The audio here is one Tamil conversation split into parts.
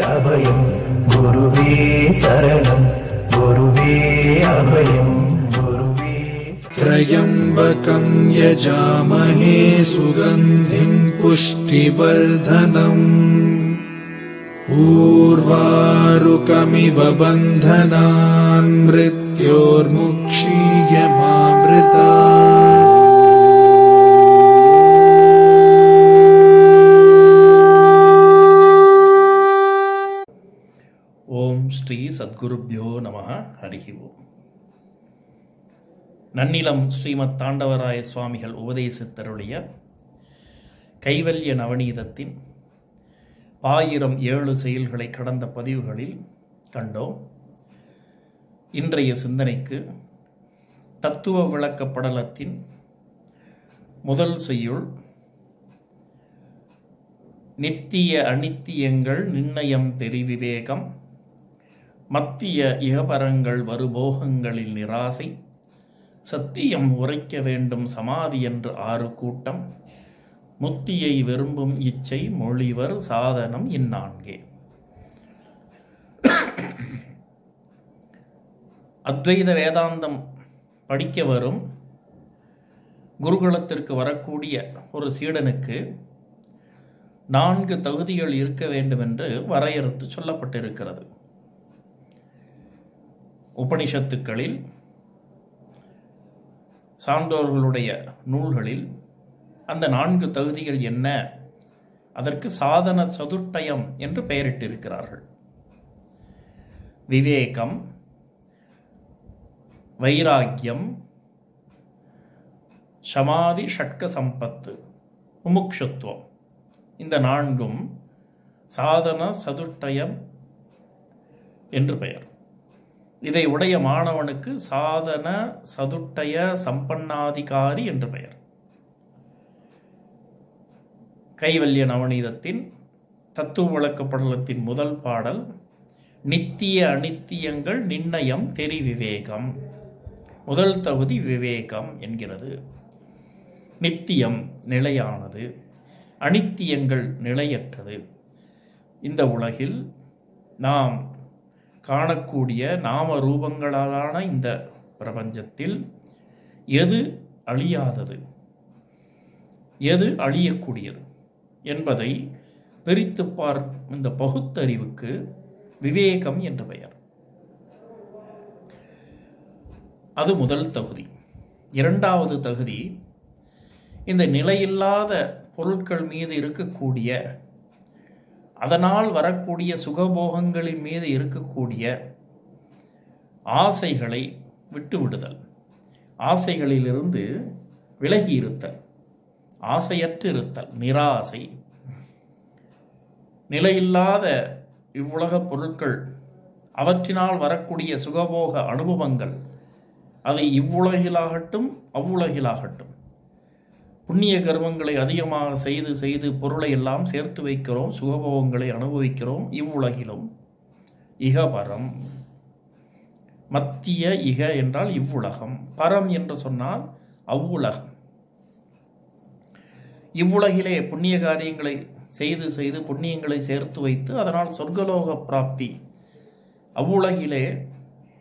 अभयं गुरुवे शरणं गुरुवे अभयं गुरुवे त्र्यम्बकं यजामहे सुगन्धिं पुष्टिवर्धनम्। ऊर्वारुकमिव बन्धनान् मृत्योर्मुक्षीयमामृता சத்குருப்யோ நம ஹரிஹி நன்னிலம் ஸ்ரீமத் தாண்டவராய சுவாமிகள் உபதேசித்தருடைய கைவல்ய நவநீதத்தின் ஆயிரம் ஏழு செயல்களை கடந்த பதிவுகளில் கண்டோம். இன்றைய சிந்தனைக்கு தத்துவ விளக்க படலத்தின் முதல் செய்யுள் நித்திய அனித்தியங்கள் நிர்ணயம் தெரிவிவேகம் மத்திய இகபரங்கள் வருபோகங்களில் நிராசை சத்தியம் உரைக்க வேண்டும் சமாதி என்று ஆறு கூட்டம் முத்தியை விரும்பும் இச்சை மொழிவர் சாதனம் இந்நான்கே. அத்வைத வேதாந்தம் படிக்க வரும் குருகுலத்திற்கு வரக்கூடிய ஒரு சீடனுக்கு நான்கு தகுதிகள் இருக்க வேண்டும் என்று வரையறுத்து சொல்லப்பட்டிருக்கிறது. உபனிஷத்துக்களில் சான்றோர்களுடைய நூல்களில் அந்த நான்கு தகுதிகள் என்ன? அதற்கு சாதன சதுர்டயம் என்று பெயரிட்டிருக்கிறார்கள். விவேகம் வைராக்கியம் சமாதி ஷட்க சம்பத்து முமுட்சுத்துவம் இந்த நான்கும் சாதன சதுர்டயம் என்று பெயர். இதை உடைய மாணவனுக்கு சாதன சதுட்டய சம்பன்னாதிகாரி என்று பெயர். கைவல்ய நவநீதத்தின் தத்துவ விளக்கப்படலத்தின் முதல் பாடல் நித்திய அனித்தியங்கள் நிர்ணயம் தெரி விவேகம் முதல் தகுதி விவேகம் என்கிறது. நித்தியம் நிலையானது அனித்தியங்கள் நிலையற்றது. இந்த உலகில் நாம் காணக்கூடிய நாம ரூபங்களாலான இந்த பிரபஞ்சத்தில் எது அழியாதது? எது அழியக்கூடியது? என்பதை பிரித்து பார் இந்த பகுத்தறிவுக்கு விவேகம் என்று பெயர். அது முதல் தகுதி. இரண்டாவது தகுதி இந்த நிலையில்லாத பொருட்கள் மீது இருக்கக்கூடிய அதனால் வரக்கூடிய சுகபோகங்களின் மீது இருக்கக்கூடிய ஆசைகளை விட்டுவிடுதல். ஆசைகளிலிருந்து விலகி இருத்தல் ஆசையற்று இருத்தல் நிராசை. நிலையில்லாத இவ்வுலக பொருட்கள் அவற்றினால் வரக்கூடிய சுகபோக அனுபவங்கள் அது இவ்வுலகிலாகட்டும் அவ்வுலகிலாகட்டும் புண்ணிய கர்மங்களை அதிகமாக செய்து செய்து பொருளை எல்லாம் சேர்த்து வைக்கிறோம் சுகபோகங்களை அனுபவிக்கிறோம் இவ்வுலகிலும். இகபரம். மத்திய இக என்றால் இவ்வுலகம். பரம் என்று சொன்னால் அவ்வுலகம். இவ்வுலகிலே புண்ணிய காரியங்களை செய்து செய்து புண்ணியங்களை சேர்த்து வைத்து அதனால் சொர்க்கலோக பிராப்தி. அவ்வுலகிலே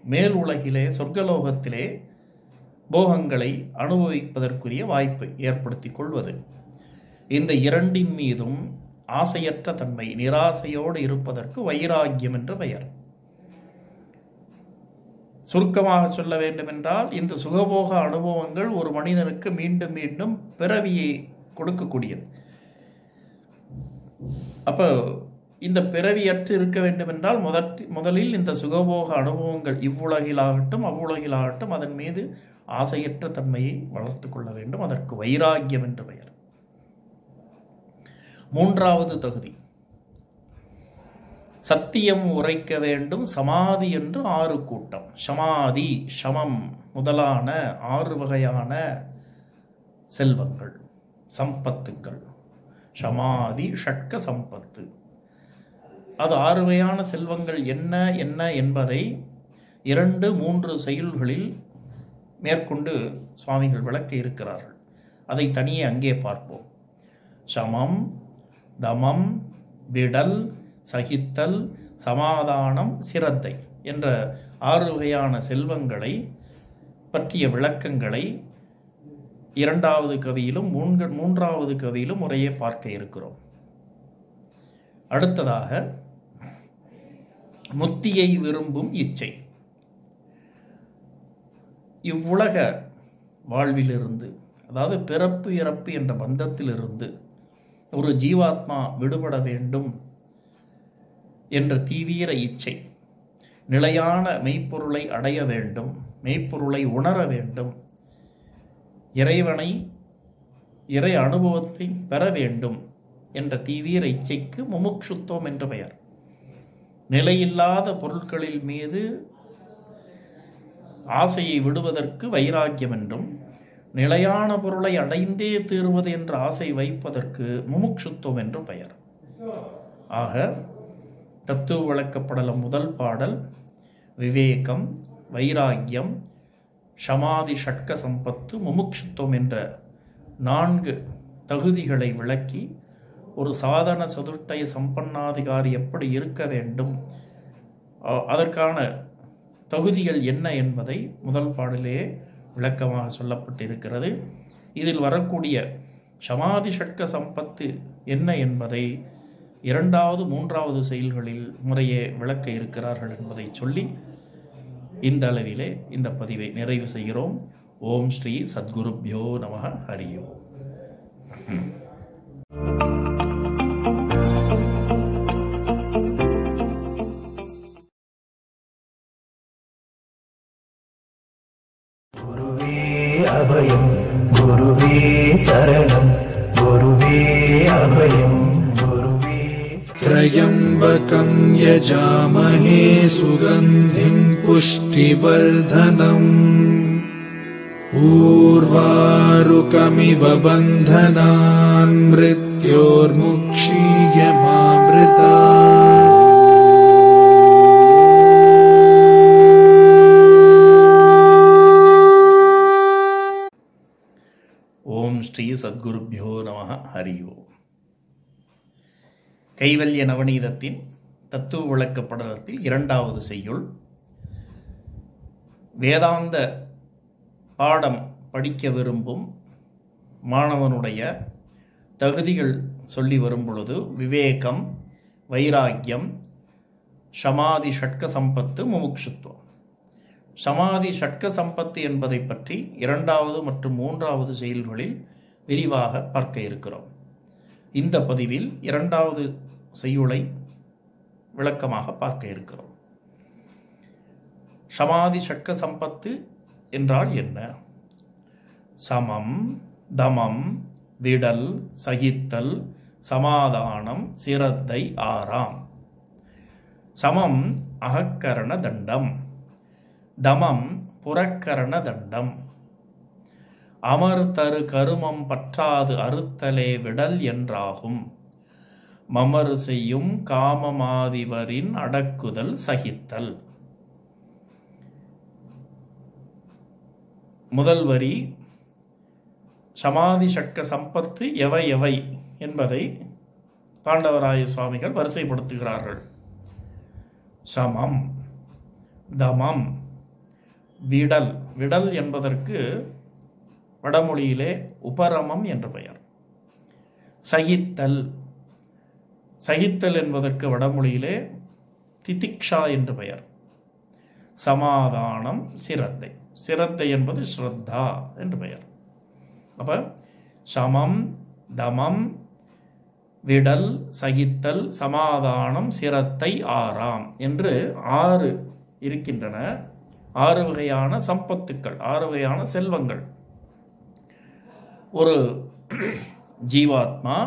மேல் உலகிலே சொர்க்கலோகத்திலே போகங்களை அனுபவிப்பதற்குரிய வாய்ப்பை ஏற்படுத்திக் கொள்வது. இந்த இரண்டின் மீதும் ஆசையற்ற தன்மை நிராசையோடு இருப்பதற்கு வைராக்கியம் என்று பெயர். சுருக்கமாக சொல்ல வேண்டுமென்றால் இந்த சுகபோக அனுபவங்கள் ஒரு மனிதனுக்கு மீண்டும் மீண்டும் பிறவியை கொடுக்கக்கூடியது. அப்போ இந்த பிறவியற்று இருக்க வேண்டுமென்றால் முதற் முதலில் இந்த சுகபோக அனுபவங்கள் இவ்வுலகிலாகட்டும் அவ்வுலகிலாகட்டும் அதன் மீது ஆசையற்ற தன்மையை வளர்த்து கொள்ள வேண்டும். அதற்கு வைராக்கியம் என்று பெயர். மூன்றாவது தகுதி. சத்தியம் உரைக்க வேண்டும். சமாதி என்று ஆறு கூட்டம். சமாதி சமம் முதலான ஆறு வகையான செல்வங்கள் சம்பத்துக்கள். சமாதி ஷட்க சம்பத்து. அது ஆறுவையான செல்வங்கள் என்ன என்ன என்பதை இரண்டு மூன்று செயல்களில் மேற்கொண்டு சுவாமிகள் விளக்க இருக்கிறார்கள். அதை தனியே அங்கே பார்ப்போம். சமம் தமம் விடல் சகித்தல் சமாதானம் சிரத்தை என்ற ஆறு வகையான செல்வங்களை பற்றிய விளக்கங்களை இரண்டாவது கவியிலும் மூன்று மூன்றாவது கவியிலும் முறையே பார்க்க இருக்கிறோம். அடுத்ததாக முத்தியை விரும்பும் இச்சை. இவ்வுலக வாழ்விலிருந்து அதாவது பிறப்பு இறப்பு என்ற பந்தத்திலிருந்து ஒரு ஜீவாத்மா விடுபட வேண்டும் என்ற தீவிர இச்சை நிலையான மெய்ப்பொருளை அடைய வேண்டும் மெய்ப்பொருளை உணர வேண்டும் இறைவனை இறை அனுபவத்தை பெற வேண்டும் என்ற தீவிர இச்சைக்கு முமுட்சுத்துவம் என்று பெயர். நிலையில்லாத பொருட்களில் மீது ஆசையை விடுவதற்கு வைராக்கியம் என்றும் நிலையான பொருளை அடைந்தே தீர்வது என்ற ஆசை வைப்பதற்கு முமுட்சுத்துவம் என்று பெயர். ஆக தத்துவ விளக்கப்படலம் முதல் பாடல் விவேகம் வைராக்கியம் சமாதி ஷட்க சம்பத்து முமுட்சுத்துவம் என்ற நான்கு தகுதிகளை விளக்கி ஒரு சாதன சதுர்டய சம்பன்னாதிகாரி எப்படி இருக்க வேண்டும்? அதற்கான தகுதிகள் என்ன என்பதை முதல் பாடலே விளக்கமாக சொல்லப்பட்டிருக்கிறது. இதில் வரக்கூடிய சமாதி ஷட்க சம்பத்து என்ன என்பதை இரண்டாவது மூன்றாவது செயல்களில் முறையே விளக்க இருக்கிறார்கள் என்பதை சொல்லி இந்த அளவிலே இந்த பதிவை நிறைவு செய்கிறோம். ஓம் ஸ்ரீ சத்குருப்யோ நம Thank you. जामहे सुगन्धिम् पुष्टिवर्धनम्। ऊर्वारुकमिव बन्धनान् मृत्योर्मुक्षीयमामृता ॐ ओम् श्रीसद्गुरुभ्यो नमः। हरि ओम्। கைவல்ய நவநீதத்தின் தத்துவ விளக்க படலத்தில் இரண்டாவது செய்யுள். வேதாந்த பாடம் படிக்க விரும்பும் மாணவனுடைய தகுதிகள் சொல்லி வரும் பொழுது விவேகம் வைராக்கியம் சமாதி ஷட்க சம்பத்து முமுட்சுத்துவம் சமாதி ஷட்க சம்பத்து என்பதை பற்றி இரண்டாவது மற்றும் மூன்றாவது செயல்களில் விரிவாக பார்க்க இருக்கிறோம். இந்த பதிவில் இரண்டாவது செய்யுளை விளக்கமாக பார்க்க இருக்கிறோம். சமாதி சக்க சம்பத்து என்றால் என்ன? சமம் தமம் விடல் சகித்தல் சமாதானம் சிரத்தை ஆறாம். சமம் அகக்கரண தண்டம். தமம் புறக்கரண தண்டம். அமர் தரு கருமம் பற்றாது அறுத்தலே விடல் என்றாகும். மமரு செய்யும் காமமாதிவரின் அடக்குதல் சகித்தல். முதல் வரி சமாதி சக்க சம்பத்து எவை எவை என்பதை தாண்டவராய சுவாமிகள் வரிசைப்படுத்துகிறார்கள். சமம் தமம் விடல். விடல் என்பதற்கு வடமொழியிலே உபரமம் என்று பெயர். சகித்தல். சகித்தல் என்பதற்கு வடமொழியிலே திதிக்ஷா என்று பெயர். சமாதானம் சிரத்தை. சிரத்தை என்பது ஸ்ரத்தா என்று பெயர். அப்ப சமம் தமம் விடல் சகித்தல் சமாதானம் சிரத்தை ஆறாம் என்று ஆறு இருக்கின்றன. ஆறு வகையான சம்பத்துக்கள் ஆறு வகையான செல்வங்கள். ஒரு ஜீவாத்மா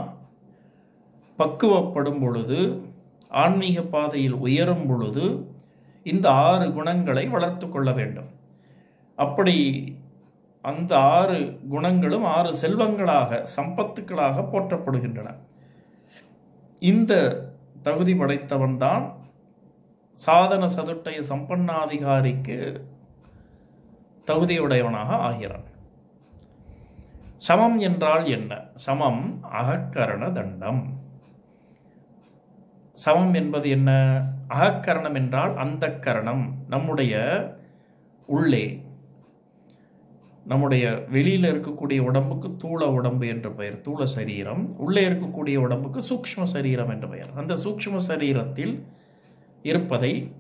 பக்குவப்படும் பொழுது ஆன்மீக பாதையில் உயரும் பொழுது இந்த ஆறு குணங்களை வளர்த்து கொள்ள வேண்டும். அப்படி அந்த ஆறு குணங்களும் ஆறு செல்வங்களாக சம்பத்துக்களாக போற்றப்படுகின்றன. இந்த தகுதி படைத்தவன்தான் சாதன சதுட்டய சம்பன்னாதிகாரிக்கு தகுதியுடையவனாக ஆகிறான். சமம் என்றால் என்ன? சமம் அகக்கரண தண்டம். சமம் என்பது என்ன? அகக்கரணம் என்றால் அந்த கரணம் நம்முடைய உள்ளே நம்முடைய வெளியில் இருக்கக்கூடிய உடம்புக்கு தூள உடம்பு என்ற பெயர் தூள சரீரம். உள்ளே இருக்கக்கூடிய உடம்புக்கு சூக்ஷ்ம சரீரம் என்ற பெயர். அந்த சூக்ஷ்ம சரீரத்தில் இருப்பதை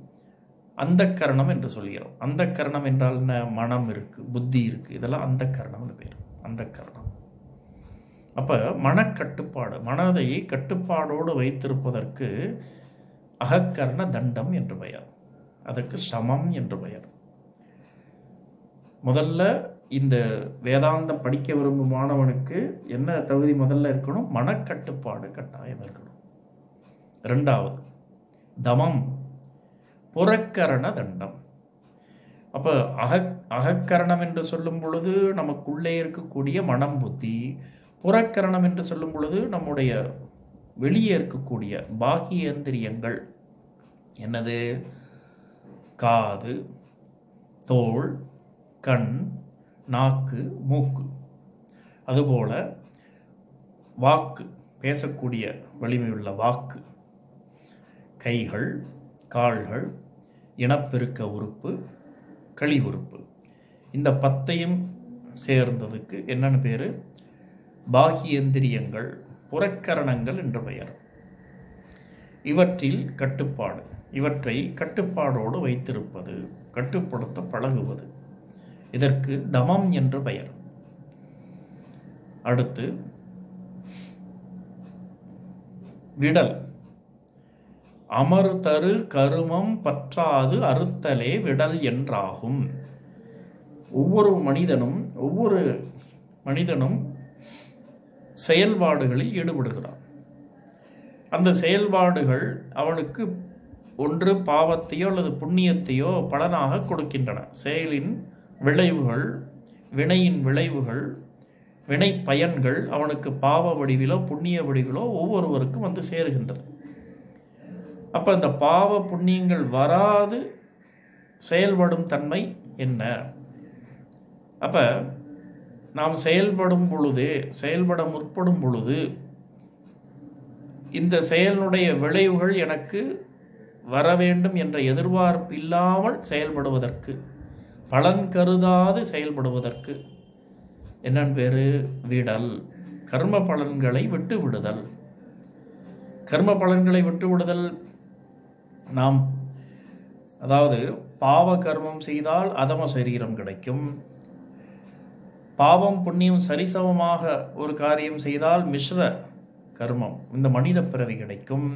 அந்த கரணம் என்று சொல்கிறோம். அந்த கரணம் என்றால் என்ன? மனம் இருக்கு புத்தி இருக்கு. இதெல்லாம் அந்த கரணம்னு பேர். அந்த கரணம் அப்போ மனக்கட்டுப்பாடு மனதை கட்டுப்பாடோடு வைத்திருப்பதற்கு அகக்கரண தண்டம் என்று பெயர். அதற்கு சமம் என்று பெயர். முதல்ல இந்த வேதாந்தம் படிக்க விரும்பும் மாணவனுக்கு என்ன தகுதி முதல்ல இருக்கணும்? மனக்கட்டுப்பாடு கட்டாயம் இருக்கணும். ரெண்டாவது தமம் புறக்கரண தண்டம். அப்போ அக அகக்கரணம் என்று சொல்லும் பொழுது நமக்குள்ளே இருக்கக்கூடிய மனம் புத்தி புறக்கரணம் என்று சொல்லும் பொழுது நம்முடைய வெளியே இருக்கக்கூடிய பாகியேந்திரியங்கள். என்னது? காது தோல் கண் நாக்கு மூக்கு. அதுபோல வாக்கு பேசக்கூடிய வலிமையுள்ள வாக்கு. கைகள் கால்கள் இனப்பெருக்க உறுப்பு களி உறுப்பு இந்த பத்தையும் சேர்ந்ததுக்கு என்னென்னு பேர்? பாகியேந்திரியங்கள் புறக்கரணங்கள் என்று பெயர். இவற்றில் கட்டுப்பாடு இவற்றை கட்டுப்பாடோடு வைத்திருப்பது கட்டுப்படுத்த பழகுவது. இதற்கு தமம் என்று பெயர். அடுத்து விடல். அமர்தரு கருமம் பற்றாது அறுத்தலே விடல் என்றாகும். ஒவ்வொரு மனிதனும் ஒவ்வொரு மனிதனும் செயல்பாடுகளில் ஈடுபடுகிறான். அந்த செயல்பாடுகள் அவனுக்கு ஒன்று பாவத்தையோ அல்லது புண்ணியத்தையோ பலனாக கொடுக்கின்றன. செயலின் விளைவுகள் வினையின் விளைவுகள் வினை பயன்கள் அவனுக்கு பாவ வடிவிலோ புண்ணிய வடிவிலோ ஒவ்வொருவருக்கும் வந்து சேருகின்றது அப்போ அந்த பாவ புண்ணியங்கள் வராது செயல்படும் தன்மை என்ன? அப்போ நாம் செயல்படும் பொழுது செயல்பட முற்படும் பொழுது இந்த செயலுடைய விளைவுகள் எனக்கு வர வேண்டும் என்ற எதிர்பார்ப்பு இல்லாமல் செயல்படுவதற்கு பலன் கருதாது செயல்படுவதற்கு என்னன்னு பேரு? விடல். கர்ம பலன்களை விட்டு விடுதல். கர்ம பலன்களை விட்டு விடுதல் நாம் அதாவது பாவ கர்மம் செய்தால் அதம சரீரம் கிடைக்கும். பாவம் புண்ணியம் சரிசமமாக ஒரு காரியம் செய்தால் மிஸ்ர கர்மம். இந்த மனித பிறவி கிடைக்கும்.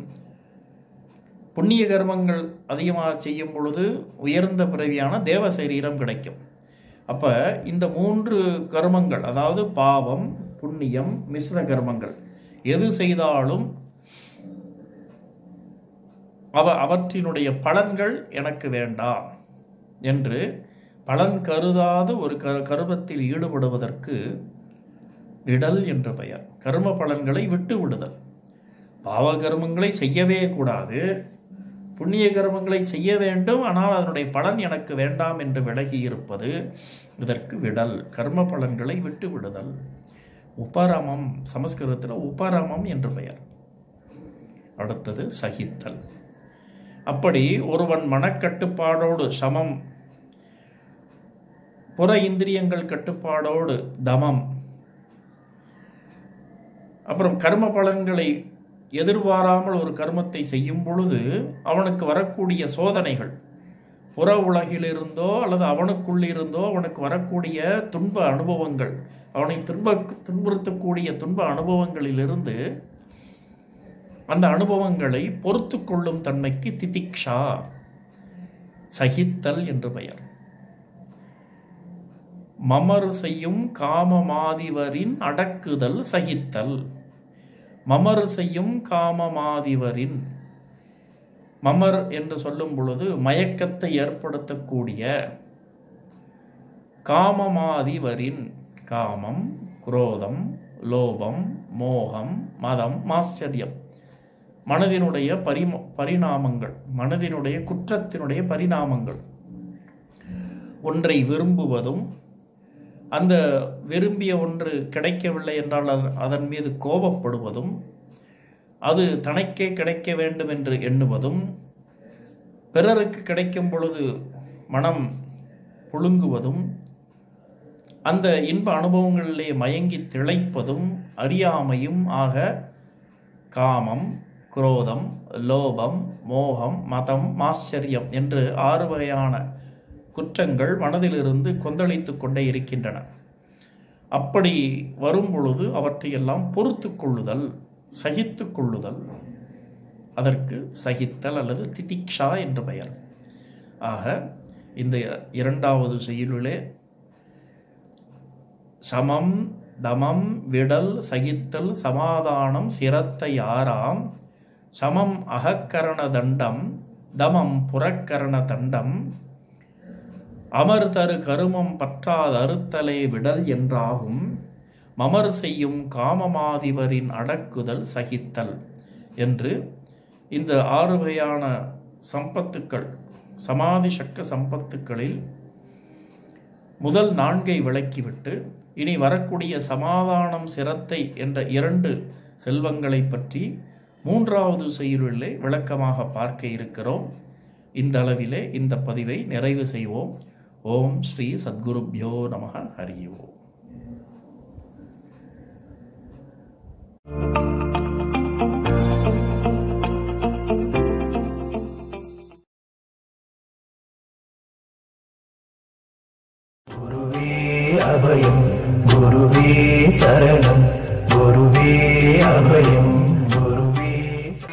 புண்ணிய கர்மங்கள் அதிகமாக செய்யும் பொழுது உயர்ந்த பிறவியான தேவ சரீரம் கிடைக்கும். அப்ப இந்த மூன்று கர்மங்கள் அதாவது பாவம் புண்ணியம் மிஸ்ர கர்மங்கள் எது செய்தாலும் அவ அவற்றினுடைய பலன்கள் எனக்கு வேண்டாம் என்று பலன் கருதாத ஒரு க கருமத்தில் ஈடுபடுவதற்கு விடல் என்ற பெயர். கர்ம பலன்களை விட்டு விடுதல். பாவ கர்மங்களை செய்யவே கூடாது. புண்ணிய கர்மங்களை செய்ய வேண்டும். ஆனால் அதனுடைய பலன் எனக்கு வேண்டாம் என்று விலகி இருப்பது இதற்கு விடல். கர்ம பலன்களை விட்டு விடுதல். உபரமம் சமஸ்கிருதத்தில் உபரமம் என்று பெயர். அடுத்தது சகித்தல். அப்படி ஒருவன் மனக்கட்டுப்பாடோடு சமம் புற இந்திரியங்கள் கட்டுப்பாடோடு தமம். அப்புறம் கர்ம பலன்களை எதிர்பாராமல் ஒரு கர்மத்தை செய்யும் பொழுது அவனுக்கு வரக்கூடிய சோதனைகள். புற உலகிலிருந்தோ அல்லது அவனுக்குள்ளிருந்தோ அவனுக்கு வரக்கூடிய துன்ப அனுபவங்கள் அவனை துன்ப துன்புறுத்தக்கூடிய துன்ப அனுபவங்களிலிருந்து அந்த அனுபவங்களை பொறுத்து கொள்ளும் தன்மைக்கு திதிக்ஷா சகித்தல் என்று பெயர். மமரு செய்யும் காமமாதிவரின் அடக்குதல் சகித்தல். மமரு செய்யும் காமமாதிவரின். மமர் என்று சொல்லும் பொழுது மயக்கத்தை ஏற்படுத்தக்கூடிய காமமாதிவரின் காமம் குரோதம் லோபம் மோகம் மதம் மாச்சரியம் மனதினுடைய பரிம பரிணாமங்கள் மனதினுடைய குற்றத்தினுடைய பரிணாமங்கள். ஒன்றை விரும்புவதும் அந்த விரும்பிய ஒன்று கிடைக்கவில்லை என்றால் அதன்- அதன் மீது கோபப்படுவதும் அது தனக்கே கிடைக்க வேண்டும் என்று எண்ணுவதும் பிறருக்கு கிடைக்கும் பொழுது மனம் புழுங்குவதும் அந்த இன்ப அனுபவங்களிலே மயங்கி திளைப்பதும் அறியாமையும் ஆக காமம் குரோதம் லோபம் மோகம் மதம் ஆச்சரியம் என்று ஆறு வகையான குற்றங்கள் மனதிலிருந்து கொந்தளித்து கொண்டே இருக்கின்றன. அப்படி வரும் பொழுது அவற்றையெல்லாம் பொறுத்து கொள்ளுதல் சகித்து கொள்ளுதல். அதற்கு சகித்தல் அல்லது திதிக்ஷா என்று பெயர். ஆக இந்த இரண்டாவது செயலிலே சமம் தமம் விடல் சகித்தல் சமாதானம் சிரத்தை ஆறாம். சமம் அகக்கரண தண்டம் தமம் புறக்கரண தண்டம். அமர் தரு கருமம் பற்றாத அறுத்தலே விடல் என்றாகும் மமர் செய்யும் காமமாதிவரின் அடக்குதல் சகித்தல் என்று இந்த ஆறு வகையான சம்பத்துக்கள் சமாதி சக்க சம்பத்துக்களில் முதல் நான்கை விளக்கிவிட்டு இனி வரக்கூடிய சமாதானம் சிரத்தை என்ற இரண்டு செல்வங்களை பற்றி மூன்றாவது செயலிலே விளக்கமாக பார்க்க இருக்கிறோம். இந்த அளவிலே இந்த பதிவை நிறைவு செய்வோம். ஓம் ஸ்ரீ சத்குருப்யோ நம ஹரி ஓம்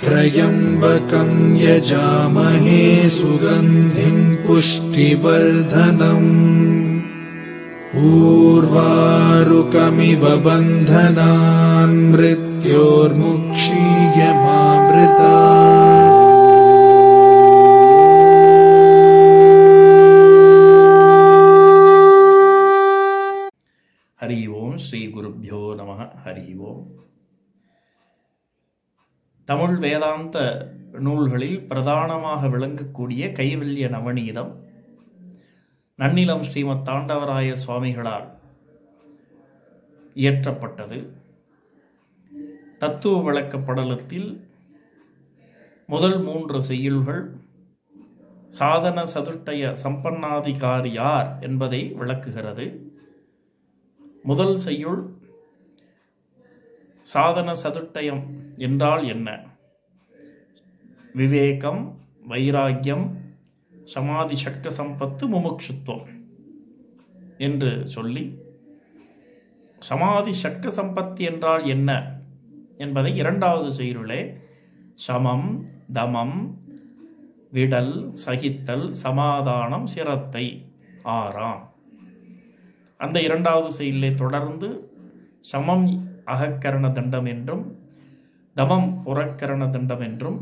त्र्यम्बकम् यजामहे सुगन्धिम् पुष्टिवर्धनम्। ऊर्वारुकमिव बन्धनान् मृत्योर्मुक्षीय मामृता हरि ओम् श्रीगुरुभ्यो नमः। हरि ओम्। தமிழ் வேதாந்த நூல்களில் பிரதானமாக விளங்கக்கூடிய கைவல்ய நவநீதம் நன்னிலம் ஸ்ரீமத் தாண்டவராய சுவாமிகளால் இயற்றப்பட்டது. தத்துவ விளக்க படலத்தில் முதல் மூன்று செய்யுள்கள் சாதன சதுட்டய சம்பன்னாதிகாரி யார் என்பதை விளக்குகிறது. முதல் செய்யுள் சாதன சதுட்டயம் என்றால் என்ன? விவேகம் வைராக்கியம் சமாதி சக்க சம்பத்து முமுட்சுத்துவம் என்று சொல்லி சமாதி சக்க சம்பத்தி என்றால் என்ன என்பதை இரண்டாவது செய்யுளே சமம் தமம் விடல் சகித்தல் சமாதானம் சிரத்தை ஆறாம். அந்த இரண்டாவது செயலிலே தொடர்ந்து சமம் அகக்கரண தண்டம் என்றும் தமம் புறக்கரண தண்டம் என்றும்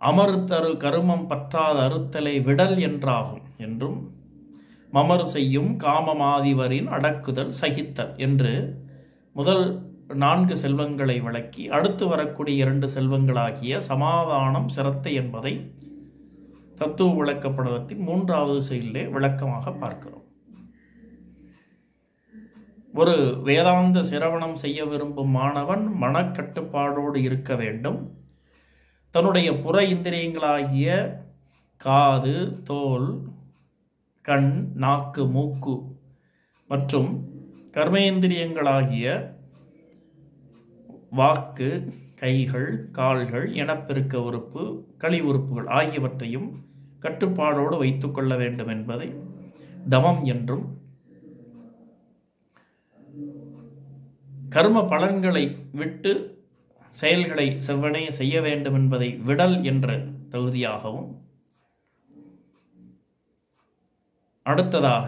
அமர்த்தரு கருமம் பற்றாத அறுத்தலை விடல் என்றாகும் என்றும் மமர் செய்யும் காமமாதிவரின் அடக்குதல் சகித்தல் என்று முதல் நான்கு செல்வங்களை விளக்கி அடுத்து வரக்கூடிய இரண்டு செல்வங்களாகிய சமாதானம் சிரத்தை என்பதை தத்துவ விளக்கப்படலத்தின் மூன்றாவது செயலிலே விளக்கமாக பார்க்கிறோம். ஒரு வேதாந்த சிரவணம் செய்ய விரும்பும் மாணவன் மனக்கட்டுப்பாடோடு இருக்க வேண்டும். தன்னுடைய புற இந்திரியங்களாகிய காது தோல் கண் நாக்கு மூக்கு மற்றும் கர்மேந்திரியங்களாகிய வாக்கு கைகள் கால்கள் இனப்பெருக்க உறுப்பு களி உறுப்புகள் ஆகியவற்றையும் கட்டுப்பாடோடு வைத்துக்கொள்ள வேண்டும் என்பதை தமம் என்றும் கர்ம பலன்களை விட்டு செயல்களை செவ்வனே செய்ய வேண்டும் என்பதை விடல் என்ற தகுதியாகவும் அடுத்ததாக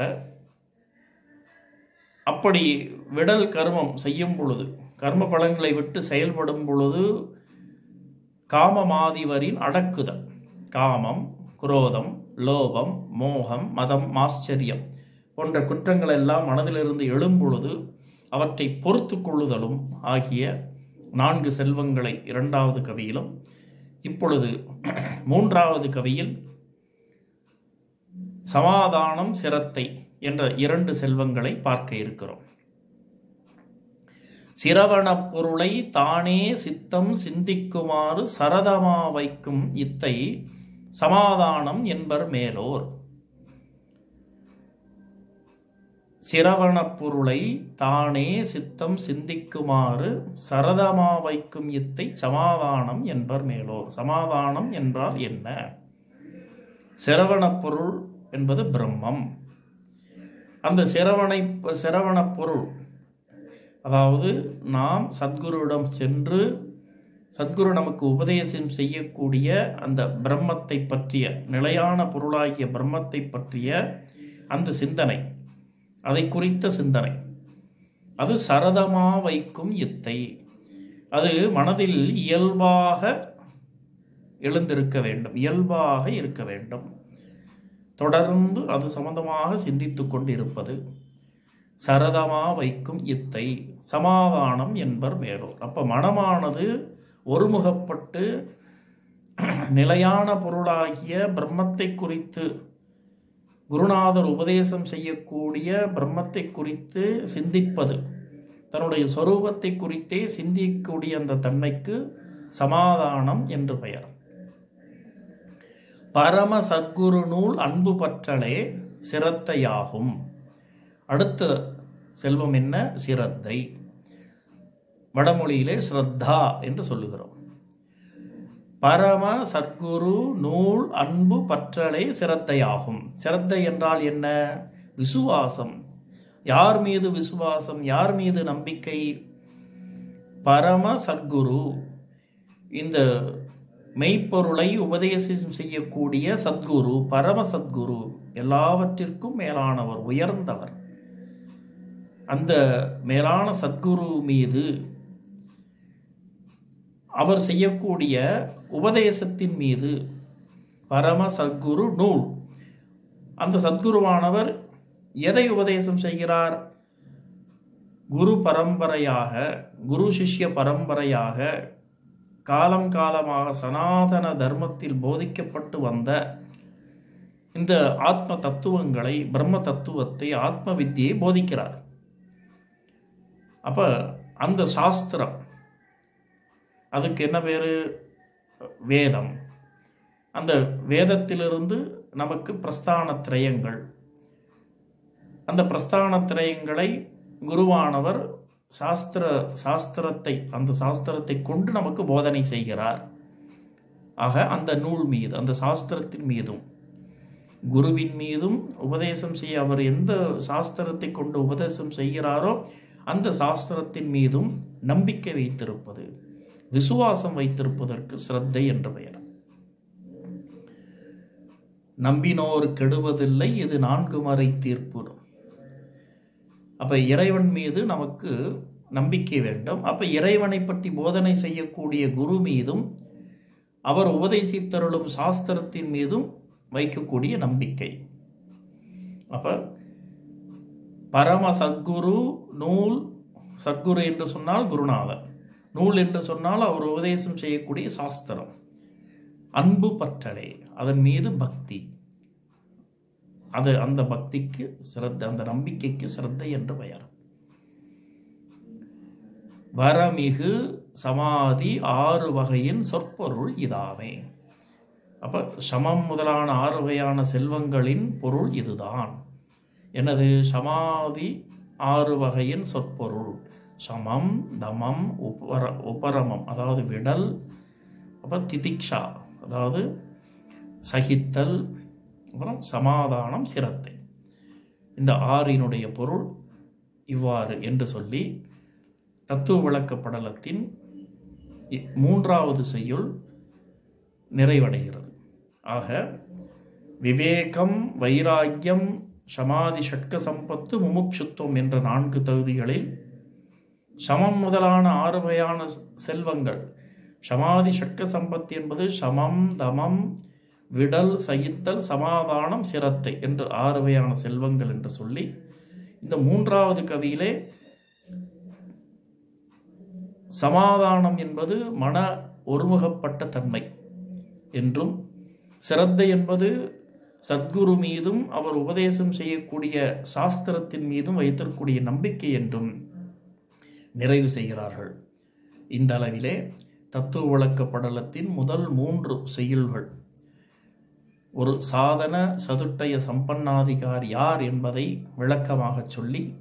அப்படி விடல் கர்மம் செய்யும் பொழுது கர்ம பலன்களை விட்டு செயல்படும் பொழுது காமமாதிவரின் அடக்குதல். காமம் குரோதம் லோபம் மோகம் மதம் மாச்சரியம் போன்ற குற்றங்கள் எல்லாம் மனதிலிருந்து எழும்பொழுது அவற்றை பொறுத்து கொள்ளுதலும் ஆகிய நான்கு செல்வங்களை இரண்டாவது கவியிலும் இப்பொழுது மூன்றாவது கவியில் சமாதானம் சிரத்தை என்ற இரண்டு செல்வங்களை பார்க்க இருக்கிறோம். சிரவணப் பொருளை தானே சித்தம் சிந்திக்குமாறு சரதமா வைக்கும் இத்தை சமாதானம் என்பர் மேலோர். சிரவணப் பொருளை தானே சித்தம் சிந்திக்குமாறு சரதமா வைக்கும் இத்தை சமாதானம் என்பர் மேலோர். சமாதானம் என்றால் என்ன? சிரவணப் பொருள் என்பது பிரம்மம். அந்த சிரவணை சிரவணப் பொருள் அதாவது நாம் சத்குருவிடம் சென்று சத்குரு நமக்கு உபதேசம் செய்யக்கூடிய அந்த பிரம்மத்தை பற்றிய நிலையான பொருளாகிய பிரம்மத்தை பற்றிய அந்த சிந்தனை. அதை குறித்த சிந்தனை. அது சரதமா வைக்கும் இத்தை. அது மனதில் இயல்பாக எழுந்திருக்க வேண்டும். இயல்பாக இருக்க வேண்டும். தொடர்ந்து அது சம்பந்தமாக சிந்தித்து கொண்டு இருப்பது சரதமா வைக்கும் இத்தை. சமாதானம் என்பர் மேலோர் அப்ப மனமானது ஒருமுகப்பட்டு நிலையான பொருளாகிய பிரம்மத்தை குறித்து குருநாதர் உபதேசம் செய்யக்கூடிய பிரம்மத்தை குறித்து சிந்திப்பது தன்னுடைய சொரூபத்தை குறித்தே சிந்திக்கக்கூடிய அந்த தன்மைக்கு சமாதானம் என்று பெயர். பரம சத்குரு நூல் அன்பு பற்றலே சிரத்தையாகும். அடுத்த செல்வம் என்ன? சிரத்தை. வடமொழியிலே ஸ்ரத்தா என்று சொல்லுகிறோம். பரம சத்குரு நூல் அன்பு பற்றலை சிரத்தையாகும் சிரத்தை என்றால் என்ன? விசுவாசம். யார் மீது விசுவாசம்? யார் மீது நம்பிக்கை? பரம சத்குரு. இந்த மெய்ப்பொருளை உபதேசம் செய்யக்கூடிய சத்குரு பரம சத்குரு எல்லாவற்றிற்கும் மேலானவர் உயர்ந்தவர். அந்த மேலான சத்குரு மீது அவர் செய்யக்கூடிய உபதேசத்தின் மீது பரம சத்குரு நூல். அந்த சத்குருவானவர் எதை உபதேசம் செய்கிறார்? குரு பரம்பரையாக குரு சிஷ்ய பரம்பரையாக காலம் காலமாக சனாதன தர்மத்தில் போதிக்கப்பட்டு வந்த இந்த ஆத்ம தத்துவங்களை பிரம்ம தத்துவத்தை ஆத்ம வித்தியை போதிக்கிறார். அப்ப அந்த சாஸ்திரம் அதுக்கு என்ன பேர்? வேதம். அந்த வேதத்திலிருந்து நமக்கு பிரஸ்தான திரயங்கள். அந்த பிரஸ்தான திரயங்களை குருவானவர் சாஸ்திர சாஸ்திரத்தை அந்த சாஸ்திரத்தை கொண்டு நமக்கு போதனை செய்கிறார். ஆக அந்த நூல் மீது அந்த சாஸ்திரத்தின் மீதும் குருவின் மீதும் உபதேசம் செய்ய அவர் எந்த சாஸ்திரத்தை கொண்டு உபதேசம் செய்கிறாரோ அந்த சாஸ்திரத்தின் மீதும் நம்பிக்கை வைத்திருப்பது. விசுவாசம் வைத்திருப்பதற்கு சிரத்தை என்று பெயர் நம்பினோர் கெடுவதில்லை இது நான்கு மறை தீர்ப்பு அப்ப இறைவன் மீது நமக்கு நம்பிக்கை வேண்டும். அப்ப இறைவனை பற்றி போதனை செய்யக்கூடிய குரு மீதும் அவர் உபதேசித்தருளும் சாஸ்திரத்தின் மீதும் வைக்கக்கூடிய நம்பிக்கை. அப்ப பரம சத்குரு நூல் சத்குரு என்று சொன்னால் குருநாதர். நூல் என்று சொன்னால் அவர் உபதேசம் செய்யக்கூடிய சாஸ்திரம். அன்பு பற்றலே அதன் மீது பக்தி. அது அந்த பக்திக்கு சிரத்தை அந்த நம்பிக்கைக்கு சிரத்தை என்று பெயர். வரமிகு சமாதி ஆறு வகையின் சொற்பொருள் இதாமே. அப்ப சமம் முதலான ஆறு வகையான செல்வங்களின் பொருள் இதுதான். எனது சமாதி ஆறு வகையின் சொற்பொருள். சமம் தமம் உபர உபரமம் அதாவது விடல் அப்புறம் திதிக்ஷா அதாவது சகித்தல் அப்புறம் சமாதானம் சிரத்தை. இந்த ஆறினுடைய பொருள் இவ்வாறு என்று சொல்லி தத்துவ விளக்க படலத்தின் மூன்றாவது செய்யுள் நிறைவடைகிறது. ஆக விவேகம் வைராக்கியம் சமாதி ஷட்க சம்பத்து முமுட்சுத்துவம் என்ற நான்கு தகுதிகளில் சமம் முதலான ஆறு வகையான செல்வங்கள். சமாதி சக்க சம்பத்து என்பது சமம் தமம் விடல் சகித்தல் சமாதானம் சிரத்தை என்று ஆறு வகையான செல்வங்கள் என்று சொல்லி இந்த மூன்றாவது கவியிலே சமாதானம் என்பது மன ஒருமுகப்பட்ட தன்மை என்றும் சிரத்தை என்பது சத்குரு மீதும் அவர் உபதேசம் செய்யக்கூடிய சாஸ்திரத்தின் மீதும் வைத்திருக்கக்கூடிய நம்பிக்கை என்றும் நிறைவு செய்கிறார்கள். இந்த அளவிலே தத்துவ விளக்க படலத்தின் முதல் மூன்று செய்யுள்கள். ஒரு சாதன சதுட்டய சம்பன்னாதிகார் யார் என்பதை விளக்கமாகச் சொல்லி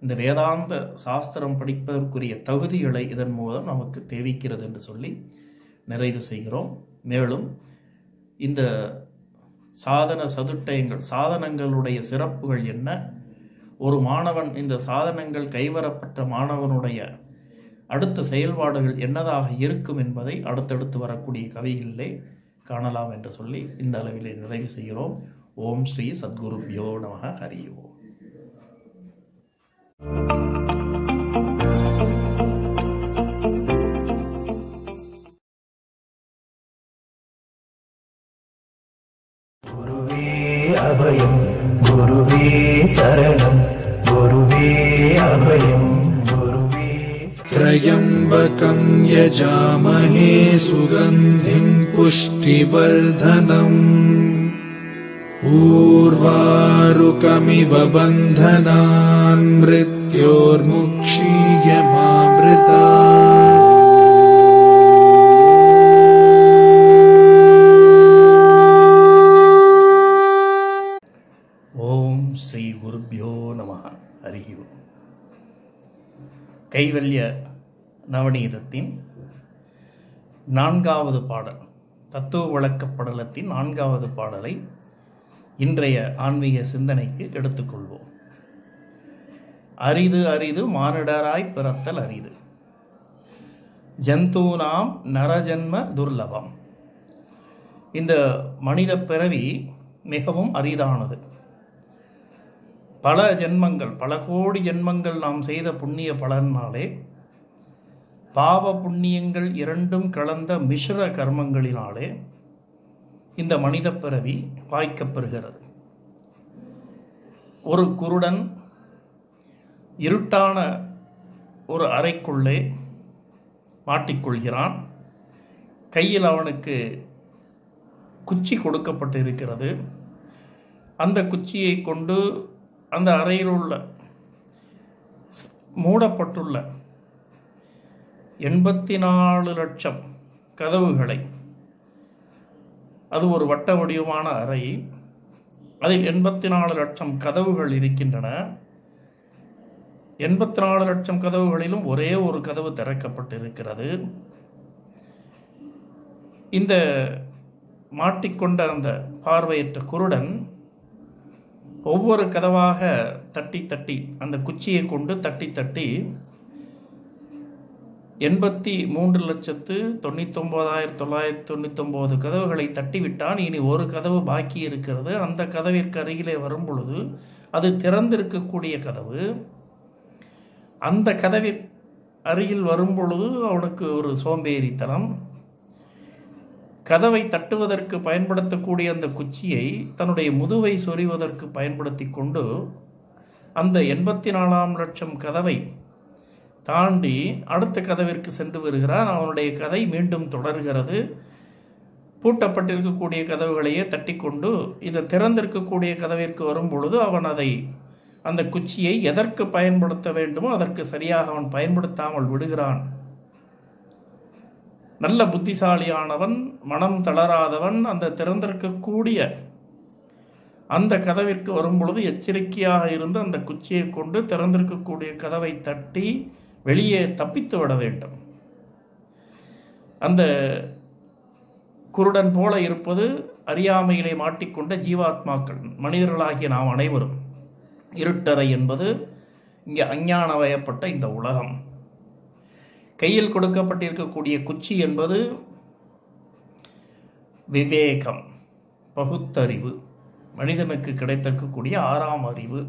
இந்த வேதாந்த சாஸ்திரம் படிப்பதற்குரிய தகுதிகளை இதன் மூலம் நமக்கு தெரிவிக்கிறது என்று சொல்லி நிறைவு செய்கிறோம். மேலும் இந்த சாதன சதுட்டயங்கள் சாதனங்களுடைய சிறப்புகள் என்ன? ஒரு மாணவன் இந்த சாதனங்கள் கைவரப்பட்ட மாணவனுடைய அடுத்த செயல்பாடுகள் என்னதாக இருக்கும் என்பதை அடுத்தடுத்து வரக்கூடிய கவிகளிலே காணலாம் என்று சொல்லி இந்த அளவிலே நிறைவு செய்கிறோம் ஓம் ஸ்ரீ சத்குருப்யோ நமக ஹரி ஓம் you. त्र्यम्बकं यजामहे सुगन्धिं पुष्टिवर्धनम्। ऊर्वारुकमिव बन्धनान् मृत्योर्मुक्षीयमामृता ॐ श्रीगुरुभ्यो नमः। हरिः कैवल्य நவநீதத்தின் நான்காவது பாடல் தத்துவ விளக்கப் படலத்தின் நான்காவது பாடலை இன்றைய ஆன்மீக சிந்தனைக்கு எடுத்துக்கொள்வோம். அரிது அரிது மானிடராய் பிறத்தல் அரிது. ஜந்தூனாம் நரஜன்ம துர்லபம். இந்த மனித பிறவி மிகவும் அரிதானது. பல ஜென்மங்கள் பல கோடி ஜென்மங்கள் நாம் செய்த புண்ணிய பலனாலே பாவ புண்ணியங்கள் இரண்டும் கலந்த மிஸ்ர கர்மங்களினாலே இந்த மனித பிறவி வாய்க்கப்பெறுகிறது ஒரு குருடன் இருட்டான ஒரு அறைக்குள்ளே மாட்டிக்கொள்கிறான். கையில் அவனுக்கு குச்சி கொடுக்கப்பட்டு இருக்கிறது அந்த குச்சியை கொண்டு அந்த அறையில் உள்ள மூடப்பட்டுள்ள எண்பத்தி நாலு லட்சம் கதவுகளை. அது ஒரு வட்ட வடிவமான அறை. அதில் எண்பத்தி நாலு லட்சம் கதவுகள் இருக்கின்றன. எண்பத்தி நாலு லட்சம் கதவுகளிலும் ஒரே ஒரு கதவு திறக்கப்பட்டிருக்கிறது. இந்த மாட்டிக்கொண்ட அந்த பார்வையற்ற குருடன் ஒவ்வொரு கதவாக தட்டி தட்டி அந்த குச்சியை கொண்டு தட்டி தட்டி எண்பத்தி மூன்று லட்சத்து தொண்ணூத்தொம்போதாயிரத்தி தொள்ளாயிரத்தி தொண்ணூத்தொம்போது கதவுகளை தட்டிவிட்டான். இனி ஒரு கதவு பாக்கி இருக்கிறது. அந்த கதவிற்கு அருகிலே வரும் பொழுது அது திறந்திருக்கக்கூடிய கதவு. அந்த கதவி அருகில் வரும் பொழுது அவனுக்கு ஒரு சோம்பேறித்தனம். கதவை தட்டுவதற்கு பயன்படுத்தக்கூடிய அந்த குச்சியை தன்னுடைய முதுவை சொறிவதற்கு பயன்படுத்தி கொண்டு அந்த எண்பத்தி நாலாம் லட்சம் கதவை தாண்டி அடுத்த கதவிற்கு சென்று வருகிறான். அவனுடைய கதை மீண்டும் தொடர்கிறது. பூட்டப்பட்டிருக்கக்கூடிய கதவுகளையே தட்டிக்கொண்டு இந்த திறந்திருக்கக்கூடிய கதவிற்கு வரும் பொழுது அவன் அதை அந்த குச்சியை எதற்கு பயன்படுத்த வேண்டுமோ அதற்கு சரியாக அவன் பயன்படுத்தாமல் விடுகிறான். நல்ல புத்திசாலியானவன் மனம் தளராதவன் அந்த திறந்திருக்கக்கூடிய அந்த கதவிற்கு வரும்பொழுது எச்சரிக்கையாக இருந்து அந்த குச்சியை கொண்டு திறந்திருக்கக்கூடிய கதவை தட்டி வெளியே தப்பித்து விட வேண்டும். அந்த குருடன் போல இருப்பது அறியாமையிலே மாட்டிக்கொண்ட ஜீவாத்மாக்கள் மனிதர்களாகிய நாம் அனைவரும். இருட்டறை என்பது இங்கே அஞ்ஞான வயப்பட்ட இந்த உலகம். கையில் கொடுக்கப்பட்டிருக்கக்கூடிய குச்சி என்பது விவேகம் பகுத்தறிவு மனிதனுக்கு கிடைத்திருக்கக்கூடிய ஆறாம் அறிவு.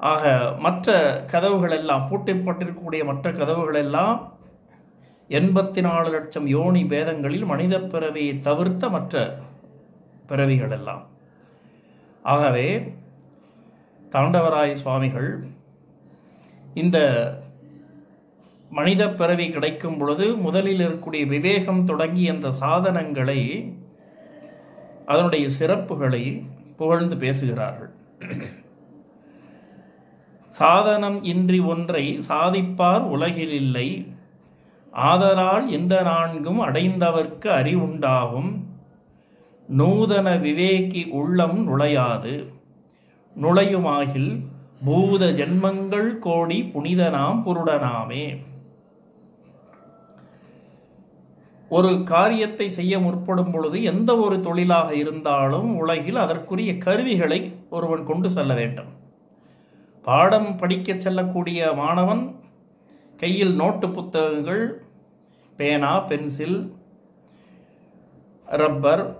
ஆக மற்ற கதவுகள் எல்லாம் பூட்டப்பட்டிருக்கக்கூடிய மற்ற கதவுகள் எல்லாம் எண்பத்தி நாலு லட்சம் யோனி பேதங்களில் மனித பிறவியை தவிர்த்த மற்ற பிறவிகள் எல்லாம் ஆகவே தாண்டவராய சுவாமிகள் இந்த மனித பிறவி கிடைக்கும் பொழுது முதலில் இருக்கக்கூடிய விவேகம் தொடங்கி அந்த சாதனங்களை அதனுடைய சிறப்புகளை புகழ்ந்து பேசுகிறார்கள். சாதனம் இன்றி ஒன்றை சாதிப்பார் உலகிலில்லை. ஆதலால் எந்த நான்கும் அடைந்தவர்க்கு அறிவுண்டாகும். நூதன விவேகி உள்ளம் நுழையாது. நுழையுமாகில் பூத ஜென்மங்கள் கோடி புனிதனாம் புருடனாமே. ஒரு காரியத்தை செய்ய முற்படும் பொழுது எந்த ஒரு தொழிலாக இருந்தாலும் உலகில் அதற்குரிய கருவிகளை ஒருவன் கொண்டு செல்ல வேண்டும். பாடம் படிக்க செல்லக்கூடிய மாணவன் கையில் நோட்டு புத்தகங்கள் பேனா பென்சில் ரப்பர்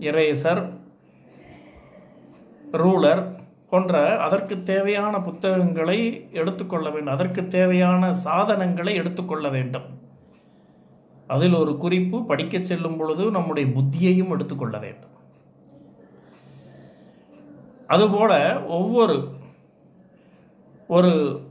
இரேசர் ரூலர் போன்ற அதற்கு தேவையான புத்தகங்களை எடுத்துக்கொள்ள வேண்டும். அதற்கு தேவையான சாதனங்களை எடுத்துக்கொள்ள வேண்டும். அதில் ஒரு குறிப்பு படிக்க செல்லும் பொழுது நம்முடைய புத்தியையும் எடுத்துக்கொள்ள வேண்டும். அதுபோல ஒவ்வொரு ஒரு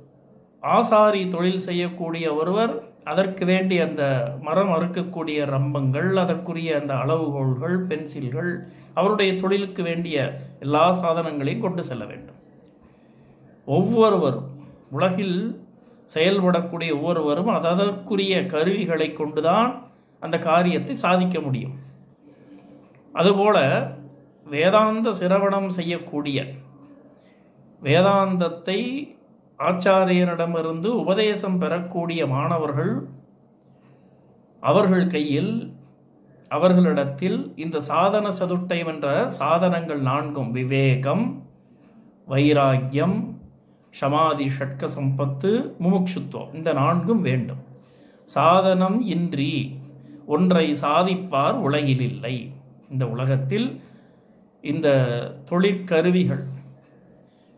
ஆசாரி தொழில் செய்யக்கூடிய ஒருவர் அதற்கு வேண்டிய அந்த மரம் அறுக்கக்கூடிய ரம்பங்கள் அதற்குரிய அந்த அளவுகோல்கள் பென்சில்கள் அவருடைய தொழிலுக்கு வேண்டிய எல்லா சாதனங்களையும் கொண்டு செல்ல வேண்டும். ஒவ்வொருவரும் உலகில் செயல்படக்கூடிய ஒவ்வொருவரும் அதற்குரிய கருவிகளை கொண்டுதான் அந்த காரியத்தை சாதிக்க முடியும். அதுபோல வேதாந்த சிரவணம் செய்யக்கூடிய வேதாந்தத்தை ஆச்சாரியரிடமிருந்து உபதேசம் பெறக்கூடிய மாணவர்கள் அவர்கள் கையில் அவர்களிடத்தில் இந்த சாதன சதுட்டை என்ற சாதனங்கள் நான்கும். விவேகம் வைராக்கியம் சமாதி ஷட்க சம்பத்து முமுட்சுத்துவம் இந்த நான்கும் வேண்டும். சாதனம் இன்றி ஒன்றை சாதிப்பார் உலகில் இல்லை. இந்த உலகத்தில் இந்த தொழிற்கருவிகள்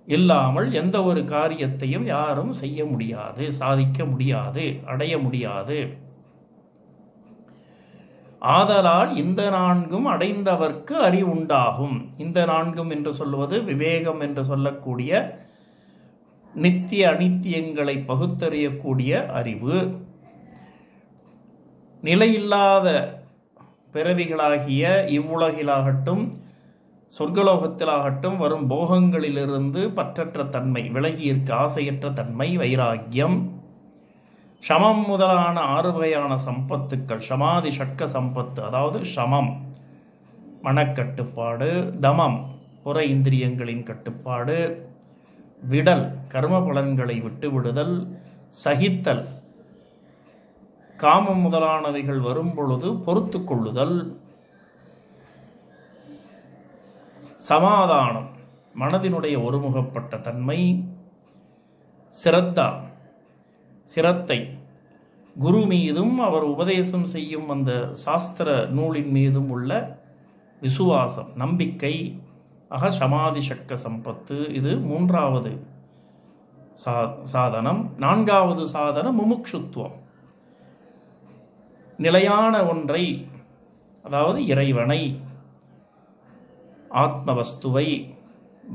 இல்லாமல் எந்த ஒரு காரியத்தையும் யாரும் செய்ய முடியாது சாதிக்க முடியாது அடைய முடியாது. ஆதலால் இந்த நான்கும் அடைந்தவர்க்கு அறிவுண்டாகும் இந்த நான்கும் என்று சொல்வது விவேகம் என்று சொல்லக்கூடிய நித்திய அனித்தியங்களை பகுத்தறியக்கூடிய அறிவு. நிலையில்லாத பிறவிகளாகிய இவ்வுலகிலாகட்டும் சொர்க்கலோகத்திலாகட்டும் வரும் போகங்களிலிருந்து பற்றற்ற தன்மை விலகியிருக்க ஆசையற்ற தன்மை வைராக்கியம். சமம் முதலான ஆறு வகையான சம்பத்துக்கள். சமாதி ஷட்க சம்பத்து அதாவது சமம் மனக்கட்டுப்பாடு தமம் புற இந்திரியங்களின் கட்டுப்பாடு. விடல் கர்ம பலன்களை விட்டு விடுதல். சகித்தல் காமம் முதலானவைகள் வரும் பொழுது பொறுத்து கொள்ளுதல். சமாதானம் மனதினுடைய ஒருமுகப்பட்ட தன்மை சிரத்தா சிரத்தை. குரு மீதும் அவர் உபதேசம் செய்யும் அந்த சாஸ்திர நூலின் மீதும் உள்ள விசுவாசம் நம்பிக்கை அக சமாதி சக்க சம்பத்து இது மூன்றாவது சா சாதனம். நான்காவது சாதனம் முமுட்சுத்துவம் நிலையான ஒன்றை அதாவது இறைவனை ஆத்மவஸ்துவை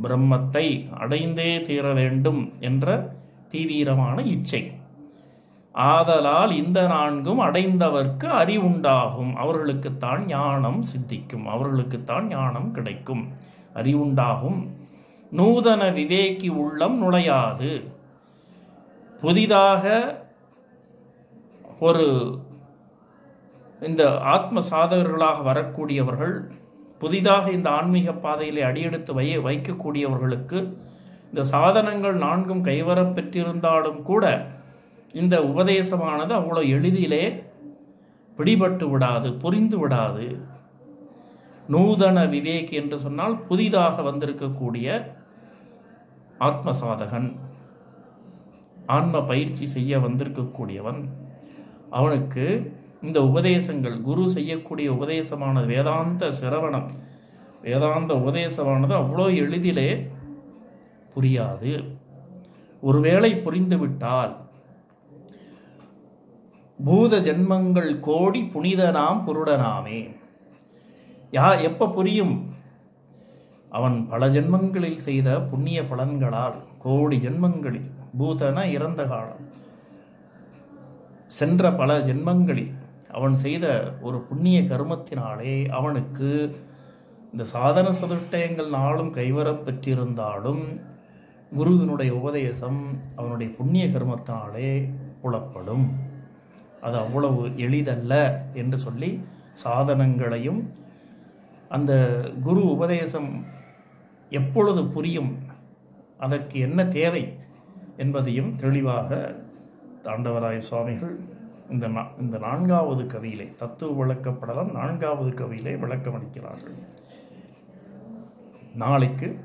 பிரம்மத்தை அடைந்தே தீர வேண்டும் என்ற தீவிரமான இச்சை. ஆதலால் இந்த நான்கும் அடைந்தவர்க்கு அறிவுண்டாகும். அவர்களுக்குத்தான் ஞானம் சித்திக்கும். அவர்களுக்குத்தான் ஞானம் கிடைக்கும். அறிவுண்டாகும். நூதன விவேகி உள்ளம் நுழையாது. புதிதாக ஒரு இந்த ஆத்ம சாதகர்களாக வரக்கூடியவர்கள் புதிதாக இந்த ஆன்மீக பாதையிலே அடியெடுத்து வை வைக்கக்கூடியவர்களுக்கு இந்த சாதனங்கள் நான்கும் கைவரப் பெற்றிருந்தாலும் கூட இந்த உபதேசமானது அவ்வளோ எளிதிலே பிடிபட்டு விடாது புரிந்து விடாது. நூதன விவேக் என்று சொன்னால் புதிதாக வந்திருக்கக்கூடிய ஆத்ம சாதகன் ஆன்ம பயிற்சி செய்ய வந்திருக்கக்கூடியவன். அவனுக்கு இந்த உபதேசங்கள் குரு செய்யக்கூடிய உபதேசமானது வேதாந்த சிரவணம். வேதாந்த உபதேசமானது அவ்வளோ எளிதிலே புரியாது. ஒருவேளை புரிந்துவிட்டால் பூத ஜென்மங்கள் கோடி புனிதனாம் புருடனாமே. யா எப்போ புரியும்? அவன் பல ஜென்மங்களில் செய்த புண்ணிய பலன்களால் கோடி ஜென்மங்களில் பூதன இறந்த காலம். சென்ற பல ஜென்மங்களில் அவன் செய்த ஒரு புண்ணிய கர்மத்தினாலே அவனுக்கு இந்த சாதன சதுஷ்டயங்கள் நாளும் கைவரப் பெற்றிருந்தாலும் குருவினுடைய உபதேசம் அவனுடைய புண்ணிய கர்மத்தினாலே புலப்படும். அது அவ்வளவு எளிதல்ல என்று சொல்லி சாதனங்களையும் அந்த குரு உபதேசம் எப்பொழுது புரியும் அதற்கு என்ன தேவை என்பதையும் தெளிவாக தாண்டவராய சுவாமிகள் இந்த இந்த நான்காவது கவியிலே தத்துவ விளக்கப்படலாம் நான்காவது கவியிலே விளக்கமளிக்கிறார்கள். நாளைக்கு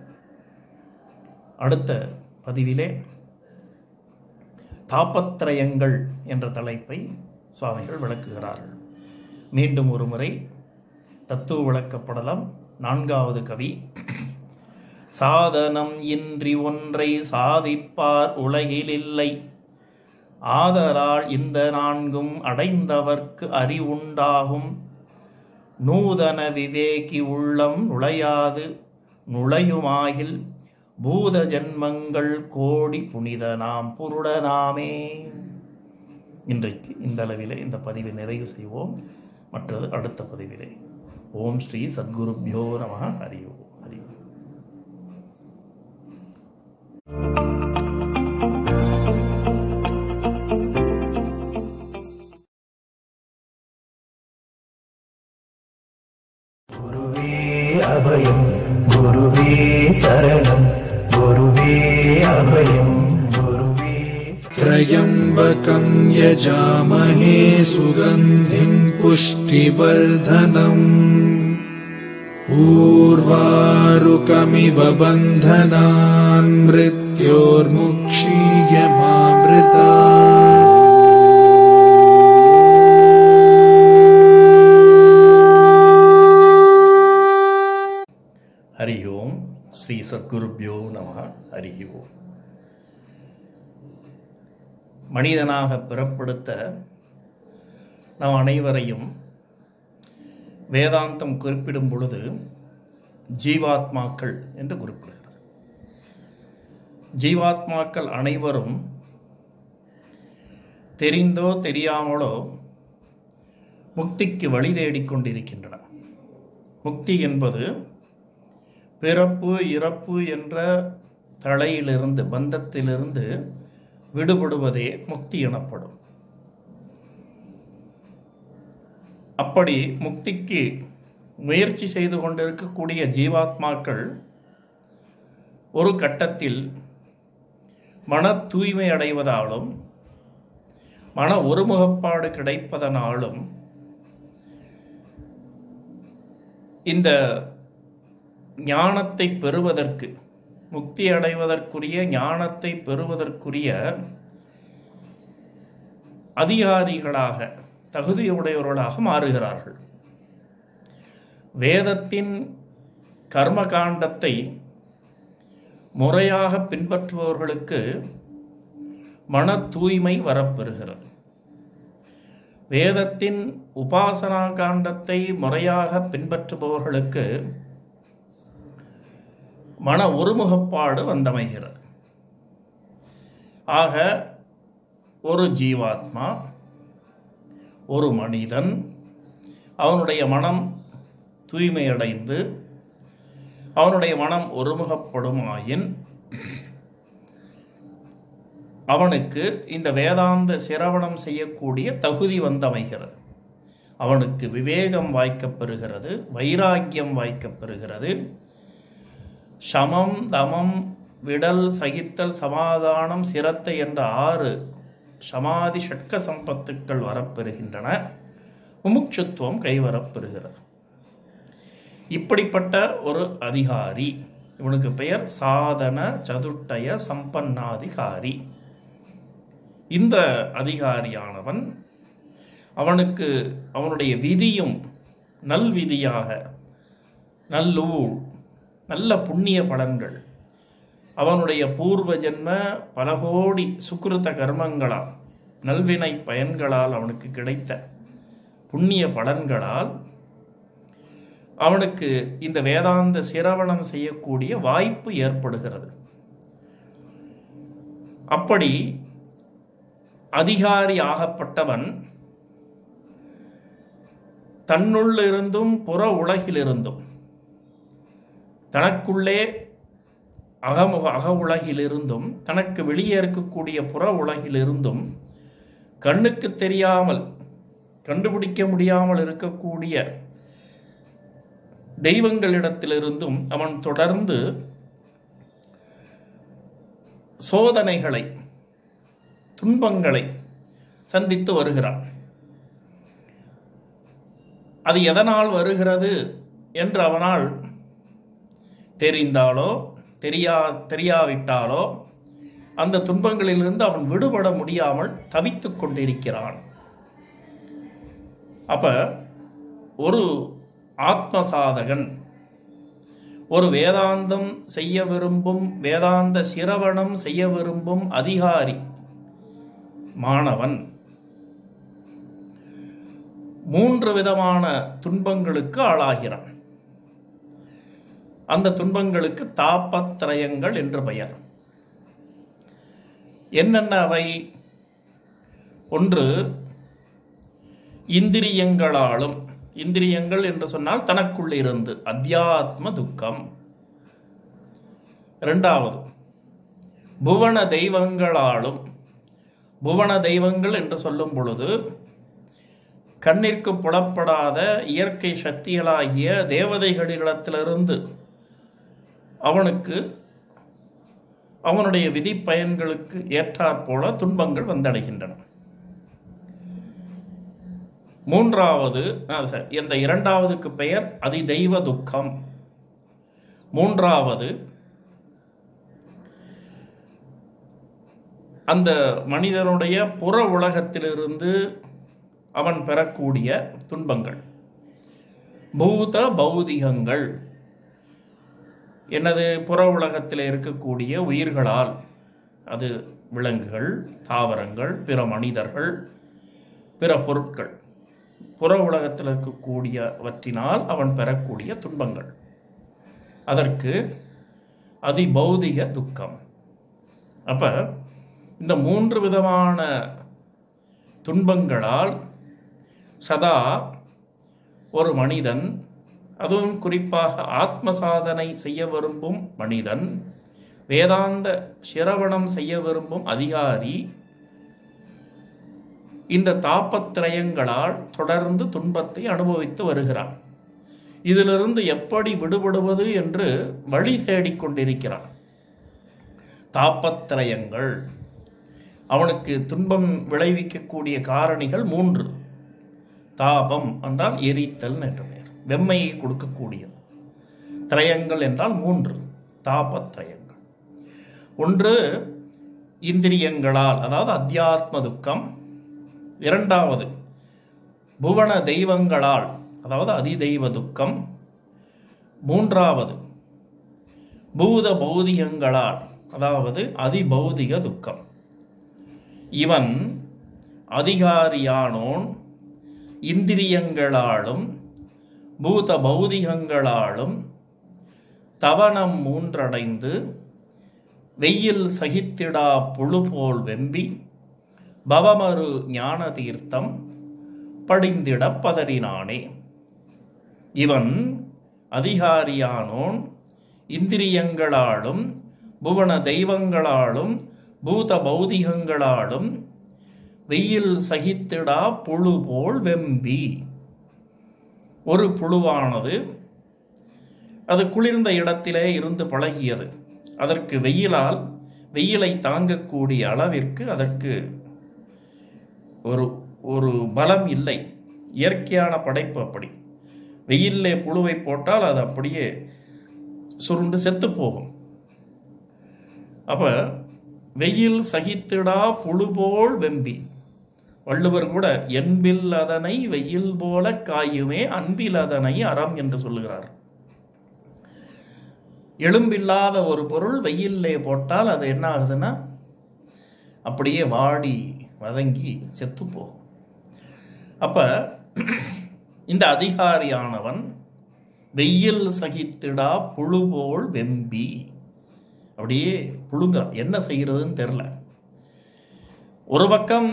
அடுத்த பதிவிலே தாபத்திரயங்கள் என்ற தலைப்பை சுவாமிகள் விளக்குகிறார்கள். மீண்டும் ஒரு முறை தத்துவ விளக்கப்படலாம் நான்காவது கவி சாதனம் இன்றி ஒன்றை சாதிப்பார் உலகில் இல்லை. ஆதலால் இந்த நான்கும் அடைந்தவர்க்கு அறிவுண்டாகும். நூதன விவேகி உள்ளம் நுழையாது நுழையுமாகில் பூத ஜன்மங்கள் கோடி புனித நாம் புருடனாமே இன்றைக்கு இந்த அளவிலே இந்த பதிவை நிறைவு செய்வோம். மற்றது அடுத்த பதிவிலே. ஓம் ஸ்ரீ சத்குருப்யோ நம. ஹரி ஓம் शरणम् गुरुवे अभयम् त्र्यम्बकम् यजामहे सुगन्धिम् पुष्टिवर्धनम्। ऊर्वारुकमिव बन्धनान् मृत्योर्मुक्षीयमामृता ஸ்ரீ சத்குருப்யோ நம ஹரி மனிதனாக பிறப்படுத்த நம் அனைவரையும் வேதாந்தம் குறிப்பிடும் பொழுது ஜீவாத்மாக்கள் என்று குறிப்பிடுகிறது ஜீவாத்மாக்கள் அனைவரும் தெரிந்தோ தெரியாமலோ முக்திக்கு வழி தேடிக் கொண்டிருக்கின்றன முக்தி என்பது பிறப்பு இறப்பு என்ற தலையிலிருந்து பந்தத்திலிருந்து விடுபடுவதே முக்தி எனப்படும். அப்படி முக்திக்கு முயற்சி செய்து கொண்டிருக்கக்கூடிய ஜீவாத்மாக்கள் ஒரு கட்டத்தில் மன தூய்மை அடைவதாலும் மன ஒருமுகப்பாடு கிடைப்பதனாலும் இந்த ஞானத்தை பெறுவதற்கு முக்தி அடைவதற்குரிய ஞானத்தை பெறுவதற்குரிய அதிகாரிகளாக தகுதியுடையவர்களாக மாறுகிறார்கள். வேதத்தின் கர்மகாண்டத்தை முறையாக பின்பற்றுபவர்களுக்கு மன தூய்மை வரப்பெறுகிறது. வேதத்தின் உபாசனா காண்டத்தை முறையாக பின்பற்றுபவர்களுக்கு மன ஒருமுகப்பாடு வந்தமைகிறது. ஆக ஒரு ஜீவாத்மா ஒரு மனிதன் அவனுடைய மனம் தூய்மையடைந்து அவனுடைய மனம் ஒருமுகப்படுமாயின் அவனுக்கு இந்த வேதாந்த சிரவணம் செய்யக்கூடிய தகுதி வந்தமைகிறது. அவனுக்கு விவேகம் வாய்க்கப்பெறுகிறது வைராக்கியம் வாய்க்கப்பெறுகிறது சமம் தமம் விடல் சகித்தல் சமாதானம் சிரத்தை என்ற ஆறு சமாதி ஷட்க சம்பத்துக்கள் வரப்பெறுகின்றன. முமுட்சுத்துவம் கைவரப்பெறுகிறது. இப்படிப்பட்ட ஒரு அதிகாரி இவனுக்கு பெயர் சாதன சதுட்டய சம்பன்னாதிகாரி. இந்த அதிகாரியானவன் அவனுக்கு அவனுடைய விதியும் நல்விதியாக நல்லூழ் நல்ல புண்ணிய பலன்கள். அவனுடைய பூர்வ ஜென்ம பல கோடி சுக்கிருத்த கர்மங்களால் நல்வினை பயன்களால் அவனுக்கு கிடைத்த புண்ணிய பலன்களால் அவனுக்கு இந்த வேதாந்த சிரவணம் செய்யக்கூடிய வாய்ப்பு ஏற்படுகிறது. அப்படி அதிகாரி ஆகப்பட்டவன் தன்னுள்ளிருந்தும் புற உலகிலிருந்தும் தனக்குள்ளே அகமுக அக உலகிலிருந்தும் தனக்கு வெளியே இருக்கக்கூடிய புற உலகிலிருந்தும் கண்ணுக்கு தெரியாமல் கண்டுபிடிக்க முடியாமல் இருக்கக்கூடிய தெய்வங்களிடத்திலிருந்தும் அவன் தொடர்ந்து சோதனைகளை துன்பங்களை சந்தித்து வருகிறான். அது எதனால் வருகிறது என்று அவனால் தெரிந்தாலோ தெரியா தெரியாவிட்டாலோ அந்த துன்பங்களிலிருந்து அவன் விடுபட முடியாமல் தவித்து கொண்டிருக்கிறான். அப்ப ஒரு ஆத்ம சாதகன் ஒரு வேதாந்தம் செய்ய விரும்பும் வேதாந்த சிரவணம் செய்ய விரும்பும் அதிகாரி மாணவன். மூன்று விதமான துன்பங்களுக்கு ஆளாகிறான். அந்த துன்பங்களுக்கு தாபத்திரயங்கள் என்று பெயர். என்னென்ன அவை? ஒன்று இந்திரியங்களாலும் இந்திரியங்கள் என்று சொன்னால் தனக்குள்ளிருந்து அத்தியாத்ம துக்கம். இரண்டாவது புவன தெய்வங்களாலும் புவன தெய்வங்கள் என்று சொல்லும் பொழுது கண்ணிற்கு புலப்படாத இயற்கை சக்திகளாகிய தேவதைகளிடத்திலிருந்து அவனுக்கு அவனுடைய விதி பயன்களுக்கு ஏற்றாற்போல துன்பங்கள் வந்தடைகின்றன. மூன்றாவது இந்த இரண்டாவதுக்கு பெயர் அதிதெய்வ துக்கம். மூன்றாவது அந்த மனிதனுடைய புற உலகத்திலிருந்து அவன் பெறக்கூடிய துன்பங்கள். பூத பௌதிகங்கள். எனது புற உலகத்தில் இருக்கக்கூடிய உயிர்களால் அது விலங்குகள் தாவரங்கள் பிற மனிதர்கள் பிற பொருட்கள் புற உலகத்தில் இருக்கக்கூடியவற்றினால் அவன் பெறக்கூடிய துன்பங்கள். அதற்கு அதிபௌதிக துக்கம். அப்போ இந்த மூன்று விதமான துன்பங்களால் சதா ஒரு மனிதன் அதுவும் குறிப்பாக ஆத்ம சாதனை செய்ய விரும்பும் மனிதன் வேதாந்த சிரவணம் செய்ய விரும்பும் அதிகாரி இந்த தாபத்திரயங்களால் தொடர்ந்து துன்பத்தை அனுபவித்து வருகிறான். இதிலிருந்து எப்படி விடுபடுவது என்று வழி தேடிக்கொண்டிருக்கிறான் தாபத்திரயங்கள் அவனுக்கு துன்பம் விளைவிக்கக்கூடிய காரணிகள் மூன்று. தாபம் என்றால் எரித்தல் என்று வெம்மையை கொடுக்கக்கூடியது. திரயங்கள் என்றால் மூன்று. தாபத்திரயங்கள் ஒன்று இந்திரியங்களால் அதாவது அத்தியாத்ம துக்கம். இரண்டாவது புவன தெய்வங்களால் அதாவது அதிதெய்வ துக்கம். மூன்றாவது பூத பௌதிகங்களால் அதாவது அதிபௌதிக துக்கம். இவன் அதிகாரியானோன் இந்திரியங்களாலும் பூத பௌதிகங்களாலும் தவனம் மூன்றடைந்து வெயில் சகித்திடா புழு போல் வெம்பி பவமரு ஞான தீர்த்தம் படிந்திடப் பதறினானே. இவன் அதிகாரியானோன் இந்திரியங்களாலும் புவன தெய்வங்களாலும் பூத பௌதிகங்களாலும் வெயில் சகித்திடா புழு போல் வெம்பி. ஒரு புழுவானது அது குளிர்ந்த இடத்திலே இருந்து பழகியது. அதற்கு வெயிலால் வெயிலை தாங்கக்கூடிய அளவிற்கு அதற்கு ஒரு ஒரு பலம் இல்லை. இயற்கையான படைப்பு அப்படி. வெயிலே புழுவை போட்டால் அது அப்படியே சுருண்டு செத்து போகும். அப்ப வெயில் சகித்திடா புழு போல் வெம்பி. வள்ளுவர் கூட என்பில் அதனை வெயில் போல காயுமே அன்பில் அதனை அறம் என்று சொல்லுகிறார். எலும்பில்லாத ஒரு பொருள் வெயிலே போட்டால் அது என்ன ஆகுதுன்னா அப்படியே வாடி வதங்கி செத்து போகும். அப்ப இந்த அதிகாரியானவன் வெயில் சகித்திடா புழு போல் வெம்பி அப்படியே புழுங்கிறான். என்ன செய்கிறதுன்னு தெரில ஒரு பக்கம்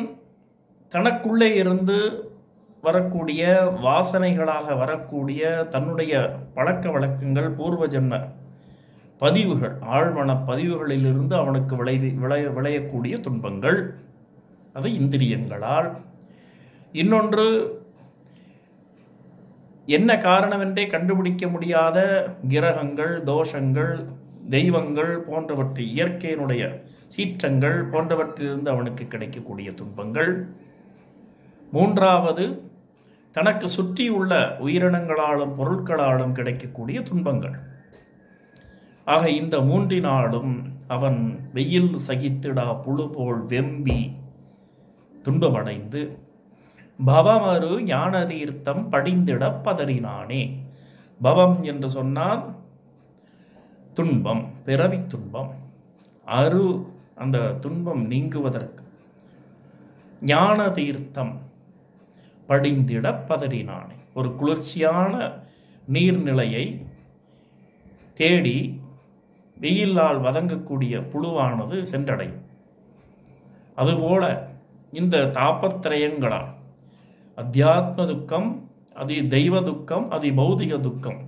தனக்குள்ளே இருந்து வரக்கூடிய வாசனைகளாக வரக்கூடிய தன்னுடைய பழக்க வழக்கங்கள் பூர்வ ஜென்ம பதிவுகள் ஆழ்மன பதிவுகளிலிருந்து அவனுக்கு விளைவி விளைய விளையக்கூடிய துன்பங்கள். அது இந்திரியங்களால். இன்னொன்று என்ன காரணமென்றே கண்டுபிடிக்க முடியாத கிரகங்கள் தோஷங்கள் தெய்வங்கள் போன்றவற்றை இயற்கையினுடைய சீற்றங்கள் போன்றவற்றிலிருந்து அவனுக்கு கிடைக்கக்கூடிய துன்பங்கள். மூன்றாவது தனக்கு சுற்றியுள்ள உயிரினங்களாலும் பொருட்களாலும் கிடைக்கக்கூடிய துன்பங்கள். ஆக இந்த மூன்றினாலும் அவன் வெயில் சகித்திடா புழு போல் வெம்பி துன்பமடைந்து பவமரு ஞான தீர்த்தம் படிந்திட பதறினானே. பவம் என்று சொன்னால் துன்பம் பிறவி துன்பம். அரு அந்த துன்பம் நீங்குவதற்கு ஞான தீர்த்தம் படிந்திட பதறினானே. ஒரு குளிர்ச்சியான நீர்நிலையை தேடி வெயிலால் வதங்கக்கூடிய புழுவானது சென்றடையும். அதுபோல இந்த தாபத்திரயங்களால் அத்தியாத்ம துக்கம் அதி தெய்வ துக்கம் அதி பௌதிக துக்கம்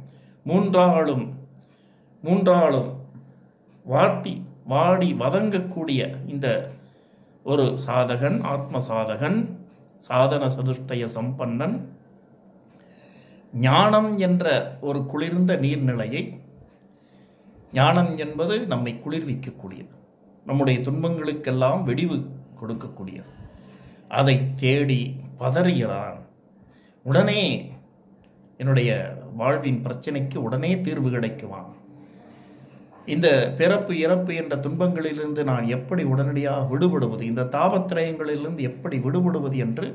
மூன்றாலும் மூன்றாலும் வாட்டி வாடி வதங்கக்கூடிய இந்த ஒரு சாதகன் ஆத்ம சாதகன் சாதன சதுஷ்டய சம்பன்னன் ஞானம் என்ற ஒரு குளிர்ந்த நீர்நிலையை ஞானம் என்பது நம்மை குளிர்விக்கக்கூடியது. நம்முடைய துன்பங்களுக்கெல்லாம் வெடிவு கொடுக்கக்கூடியது. அதை தேடி பதறுகிறான் உடனே என்னுடைய வாழ்வின் பிரச்சனைக்கு உடனே தீர்வு கிடைக்குவான் இந்த பிறப்பு இறப்பு என்ற துன்பங்களிலிருந்து நான் எப்படி உடனடியாக விடுபடுவது இந்த தாபத்திரயங்களிலிருந்து எப்படி விடுபடுவது என்று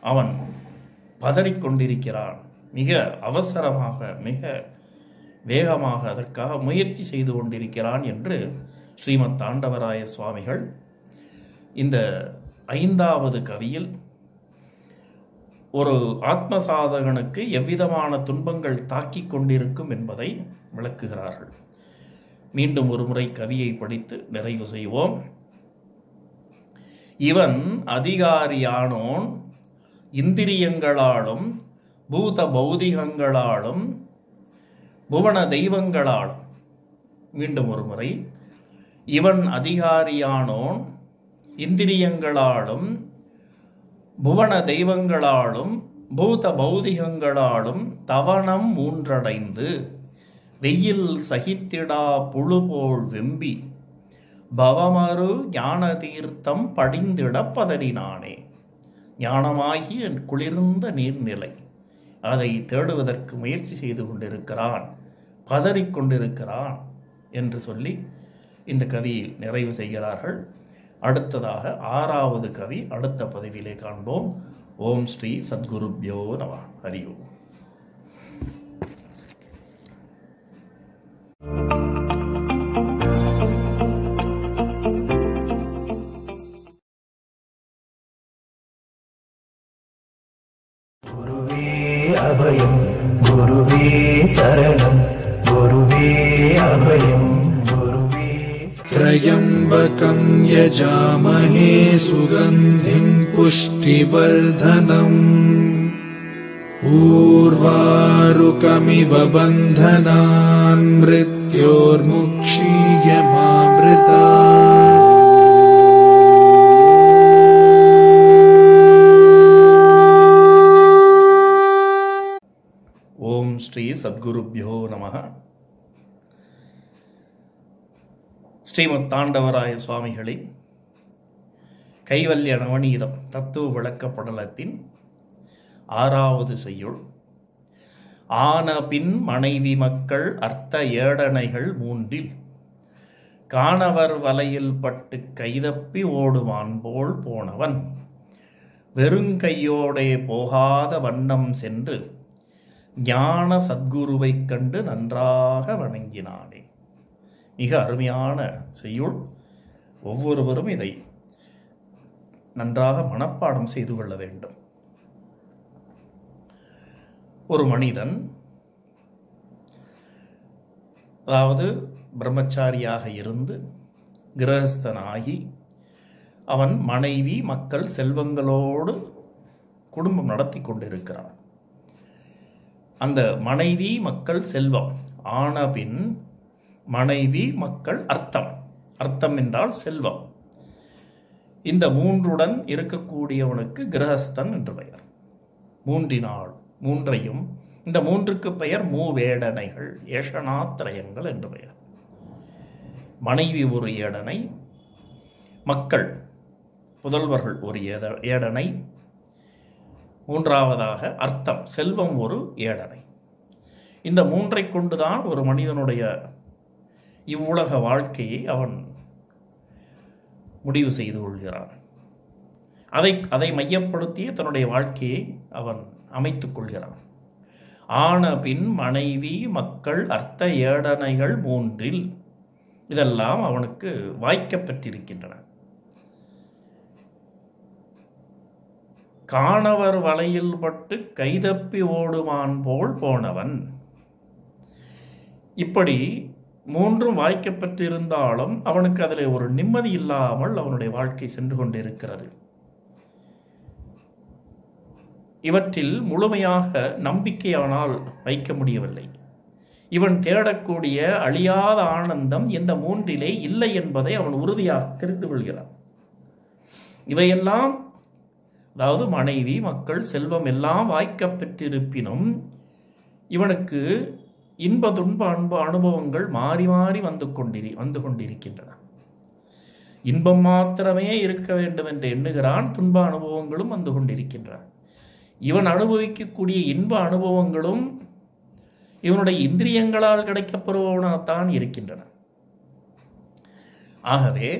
அவன் பதறிக்கொண்டிருக்கிறான். மிக அவசரமாக மிக வேகமாக அதற்காக முயற்சி செய்து கொண்டிருக்கிறான் என்று ஸ்ரீமத் தாண்டவராய சுவாமிகள் இந்த ஐந்தாவது கவியில் ஒரு ஆத்ம சாதகனுக்கு எவ்விதமான துன்பங்கள் தாக்கிக் கொண்டிருக்கும் என்பதை விளக்குகிறார்கள். மீண்டும் ஒரு முறை கவியை படித்து நிறைவு செய்வோம். இவன் அதிகாரியானோன் இந்திரியங்களாலும் பூத பௌதிகங்களாலும் புவன தெய்வங்களாலும். மீண்டும் ஒரு முறை இவன் அதிகாரியானோன் இந்திரியங்களாலும் புவன தெய்வங்களாலும் பூத பௌதிகங்களாலும் தவணம் மூன்றடைந்து வெயில் சகித்திடா புழுபோல் வெம்பி. பவமரு ஞான தீர்த்தம் படிந்திட பதறினானே. ஞானமாகிய குளிர்ந்த நீர்நிலை. அதை தேடுவதற்கு முயற்சி செய்து கொண்டிருக்கிறான். பதறிக்கொண்டிருக்கிறான் என்று சொல்லி இந்த கவியில் நிறைவு செய்கிறார்கள். அடுத்ததாக ஆறாவது கவி அடுத்த பதிவிலே காண்போம். ஓம் ஸ்ரீ சத்குருப்யோ நம. ஹரி ஓம். भयम् गुरुवे सरलम् गुरुवे अभयम् त्रयम्बकम् यजामहे सुगन्धिम् पुष्टिवर्धनम्। ऊर्वारुकमिव बन्धनान् मृत् मृत्योर्मुक्षीयमामृतात् ஓம் ஸ்ரீ சத்குருப்யோ நம ஸ்ரீமத் தாண்டவராய சுவாமிகளின் கைவல்ய நவநீதம் தத்துவ விளக்கப்படலத்தின் ஆறாவது செய்யுள் ஆன பின் மனைவி மக்கள் அர்த்த ஏடனைகள் மூன்றில். காணவர் வலையில் பட்டு கைதப்பி ஓடுவான் போல் போனவன். வெறுங்கையோடே போகாத வண்ணம் சென்று ஞான சத்குருவைக் கண்டு நன்றாக வணங்கினானே. மிக அருமையான செய்யுள். ஒவ்வொருவரும் இதை நன்றாக மனப்பாடம் செய்து கொள்ள வேண்டும். ஒரு மனிதன் அதாவது பிரம்மச்சாரியாக இருந்து கிரகஸ்தனாகி அவன் மனைவி மக்கள் செல்வங்களோடு குடும்பம் நடத்தி கொண்டிருக்கிறான். அந்த மனைவி மக்கள் செல்வம் ஆனபின் மனைவி மக்கள் அர்த்தம். அர்த்தம் என்றால் செல்வம். இந்த மூன்றுடன் இருக்கக்கூடியவனுக்கு கிரகஸ்தன் என்று பெயர். மூன்றினால் மூன்றையும் இந்த மூன்றுக்கு பெயர் மூவேடனைகள் ஏஷனாத்திரயங்கள் என்று பெயர். மனைவி ஒரு ஏடனை மக்கள் புதல்வர்கள் ஒரு ஏத ஏடனை மூன்றாவதாக அர்த்தம் செல்வம் ஒரு ஏடனை. இந்த மூன்றை கொண்டுதான் ஒரு மனிதனுடைய இவ்வுலக வாழ்க்கையை அவன் முடிவு செய்து கொள்கிறான். அதை அதை மையப்படுத்திய தன்னுடைய வாழ்க்கையை அவன் அமைத்துக் கொள்கிறான் ஆன பின் மனைவி மக்கள் அர்த்த ஏடனைகள் மூன்றில் இதெல்லாம் அவனுக்கு வாய்க்கப்பட்டிருக்கின்றன. காணவர் வலையில் பட்டு கைதப்பி ஓடுவான் போல் போனவன். இப்படி மூன்றும் வாய்க்கப்பட்டிருந்தாலும் அவனுக்கு அதில் ஒரு நிம்மதி இல்லாமல் அவனுடைய வாழ்க்கை சென்று கொண்டிருக்கிறது. இவற்றில் முழுமையாக நம்பிக்கையானால் வைக்க முடியவில்லை. இவன் தேடக்கூடிய அழியாத ஆனந்தம் இந்த மூன்றிலே இல்லை என்பதை அவன் உறுதியாக தெரிந்து கொள்கிறான். இவையெல்லாம் அதாவது மனைவி மக்கள் செல்வம் எல்லாம் வாய்க்கப்பெற்றிருப்பினும் இவனுக்கு இன்ப துன்ப அன்பு அனுபவங்கள் மாறி மாறி வந்து கொண்டிரு வந்து கொண்டிருக்கின்றன. இன்பம் மாத்திரமே இருக்க வேண்டும் என்று எண்ணுகிறான் துன்ப அனுபவங்களும் வந்து கொண்டிருக்கின்றன. இவன் அனுபவிக்கக்கூடிய இன்ப அனுபவங்களும் இவனுடைய இந்திரியங்களால் கிடைக்கப்பெறுபவனாகத்தான் இருக்கின்றன. ஆகவே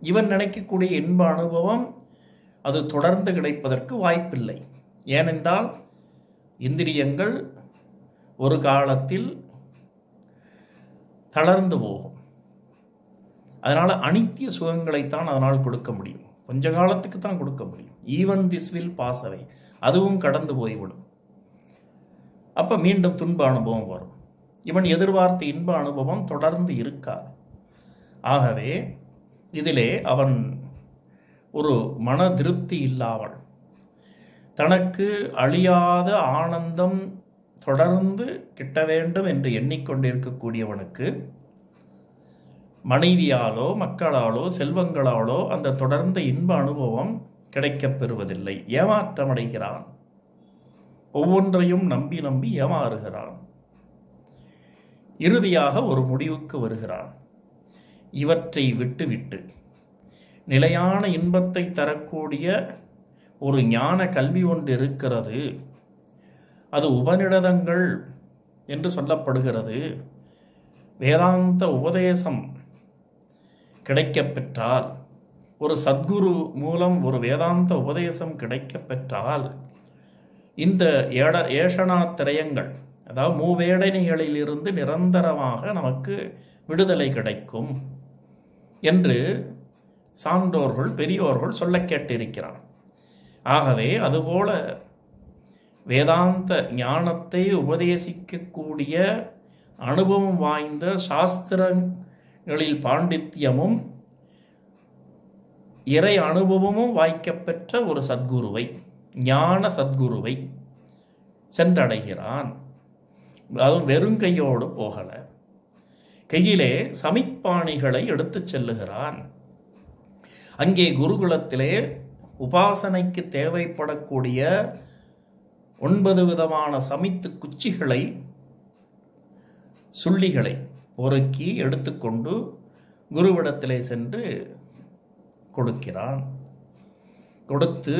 இவன் நினைக்கக்கூடிய இன்ப அனுபவம் அது தொடர்ந்து கிடைப்பதற்கு வாய்ப்பில்லை. ஏனென்றால் இந்திரியங்கள் ஒரு காலத்தில் தளர்ந்து போகும். அதனால் அனித்திய சுகங்களைத்தான் அதனால் கொடுக்க முடியும். கொஞ்ச காலத்துக்கு தான் கொடுக்க முடியும். ஈவன் திஸ் வில் பாஸ் அவை அதுவும் கடந்து போய்விடும். அப்போ மீண்டும் துன்ப அனுபவம் வரும். இவன் எதிர்பார்த்த இன்ப அனுபவம் தொடர்ந்து இருக்காது ஆகவே இதிலே அவன் ஒரு மன திருப்தி இல்லாமல் தனக்கு அழியாத ஆனந்தம் தொடர்ந்து கிட்ட வேண்டும் என்று எண்ணிக்கொண்டிருக்கக்கூடியவனுக்கு மனைவியாலோ மக்களாலோ செல்வங்களாலோ அந்த தொடர்ந்த இன்ப அனுபவம் கிடைக்கப் பெறுவதில்லை ஏமாற்றமடைகிறான். ஒவ்வொன்றையும் நம்பி நம்பி ஏமாறுகிறான். இறுதியாக ஒரு முடிவுக்கு வருகிறான். இவற்றை விட்டுவிட்டு நிலையான இன்பத்தை தரக்கூடிய ஒரு ஞான கல்வி ஒன்று இருக்கிறது. அது உபநிடதங்கள் என்று சொல்லப்படுகிறது. வேதாந்த உபதேசம் கிடைக்கப்பெற்றால் ஒரு சத்குரு மூலம் ஒரு வேதாந்த உபதேசம் கிடைக்கப்பெற்றால் இந்த ஏட ஏஷனா திரயங்கள் அதாவது மூவேடனைகளிலிருந்து நிரந்தரமாக நமக்கு விடுதலை கிடைக்கும் என்று சான்றோர்கள் பெரியோர்கள் சொல்ல கேட்டிருக்கிறார். ஆகவே அதுபோல வேதாந்த ஞானத்தை உபதேசிக்கக்கூடிய அனுபவம் வாய்ந்த சாஸ்திரங்களில் பாண்டித்யமும் இறை அனுபவமும் வாய்க்கப்பெற்ற ஒரு சத்குருவை ஞான சத்குருவை சென்றடைகிறான். அதுவும் வெறுங்கையோடு போகலை. கையிலே சமிப்பாணிகளை எடுத்துச் செல்லுகிறான். அங்கே குருகுலத்திலே உபாசனைக்கு தேவைப்படக்கூடிய ஒன்பது விதமான சமித்து குச்சிகளை சுள்ளிகளை பொறுக்கி எடுத்துக்கொண்டு குருவிடத்திலே சென்று கொடுக்கிறான். கொடுத்து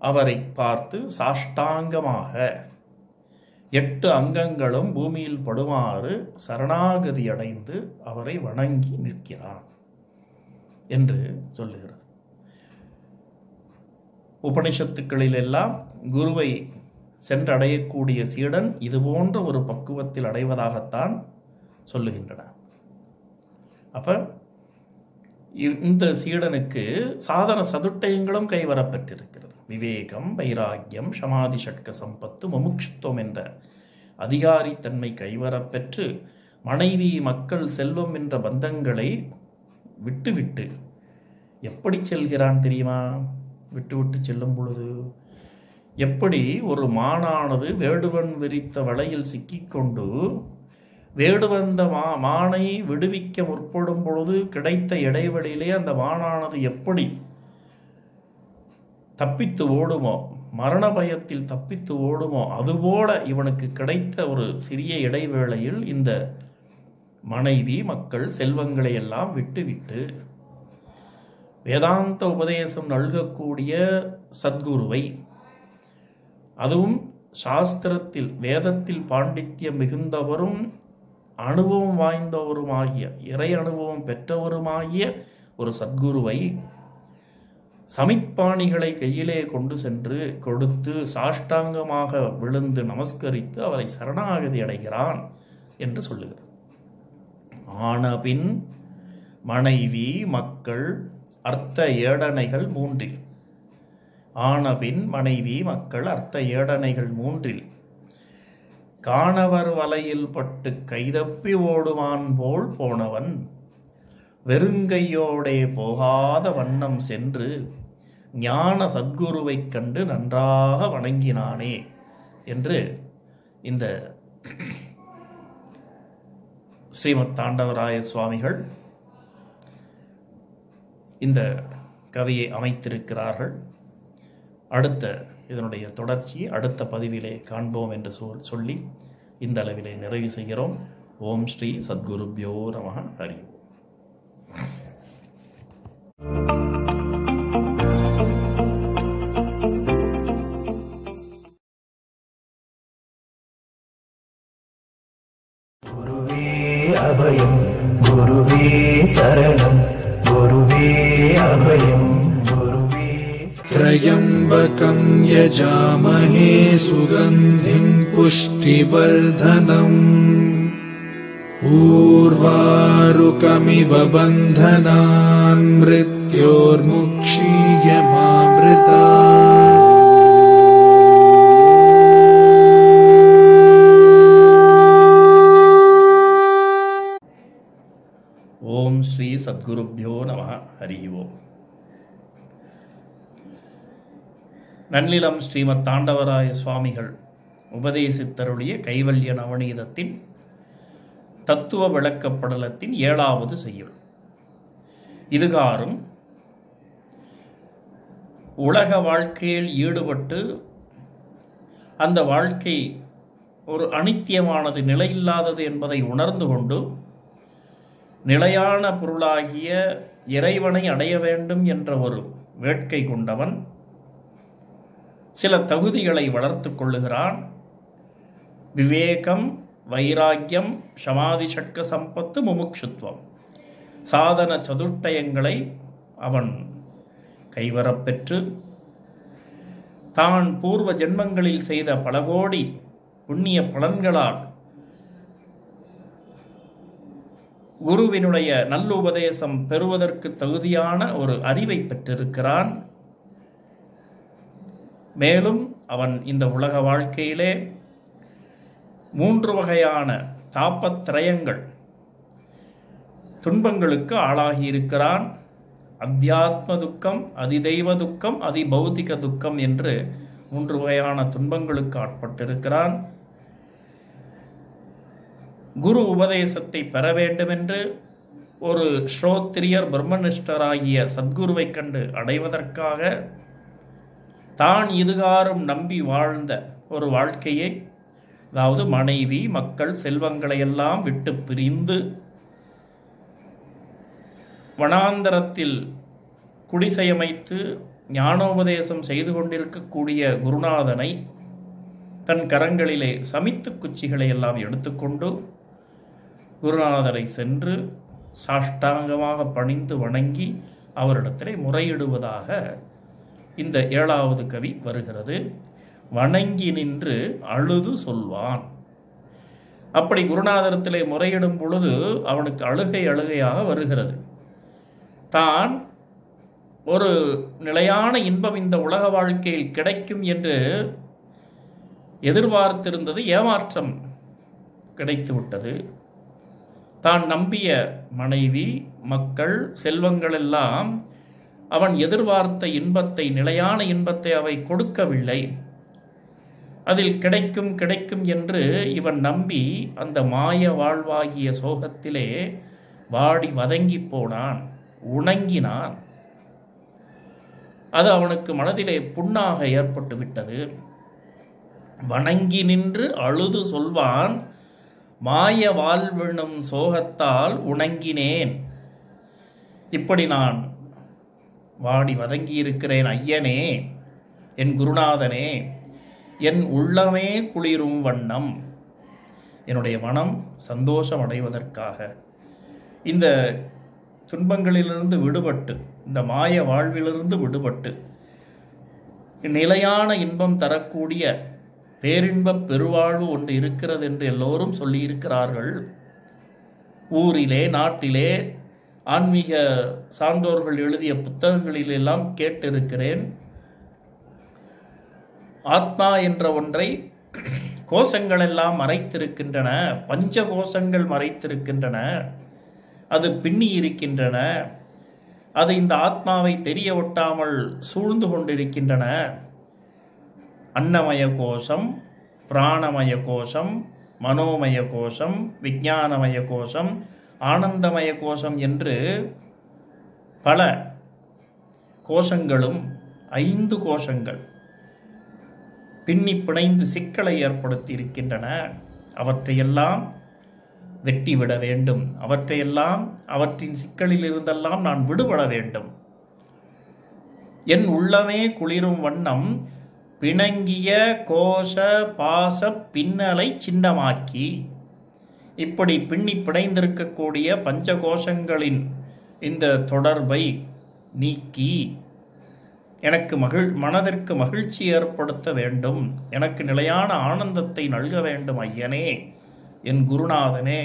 அவரை பார்த்து சாஷ்டாங்கமாக எட்டு அங்கங்களும் பூமியில் படுமாறு சரணாகதி அடைந்து அவரை வணங்கி நிற்கிறான் என்று சொல்லுகிறது. உபனிஷத்துக்களில் எல்லாம் குருவை சென்றடையக்கூடிய சீடன் இது போன்ற ஒரு பக்குவத்தில் அடைவதாகத்தான் சொல்லுகின்றன. அப்ப இந்த சீடனுக்கு சாதன சதுட்டயங்களும் கைவரப்பெற்றிருக்கிறது விவேகம் வைராக்கியம் சமாதி சட்க சம்பத்து முமுட்சுத்துவம் என்ற அதிகாரித்தன்மை கைவரப்பெற்று மனைவி மக்கள் செல்வம் என்ற பந்தங்களை விட்டுவிட்டு எப்படி செல்கிறான் தெரியுமா? விட்டுவிட்டு செல்லும் பொழுது எப்படி ஒரு மானானது வேடுவன் விரித்த வலையில் சிக்கிக்கொண்டு வேடுவந்த மா மானை விடுவிக்க முற்படும் பொழுது கிடைத்த இடைவெளியிலே அந்த மானானது எப்படி தப்பித்து ஓடுமோ மரண பயத்தில் தப்பித்து ஓடுமோ அதுபோல இவனுக்கு கிடைத்த ஒரு சிறிய இடைவேளையில் இந்த மனைவி மக்கள் செல்வங்களை எல்லாம் விட்டுவிட்டு வேதாந்த உபதேசம் நல்கக்கூடிய சத்குருவை அதுவும் சாஸ்திரத்தில் வேதத்தில் பாண்டித்யம் மிகுந்தவரும் அனுபவம் வாய்ந்தவருமாகிய இறை அனுபவம் பெற்றவருமாகிய ஒரு சத்குருவை சமிப்பாணிகளை கையிலே கொண்டு சென்று கொடுத்து சாஷ்டாங்கமாக விழுந்து நமஸ்கரித்து அவரை சரணாகதி அடைகிறான் என்று சொல்லுகிறார். ஆனபின் மனைவி மக்கள் அர்த்த ஏடனைகள் மூன்றில். ஆனபின் மனைவி மக்கள் அர்த்த ஏடனைகள் மூன்றில். காணவர் வலையில் பட்டு கைதப்பி ஓடுவான் போல் போனவன். வெறுங்கையோடே போகாத வண்ணம் சென்று ஞான சத்குருவைக் கண்டு நன்றாக வணங்கினானே என்று இந்த ஸ்ரீமத் தாண்டவராய சுவாமிகள் இந்த கவியை அமைத்திருக்கிறார்கள். அடுத்த இதனுடைய தொடர்ச்சி அடுத்த பதிவிலே காண்போம் என்று சொல் சொல்லி இந்த அளவிலே நிறைவு செய்கிறோம். ஓம் ஸ்ரீ சத்குரு நம. ஹரி. குருவே அபயம் குருவே சரண जामहे सुगन्धिम् पुष्टिवर्धनम्। ऊर्वारुकमिव बन्धनान् मृत्योर्मुक्षीयमामृता ॐ श्री सद्गुरुभ्यो नमः। हरिः ओम्। நன்னிலம் ஸ்ரீமத் தாண்டவராய சுவாமிகள் உபதேசித்தருளிய கைவல்ய நவநீதத்தின் தத்துவ விளக்கப்படலத்தின் ஏழாவது செய்யுள். இதுகாரும் உலக வாழ்க்கையில் ஈடுபட்டு அந்த வாழ்க்கை ஒரு அனித்தியமானது நிலையில்லாதது என்பதை உணர்ந்து கொண்டு நிலையான பொருளாகிய இறைவனை அடைய வேண்டும் என்ற ஒரு வேட்கை கொண்டவன் சில தகுதிகளை வளர்த்து கொள்ளுகிறான். விவேகம் வைராக்கியம் சமாதி சட்க சம்பத்து முமுட்சுத்துவம் சாதன சதுஷ்டயங்களை அவன் கைவரப்பெற்று தான் பூர்வ ஜென்மங்களில் செய்த பல கோடி புண்ணிய பலன்களால் குருவினுடைய நல்லுபதேசம் பெறுவதற்கு தகுதியான ஒரு அறிவை பெற்றிருக்கிறான். மேலும் அவன் இந்த உலக வாழ்க்கையிலே மூன்று வகையான தாப்பத்திரயங்கள் துன்பங்களுக்கு ஆளாகி இருக்கிறான். அத்தியாத்ம துக்கம் அதிதெய்வ துக்கம் அதிபௌத்திக துக்கம் என்று மூன்று வகையான துன்பங்களுக்கு ஆட்பட்டிருக்கிறான். குரு உபதேசத்தை பெற வேண்டுமென்று ஒரு ஸ்ரோத்திரியர் பிரம்மனிஷ்டராகிய சத்குருவைக் கண்டு அடைவதற்காக தான் இதுகாரும் நம்பி வாழ்ந்த ஒரு வாழ்க்கையை. அதாவது மனைவி மக்கள் செல்வங்களை எல்லாம் விட்டு பிரிந்து வனாந்தரத்தில் குடிசையமைத்து ஞானோபதேசம் செய்து கொண்டிருக்கக்கூடிய குருநாதனை தன் கரங்களிலே சமித்து குச்சிகளை எல்லாம் எடுத்துக்கொண்டு குருநாதரை சென்று சாஷ்டாங்கமாக பணிந்து வணங்கி அவரிடத்திலே முறையிடுவதாக இந்த ஏழாவது கவி வருகிறது. வணங்கி நின்று அழுது சொல்வான். அப்படி குருநாதரத்திலே முறையிடும் பொழுது அவனுக்கு அழுகை அழுகையாக வருகிறது. தான் ஒரு நிலையான இன்பம் இந்த உலக வாழ்க்கையில் கிடைக்கும் என்று எதிர்பார்த்திருந்தது ஏமாற்றம் கிடைத்துவிட்டது. தான் நம்பிய மனைவி மக்கள் செல்வங்கள் எல்லாம் அவன் எதிர்பார்த்த இன்பத்தை நிலையான இன்பத்தை அவை கொடுக்கவில்லை. அதில் கிடைக்கும் கிடைக்கும் என்று இவன் நம்பி அந்த மாய வாழ்வாகிய சோகத்திலே வாடி வதங்கி போனான் உணங்கினான். அது அவனுக்கு மனதிலே புண்ணாக ஏற்பட்டு விட்டது. வணங்கி நின்று அழுது சொல்வான் மாய வாழ்வினும் சோகத்தால் உணங்கினேன். இப்படி நான் வாடி வதங்கி இருக்கிறேன் ஐயனே என் குருநாதனே என் உள்ளமே குளிரும் வண்ணம். என்னுடைய மனம் சந்தோஷம் அடைவதற்காக இந்த துன்பங்களிலிருந்து விடுபட்டு இந்த மாய வாழ்விலிருந்து விடுபட்டு நிலையான இன்பம் தரக்கூடிய பேரின்பப் பெருவாழ்வு ஒன்று இருக்கிறது என்று எல்லோரும் சொல்லியிருக்கிறார்கள். ஊரிலே நாட்டிலே ஆன்மீக சான்றோர்கள் எழுதிய புத்தகங்களிலெல்லாம் கேட்டிருக்கிறேன். ஆத்மா என்ற ஒன்றை கோஷங்கள் எல்லாம் மறைத்திருக்கின்றன பஞ்ச கோஷங்கள் மறைத்திருக்கின்றன அது பின்னி இருக்கின்றன அது இந்த ஆத்மாவை தெரிய ஒட்டாமல் சூழ்ந்து கொண்டிருக்கின்றன. அன்னமய கோஷம் பிராணமய கோஷம் மனோமய கோஷம் விஞ்ஞானமய கோஷம் ஆனந்தமய கோஷம் என்று பல கோஷங்களும் ஐந்து கோஷங்கள் பின்னி பிணைந்து சிக்கலை ஏற்படுத்தி இருக்கின்றன அவற்றையெல்லாம் வெட்டிவிட வேண்டும். அவற்றையெல்லாம் அவற்றின் சிக்கலில் இருந்தெல்லாம் நான் விடுபட வேண்டும். என் உள்ளமே குளிரும் வண்ணம் பிணங்கிய கோஷ பாச பின்னலை சின்னமாக்கி இப்படி பின்னி பிணைந்திருக்கக்கூடிய பஞ்ச கோஷங்களின் இந்த தொடர்பை நீக்கி எனக்கு மகிழ் மனதிற்கு மகிழ்ச்சி ஏற்படுத்த வேண்டும். எனக்கு நிலையான ஆனந்தத்தை நல்க வேண்டும் ஐயனே என் குருநாதனே.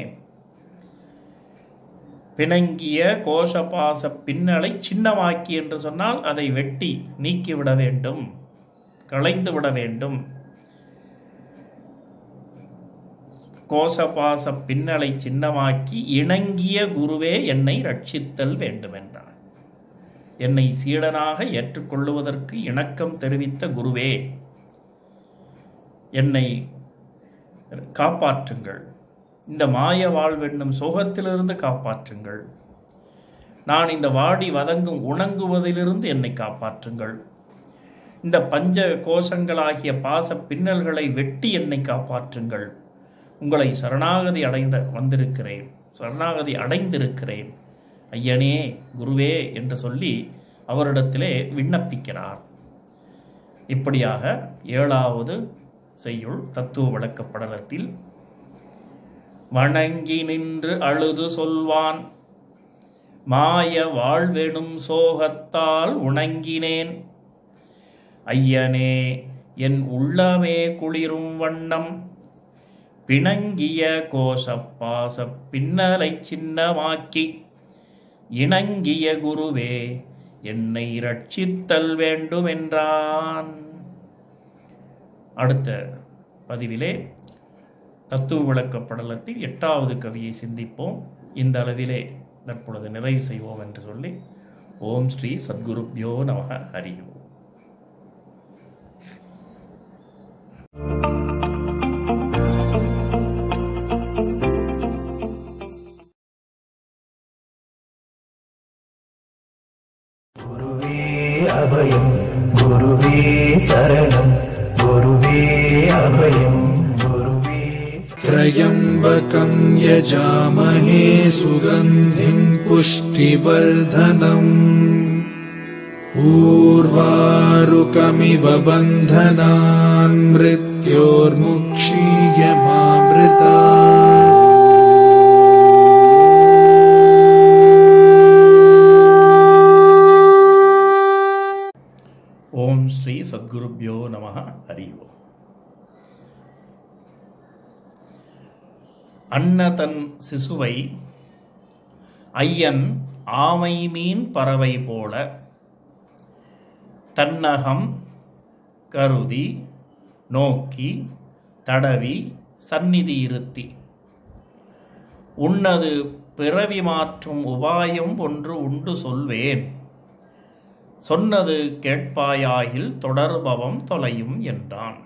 பிணங்கிய கோஷபாச பின்னலை சின்னமாக்கி என்று சொன்னால் அதை வெட்டி நீக்கிவிட வேண்டும் களைந்து விட வேண்டும். கோசபாச பின்னலை சின்னமாக்கி இணங்கிய குருவே என்னை ரட்சித்தல் வேண்டுமென்றான். என்னை சீடனாக ஏற்றுக்கொள்ளுவதற்கு இணக்கம் தெரிவித்த குருவே என்னை காப்பாற்றுங்கள். இந்த மாய வாழ்வென்னும் சோகத்திலிருந்து காப்பாற்றுங்கள். நான் இந்த வாடி வதங்கும் உணங்குவதிலிருந்து என்னை காப்பாற்றுங்கள். இந்த பஞ்ச கோஷங்களாகிய பாச பின்னல்களை வெட்டி என்னை காப்பாற்றுங்கள். உங்களை சரணாகதி அடைந்த வந்திருக்கிறேன் சரணாகதி அடைந்திருக்கிறேன். ஐயனே குருவே என்று சொல்லி அவரிடத்திலே விண்ணப்பிக்கிறார். இப்படியாக ஏழாவது செய்யுள் தத்துவ விளக்கப்படலத்தில் வணங்கி நின்று அழுது சொல்வான் மாய வாழ்வெனும் சோகத்தால் உணங்கினேன். ஐயனே என் உள்ளமே குளிரும் வண்ணம் பிணங்கிய கோஷப்பாச பின்னலை சின்னமாக்கி இணங்கிய குருவே என்னை ரட்சித்தல் வேண்டுமென்றான். அடுத்த பதிவிலே தத்துவ விளக்கப்படலத்தில் எட்டாவது கவியை சிந்திப்போம். இந்த அளவிலே தற்பொழுது நிறைவு செய்வோம் என்று சொல்லி ஓம் ஸ்ரீ சத்குருப்யோ நமக ஹரி thank you अभयं गुरुवे शरणं गुरुवे अभयं गुरुवे त्र्यम्बकं यजामहे सुगन्धिं पुष्टिवर्धनम् ऊर्वारुकमिव बन्धनान् मृत्योर्मुक्षीयमामृता சத்குருப்பியோ நம சத்குருப்யோ நமக அன்ன தன் சிசுவை ஐயன் ஆமை மீன் பறவை போல தன்னகம் கருதி நோக்கி தடவி சந்நிதி இருத்தி. உன்னது பிறவி மாற்றும் உபாயம் ஒன்று உண்டு சொல்வேன். சொன்னது கேட்பாயாகில் தொடர்பவம் தொலையும் என்றான்.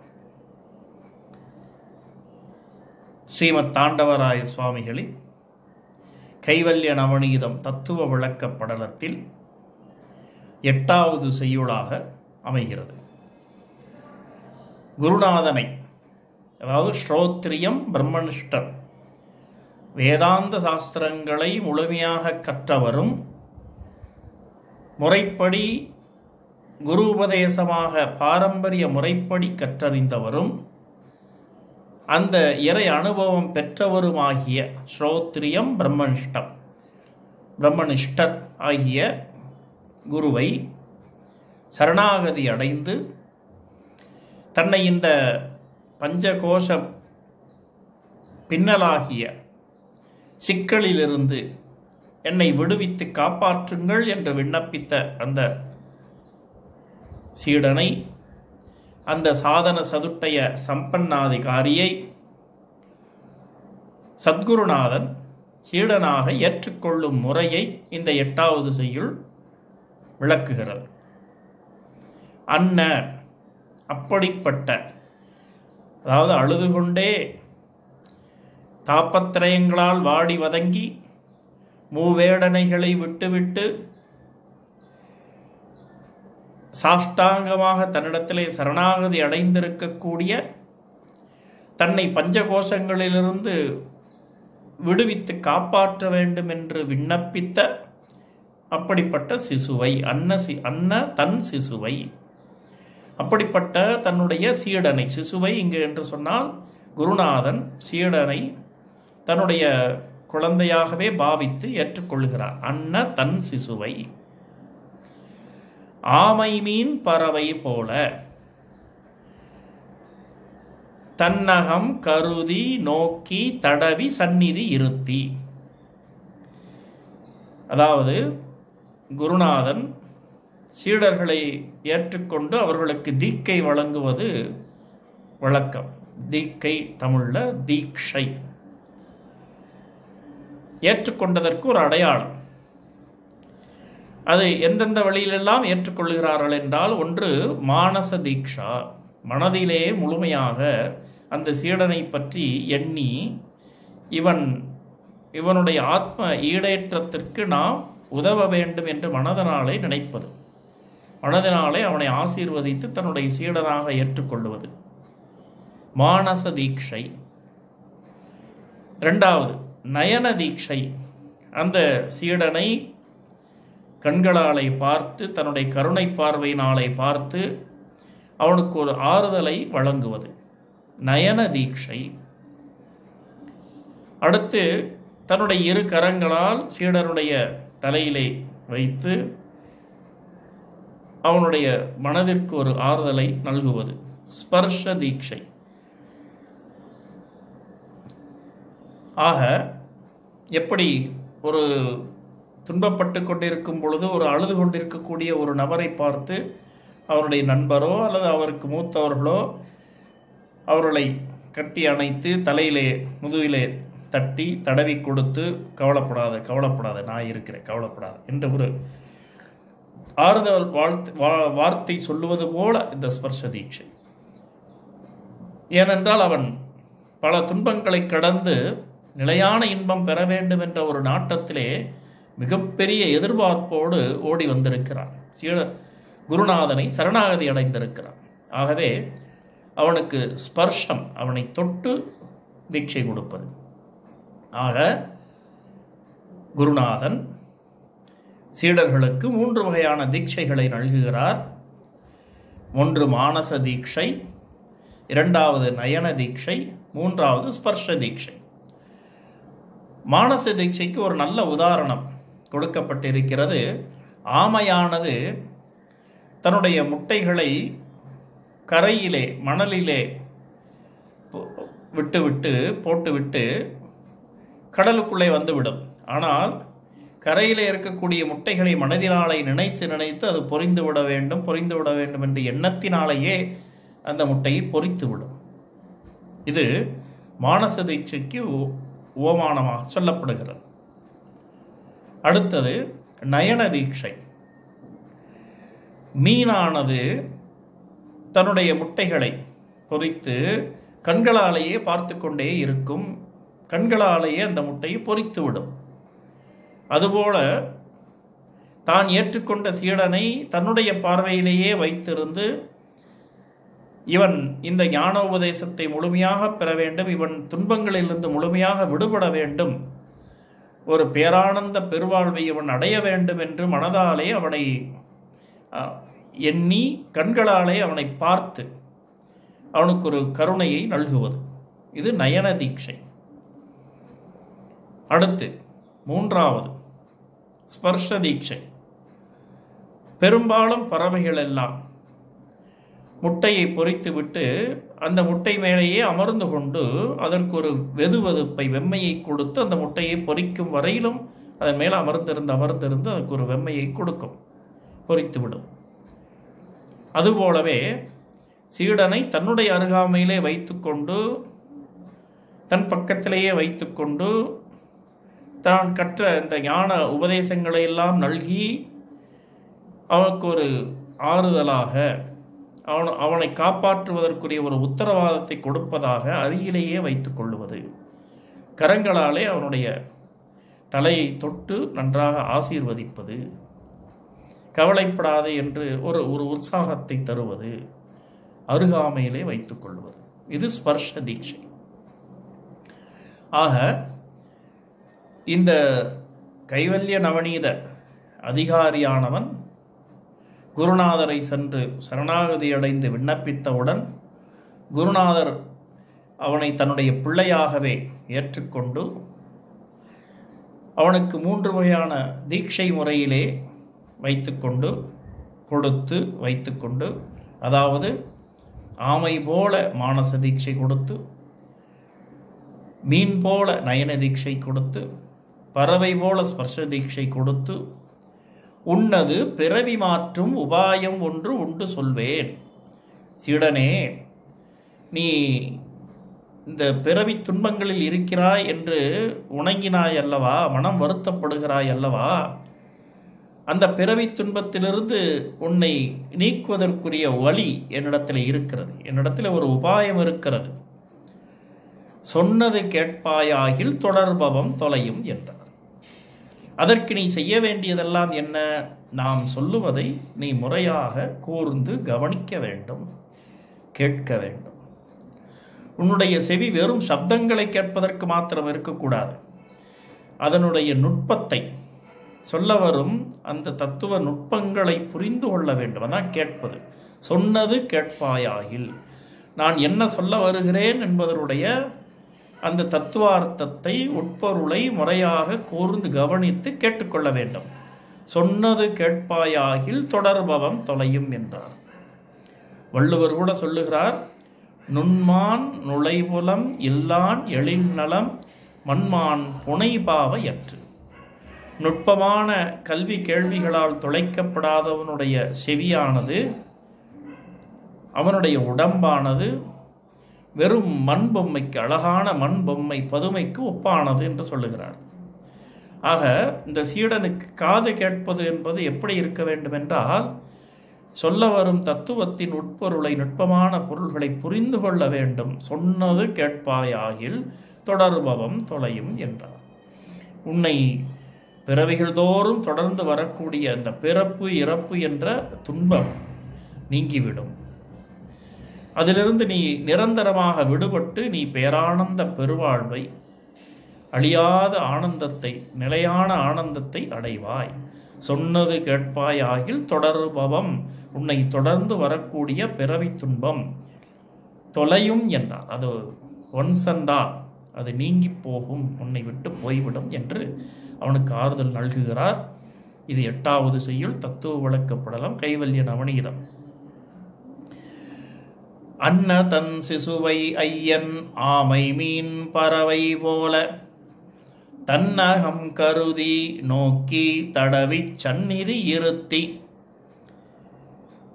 ஸ்ரீமத் தாண்டவராய சுவாமிகளின் கைவல்ய நவநீதம் தத்துவ விளக்க படலத்தில் எட்டாவது செய்யுளாக அமைகிறது. குருநாதனை அதாவது ஸ்ரோத்ரியம் பிரம்மனிஷ்டர் வேதாந்த சாஸ்திரங்களை முழுமையாக கற்றவரும் முறைப்படி குரு உபதேசமாக பாரம்பரிய முறைப்படி கற்றறிந்தவரும் அந்த இறை அனுபவம் பெற்றவருமாகிய ஸ்ரோத்ரியம் பிரம்மனிஷ்டம் பிரம்மனிஷ்டர் ஆகிய குருவை சரணாகதி அடைந்து தன்னை இந்த பஞ்சகோஷ பின்னலாகிய சிக்கலிலிருந்து என்னை விடுவித்து காப்பாற்றுங்கள் என்று விண்ணப்பித்த அந்த சீடனை அந்த சாதன சதுட்டய சம்பன்னாதிகாரியை சத்குருநாதன் சீடனாக ஏற்றுக்கொள்ளும் முறையை இந்த எட்டாவது செய்யுள் விளக்குகிறது. அன்ன அப்படிப்பட்ட அதாவது அழுது கொண்டே தாப்பத்திரயங்களால் வாடி வதங்கி மூவேடனைகளை விட்டுவிட்டு சாஷ்டாங்கமாக தன்னிடத்திலே சரணாகதி அடைந்திருக்கக்கூடிய தன்னை பஞ்சகோஷங்களிலிருந்து விடுவித்து காப்பாற்ற வேண்டும் என்று விண்ணப்பித்த அப்படிப்பட்ட சிசுவை அன்ன சி அன்ன தன் சிசுவை. அப்படிப்பட்ட தன்னுடைய சீடனை சிசுவை இங்கு என்று சொன்னால் குருநாதன் சீடனை தன்னுடைய குழந்தையாகவே பாவித்து ஏற்றுக்கொள்கிறார். அன்ன தன் சிசுவை. ஆமை மீன் பறவை போல. தன்னகம் கருதி நோக்கி தடவி சந்நிதி இருத்தி. அதாவது குருநாதன் சீடர்களை ஏற்றுக்கொண்டு அவர்களுக்கு தீக்கை வழங்குவது வழக்கம். தீக்கை தமிழில் தீக்ஷை. ஏற்றுக்கொண்டதற்கு ஒரு அடையாளம். அது எந்தெந்த வழியிலெல்லாம் ஏற்றுக்கொள்கிறார்கள் என்றால் ஒன்று மானச தீக்ஷா மனதிலே முழுமையாக அந்த சீடனை பற்றி எண்ணி இவன் இவனுடைய ஆத்ம ஈடேற்றத்திற்கு நாம் உதவ வேண்டும் என்று மனதனாலே நினைப்பது. மனதினாலே அவனை ஆசீர்வதித்து தன்னுடைய சீடனாக ஏற்றுக்கொள்வது. மானச தீட்சை இரண்டாவது நயன தீட்சை அந்த சீடனை கண்களாலை பார்த்து தன்னுடைய கருணை பார்வையினாலே பார்த்து அவனுக்கு ஒரு ஆறுதலை வழங்குவது. நயன தீட்சை அடுத்து தன்னுடைய இரு கரங்களால் சீடருடைய தலையிலே வைத்து அவனுடைய மனதிற்கு ஒரு ஆறுதலை நல்குவது. ஸ்பர்ஷ தீட்சை ஆக எப்படி ஒரு துன்பப்பட்டு கொண்டிருக்கும் பொழுது ஒரு அழுது கொண்டிருக்கக்கூடிய ஒரு நபரை பார்த்து அவருடைய நண்பரோ அல்லது அவருக்கு மூத்தவர்களோ அவர்களை கட்டி அணைத்து தலையிலே முதுகிலே தட்டி தடவி கொடுத்து கவலைப்படாத கவலைப்படாத நான் இருக்கிறேன் கவலைப்படாத என்ற ஒரு ஆறுதல் வாழ்த்து வா- வார்த்தை சொல்லுவது போல இந்த ஸ்பர்ஷ தீட்சை. ஏனென்றால் அவன் பல துன்பங்களை கடந்து நிலையான இன்பம் பெற வேண்டும் என்ற ஒரு நாட்டத்திலே மிகப்பெரிய எதிர்பார்ப்போடு ஓடி வந்திருக்கிறான். சீட குருநாதனை சரணாகதி அடைந்திருக்கிறான். ஆகவே அவனுக்கு ஸ்பர்ஷம் அவனை தொட்டு தீட்சை கொடுப்பது. ஆக குருநாதன் சீடர்களுக்கு மூன்று வகையான தீட்சைகளை நல்குகிறார். ஒன்று மானச தீட்சை இரண்டாவது நயன தீட்சை மூன்றாவது ஸ்பர்ஷ தீட்சை. மானச தீட்சைக்கு ஒரு நல்ல உதாரணம் கொடுக்கப்பட்டிருக்கிறது. ஆமையானது தன்னுடைய முட்டைகளை கரையிலே மணலிலே போ- விட்டுவிட்டு போட்டுவிட்டு கடலுக்குள்ளே வந்துவிடும். ஆனால் கரையிலே இருக்கக்கூடிய முட்டைகளை மனதினாலே நினைத்து நினைத்து அது பொரிந்து விட வேண்டும் பொரிந்து விட வேண்டும் என்ற எண்ணத்தினாலேயே அந்த முட்டையை பொரித்து விடும் இது மானச தீட்சைக்கு உபமானமாக சொல்லப்படுகிறது. அடுத்தது நயன தீட்சை மீனானது தன்னுடைய முட்டைகளை பொரித்து கண்களாலேயே பார்த்து கொண்டே இருக்கும். கண்களாலேயே அந்த முட்டையை பொறித்து விடும் அதுபோல தான் ஏற்றுக்கொண்ட சீடனை தன்னுடைய பார்வையிலேயே வைத்திருந்து இவன் இந்த ஞான உபதேசத்தை முழுமையாக பெற வேண்டும் இவன் துன்பங்களிலிருந்து முழுமையாக விடுபட வேண்டும். ஒரு பேரானந்த பெருவாழ்வை இவன் அடைய வேண்டும் என்று மனதாலே அவனை எண்ணி கண்களாலே அவனை பார்த்து அவனுக்கு ஒரு கருணையை நல்குவது. இது நயன தீட்சை. அடுத்து மூன்றாவது ஸ்பர்ஷ தீட்சை. பெரும்பாலும் பறவைகள் எல்லாம் முட்டையை பொறித்துவிட்டு அந்த முட்டை மேலேயே அமர்ந்து கொண்டு அதற்கு ஒரு வெது வெதுப்பை வெம்மையை கொடுத்து அந்த முட்டையை பொறிக்கும் வரையிலும் அதன் மேலே அமர்ந்திருந்து அமர்ந்திருந்து அதுக்கு ஒரு வெம்மையை கொடுக்கும் பொறித்து விடும் அதுபோலவே சீடனை தன்னுடைய அருகாமையிலே வைத்துக்கொண்டு தன் பக்கத்திலேயே வைத்துக்கொண்டு தான் கற்ற இந்த ஞான உபதேசங்களை எல்லாம் நல்கி அவனுக்கு ஒரு ஆறுதலாக அவன் அவனை காப்பாற்றுவதற்குரிய ஒரு உத்தரவாதத்தை கொடுப்பதாக அருகிலேயே வைத்து கொள்ளுவது. கரங்களாலே அவனுடைய தலையை தொட்டு நன்றாக ஆசீர்வதிப்பது. கவலைப்படாதே என்று ஒரு ஒரு உற்சாகத்தை தருவது. அருகாமையிலே வைத்துக் கொள்வது. இது ஸ்பர்ஷ தீட்சை. ஆக இந்த கைவல்ய நவநீத அதிகாரியானவன் குருநாதரை சென்று சரணாகதி அடைந்து விண்ணப்பித்தவுடன் குருநாதர் அவனை தன்னுடைய பிள்ளையாகவே ஏற்றுக்கொண்டு அவனுக்கு மூன்று வகையான தீட்சை முறையிலே வைத்துக்கொண்டு கொடுத்து வைத்துக்கொண்டு அதாவது ஆமை போல மானச தீட்சை கொடுத்து மீன் போல நயன தீட்சை கொடுத்து பறவை போல ஸ்பர்ஷ தீட்சை கொடுத்து உன்னது பிறவி மாற்றும் உபாயம் ஒன்று உண்டு சொல்வேன். சீடனே நீ இந்த பிறவி துன்பங்களில் இருக்கிறாய் என்று உணங்கினாய் அல்லவா? மனம் வருத்தப்படுகிறாய் அல்லவா? அந்த பிறவி துன்பத்திலிருந்து உன்னை நீக்குவதற்குரிய வழி என்னிடத்தில் இருக்கிறது. என்னிடத்தில் ஒரு உபாயம் இருக்கிறது. சொன்னது கேட்பாயாகில் தொடர்பவம் தொலையும் என்றார். அதற்கு நீ செய்ய வேண்டியதெல்லாம் என்ன? நாம் சொல்லுவதை நீ முறையாக கூர்ந்து கவனிக்க வேண்டும் கேட்க வேண்டும். உன்னுடைய செவி வெறும் சப்தங்களை கேட்பதற்கு மாத்திரம் இருக்கக்கூடாது. அதனுடைய நுட்பத்தை சொல்ல வரும் அந்த தத்துவ நுட்பங்களை புரிந்து கொள்ள வேண்டும். அதான் கேட்பது. சொன்னது கேட்பாயாகில். நான் என்ன சொல்ல வருகிறேன் என்பதனுடைய அந்த தத்துவார்த்தத்தை உட்பொருளை முறையாக கூர்ந்து கவனித்து கேட்டுக்கொள்ள வேண்டும். சொன்னது கேட்பாயாகில் தொடர்பவம் தொலையும் என்றார். வள்ளுவர் கூட சொல்லுகிறார் நுண்மான் நுழைபுலம் இல்லான் எழில்நலம் மண்மான் புனைபாவையற்று நுட்பமான கல்வி கேள்விகளால் துளைக்கப்படாதவனுடைய செவியானது அவனுடைய உடம்பானது வெறும் மண் பொம்மைக்கு அழகான மண் பொம்மை பதுமைக்கு ஒப்பானது என்று சொல்லுகிறார். ஆக இந்த சீடனுக்கு காது கேட்பது என்பது எப்படி இருக்க வேண்டும் என்றால் சொல்ல வரும் தத்துவத்தின் உட்பொருளை நுட்பமான பொருள்களை புரிந்து கொள்ள வேண்டும். சொன்னது கேட்பாயாகில் தொடர்பவம் தொலையும் என்றார். உன்னை பிறவிகள் தோறும் தொடர்ந்து வரக்கூடிய அந்த பிறப்பு இறப்பு என்ற துன்பம் நீங்கிவிடும். அதிலிருந்து நீ நிரந்தரமாக விடுபட்டு நீ பேரானந்த பெருவாழ்வை அழியாத ஆனந்தத்தை நிலையான ஆனந்தத்தை அடைவாய். சொன்னது கேட்பாய் ஆகில் தொடர்பவம் உன்னை தொடர்ந்து வரக்கூடிய பிறவி துன்பம். தொலையும் என்றார். அது ஒன்சண்டா அது நீங்கி போகும் உன்னை விட்டு போய்விடும் என்று அவனுக்கு ஆறுதல் நல்குகிறார். இது எட்டாவது செய்யுள் தத்துவ விளக்கப்படலாம் கைவல்ய நவநீதம். அன்னதன் சிசுவை ஐயன் ஆமை மீன் பறவை போல. தன்னகம் கருதி நோக்கி தடவிச் சந்நிதி இருத்தி.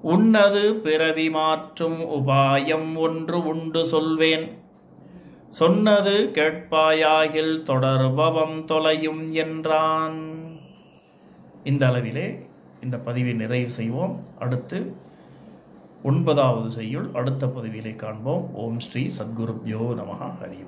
உன்னது பிறவி மாற்றும் உபாயம் ஒன்று உண்டு சொல்வேன். சொன்னது கேட்பாயாகில் தொடர்பவம் தொலையும் என்றான். இந்த அளவிலே இந்த பதிவை நிறைவு செய்வோம். அடுத்து ஒன்பதாவது செய்யுள் அடுத்த பதவியிலே காண்போம். ஓம் ஸ்ரீ சத்குருப்யோ நமகா ஹரி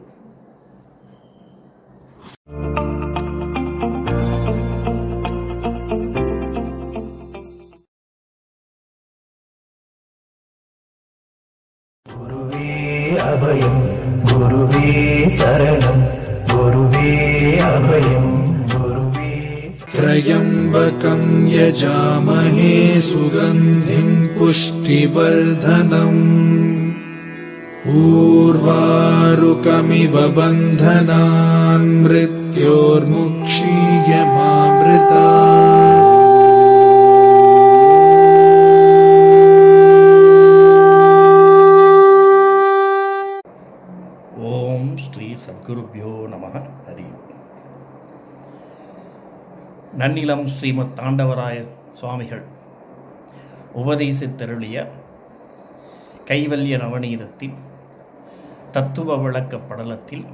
म्बकं यजामहे सुगन्धिम् पुष्टिवर्धनम्। ऊर्वारुकमिव बन्धनान् मृत्योर्मुक्षीयमामृता நன்னிலம் ஸ்ரீமத் தாண்டவராய சுவாமிகள். உபதேசித்தருளிய கைவல்ய நவநீதத்தில் தத்துவ விளக்க படலத்தில்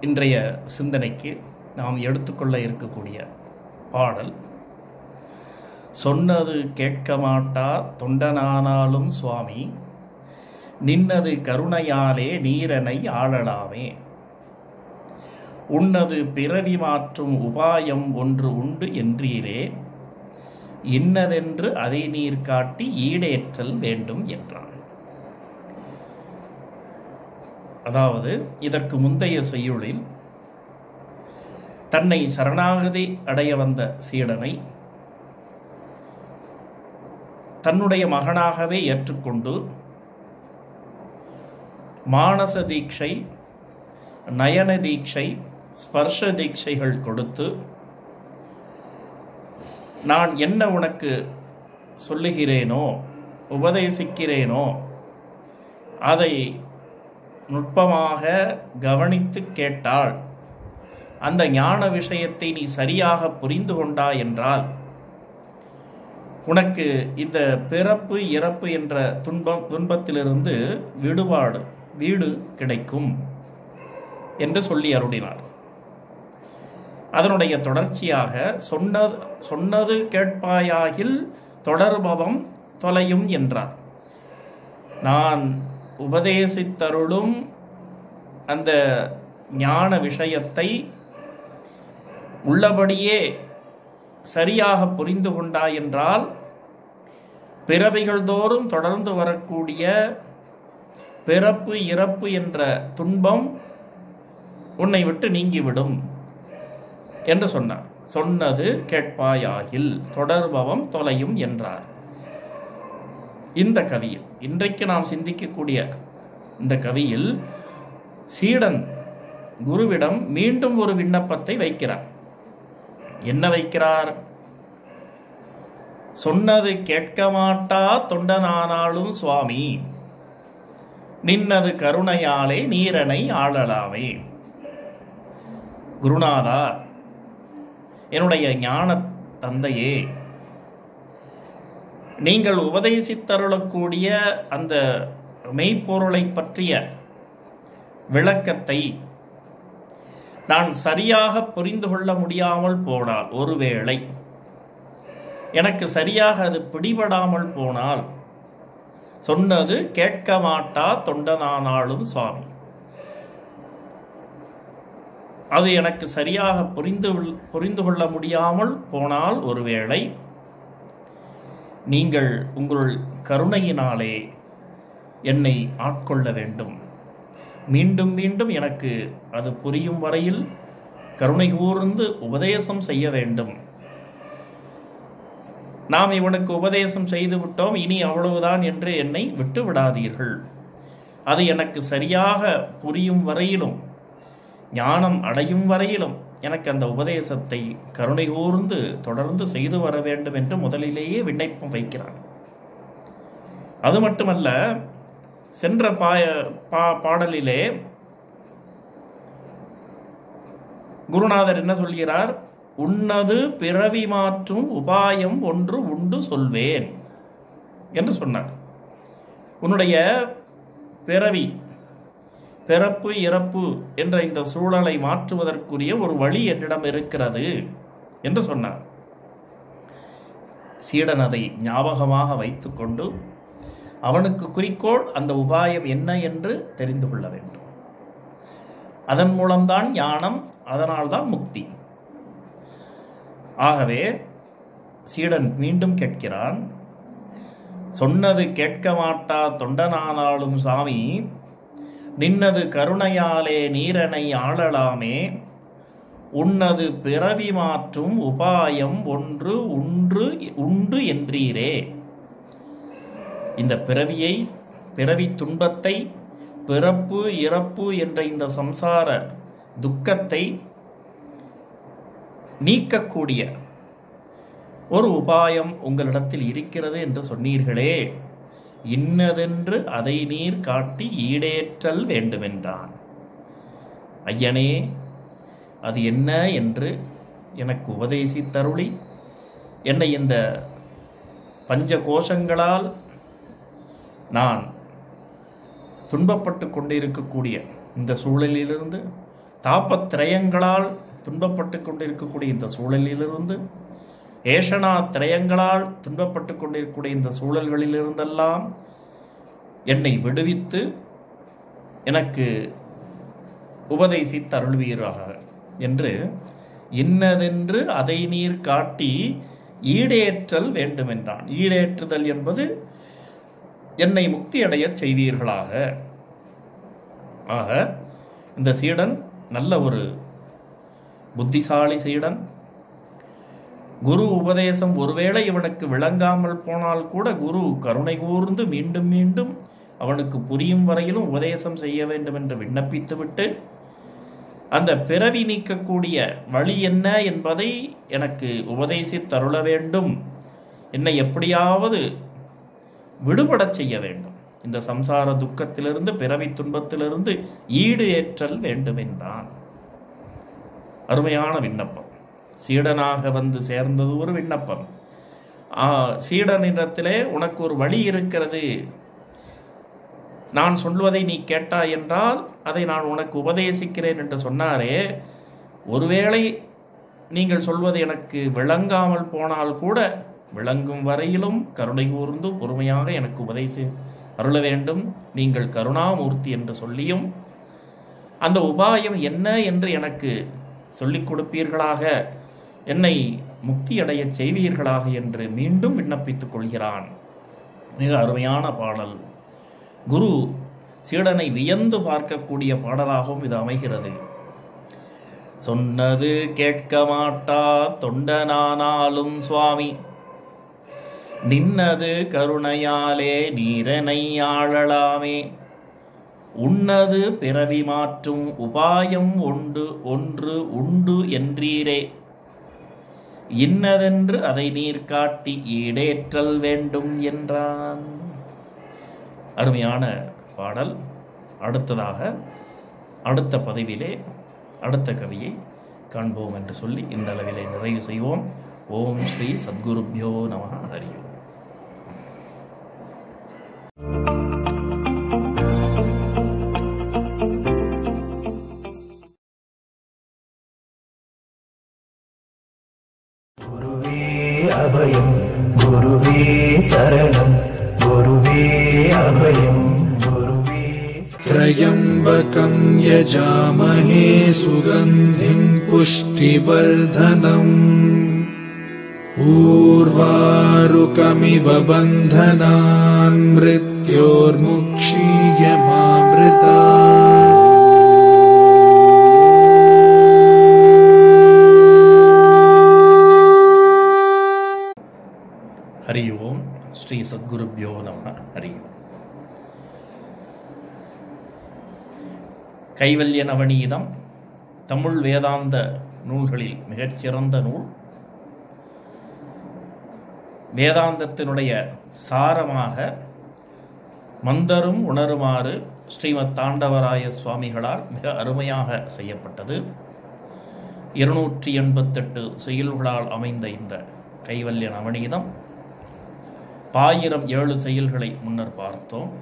இன்றைய சிந்தனைக்கு நாம் எடுத்துக்கொள்ள இருக்கக்கூடிய பாடல் சொன்னது கேட்க மாட்டா தொண்டனானாலும் சுவாமி நின்னது கருணையாலே நீரனை ஆளலாமே. உன்னது பிறவி மாற்றும் உபாயம் ஒன்று உண்டு என்றீரே. இன்னதென்று அதை நீர் காட்டி ஈடேற்றல் வேண்டும் என்றான். அதாவது இதற்கு முந்தைய செய்யுளில் தன்னை சரணாகதி அடைய வந்த சீடனை தன்னுடைய மகனாகவே ஏற்றுக்கொண்டு மானச தீட்சை நயன தீட்சை ஸ்பர்ஷ தீட்சைகள் கொடுத்து நான் என்ன உனக்கு சொல்லுகிறேனோ உபதேசிக்கிறேனோ அதை நுட்பமாக கவனித்து கேட்டால் அந்த ஞான விஷயத்தை நீ சரியாக புரிந்து கொண்டா என்றால் உனக்கு இந்த பிறப்பு இறப்பு என்ற துன்பம் துன்பத்திலிருந்து விடுபாடு வீடு கிடைக்கும் என்று சொல்லி அருளினார். அதனுடைய தொடர்ச்சியாக சொன்னது சொன்னது கேட்பாயாகில் தொடர்பவம் தொலையும் என்றார். நான் உபதேசித்தருளும் அந்த ஞான விஷயத்தை உள்ளபடியே சரியாக புரிந்து கொண்டாய் என்றால் பிறவிகள் தோறும் தொடர்ந்து வரக்கூடிய பிறப்பு இறப்பு என்ற துன்பம் உன்னை விட்டு நீங்கிவிடும். என்று சொன்னார். சொன்னது கேட்பாயாகில் தொடர்பவம் தொலையும் என்றார். இந்த கவியில் இன்றைக்கு நாம் சிந்திக்கக்கூடிய இந்த கவியில் சீடன் குருவிடம் மீண்டும் ஒரு விண்ணப்பத்தை வைக்கிறார். என்ன வைக்கிறார்? சொன்னது கேட்க மாட்டா தொண்டனானாலும் சுவாமி நின்னது கருணையாலே நீரனை ஆளலாமே. குருநாதா என்னுடைய ஞான தந்தையே நீங்கள் உபதேசித்தருளக்கூடிய அந்த மெய்ப்பொருளை பற்றிய விளக்கத்தை நான் சரியாக புரிந்து கொள்ள முடியாமல் போனால் ஒருவேளை எனக்கு சரியாக அது பிடிபடாமல் போனால் சொன்னது கேட்க மாட்டா தொண்டனானாலும் சுவாமி. அது எனக்கு சரியாக புரிந்து புரிந்து கொள்ள முடியாமல் போனால் ஒருவேளை நீங்கள் உங்கள் கருணையினாலே என்னை ஆட்கொள்ள வேண்டும். மீண்டும் மீண்டும் எனக்கு அது புரியும் வரையில் கருணை கூர்ந்து உபதேசம் செய்ய வேண்டும். நாம் இவனுக்கு உபதேசம் செய்து விட்டோம் இனி அவ்வளவுதான் என்று என்னை விட்டு விடாதீர்கள் அது எனக்கு சரியாக புரியும் வரையிலும் ஞானம் அடையும் வரையிலும் எனக்கு அந்த உபதேசத்தை கருணை கூர்ந்து தொடர்ந்து செய்து வர வேண்டும் என்று முதலிலேயே விண்ணப்பம் வைக்கிறான். அது மட்டுமல்ல சென்ற பாய பா பாடலிலே குருநாதர் என்ன சொல்கிறார்? உன்னது பிறவி மாற்றும் உபாயம் ஒன்று உண்டு சொல்வேன் என்று சொன்னார். உன்னுடைய பிறவி பிறப்பு இறப்பு என்ற இந்த சூழலை மாற்றுவதற்குரிய ஒரு வழி என்னிடம் இருக்கிறது என்று சொன்னார். சீடன் அதை ஞாபகமாக வைத்துக்கொண்டு அவனுக்கு குறிக்கோள் அந்த உபாயம் என்ன என்று தெரிந்து கொள்ள வேண்டும். அதன் மூலம்தான் ஞானம் அதனால்தான் முக்தி. ஆகவே சீடன் மீண்டும் கேட்கிறான் சொன்னது கேட்க மாட்டா தொண்டனானாலும் சாமி நின்னது கருணையாலே நீரனை ஆளலாமே. உன்னது பிறவி மாற்றும் உபாயம் ஒன்று உன்று உண்டு என்றீரே. இந்த பிறவியை பிறவி துன்பத்தை பிறப்பு இறப்பு என்ற இந்த சம்சார துக்கத்தை நீக்கக்கூடிய ஒரு உபாயம் உங்களிடத்தில் இருக்கிறது என்று சொன்னீர்களே. இன்னதென்று அதை நீர் காட்டி ஈடேற்றல் வேண்டுமென்றான். ஐயனே அது என்ன என்று எனக்கு உபதேசித்தருளி. என்னை இந்த பஞ்ச கோஷங்களால் நான் துன்பப்பட்டு கொண்டிருக்கக்கூடிய இந்த சூழலிலிருந்து தாபத்திரயங்களால் துன்பப்பட்டு கொண்டிருக்கக்கூடிய இந்த சூழலிலிருந்து ஏஷனா திரயங்களால் துன்பப்பட்டு கொண்டிருக்கக்கூடிய இந்த சூழல்களிலிருந்தெல்லாம் என்னை விடுவித்து எனக்கு உபதேசித்து அருள்வீராக என்று இன்னதென்று அதை நீர் காட்டி ஈடேற்றல் வேண்டுமென்றான். ஈடேற்றுதல் என்பது என்னை முக்தி செய்வீர்களாக. ஆக இந்த சீடன் நல்ல ஒரு புத்திசாலி சீடன் குரு உபதேசம் ஒருவேளை இவனுக்கு விளங்காமல் போனால் கூட குரு கருணை கூர்ந்து மீண்டும் மீண்டும் அவனுக்கு புரியும் வரையிலும் உபதேசம் செய்ய வேண்டும் என்று விண்ணப்பித்துவிட்டு அந்த பிறவி நீக்கக்கூடிய வழி என்ன என்பதை எனக்கு உபதேசித்தருள வேண்டும். என்னை எப்படியாவது விடுபட செய்ய வேண்டும். இந்த சம்சார துக்கத்திலிருந்து பிறவி துன்பத்திலிருந்து ஈடு ஏற்றல் வேண்டும் என்றான் அருமையான விண்ணப்பம். சீடனாக வந்து சேர்ந்தது ஒரு விண்ணப்பம். சீடனிடத்திலே உனக்கு ஒரு வழி இருக்கிறது. நான் சொல்வதை நீ கேட்டாய் என்றால் அதை நான் உனக்கு உபதேசிக்கிறேன் என்று சொன்னாரே. ஒருவேளை நீங்கள் சொல்வது எனக்கு விளங்காமல் போனால் கூட விளங்கும் வரையிலும் கருணை கூர்ந்து பொறுமையாக எனக்கு உபதேசி அருள வேண்டும். நீங்கள் கருணாமூர்த்தி என்று சொல்லியும் அந்த உபாயம் என்ன என்று எனக்கு சொல்லிக் கொடுப்பீர்களாக? என்னை முக்தி செய்வீர்களாக என்று மீண்டும் விண்ணப்பித்துக் கொள்கிறான். மிக அருமையான பாடல். குரு சீடனை வியந்து பார்க்கக்கூடிய பாடலாகவும் இது அமைகிறது. சொன்னது கேட்க மாட்டா தொண்டனானாலும் சுவாமி. நின்னது கருணையாலே நீரனை ஆளலாமே. உன்னது பிறவி மாற்றும் உபாயம் ஒன்று ஒன்று உண்டு என்றீரே. இன்னதென்று அதை நீர் காட்டி ஈடேற்றல் வேண்டும் என்றான். அருமையான பாடல். அடுத்ததாக அடுத்த பதிவிலே அடுத்த கவியை காண்போம் என்று சொல்லி இந்த அளவிலே நிறைவு செய்வோம். ஓம் ஸ்ரீ சத்குருப்யோ நம ஹரி शुकम् यजामहे सुगन्धिम् पुष्टिवर्धनम्। ऊर्वारुकमिव बन्धनान् मृत्योर्मुक्षीयमामृता हरि ओम् श्रीसद्गुरुभ्यो नमः। हरि கைவல்ய நவநீதம் தமிழ் வேதாந்த நூல்களில் மிகச்சிறந்த நூல். வேதாந்தத்தினுடைய சாரமாக மந்தரும் உணருமாறு ஸ்ரீமத் தாண்டவராய சுவாமிகளால் மிக அருமையாக செய்யப்பட்டது. இருநூற்றி எண்பத்தெட்டு செயல்களால் அமைந்த இந்த கைவல்ய நவநீதம் பாயிரம் ஏழு செயல்களை முன்னர் பார்த்தோம்.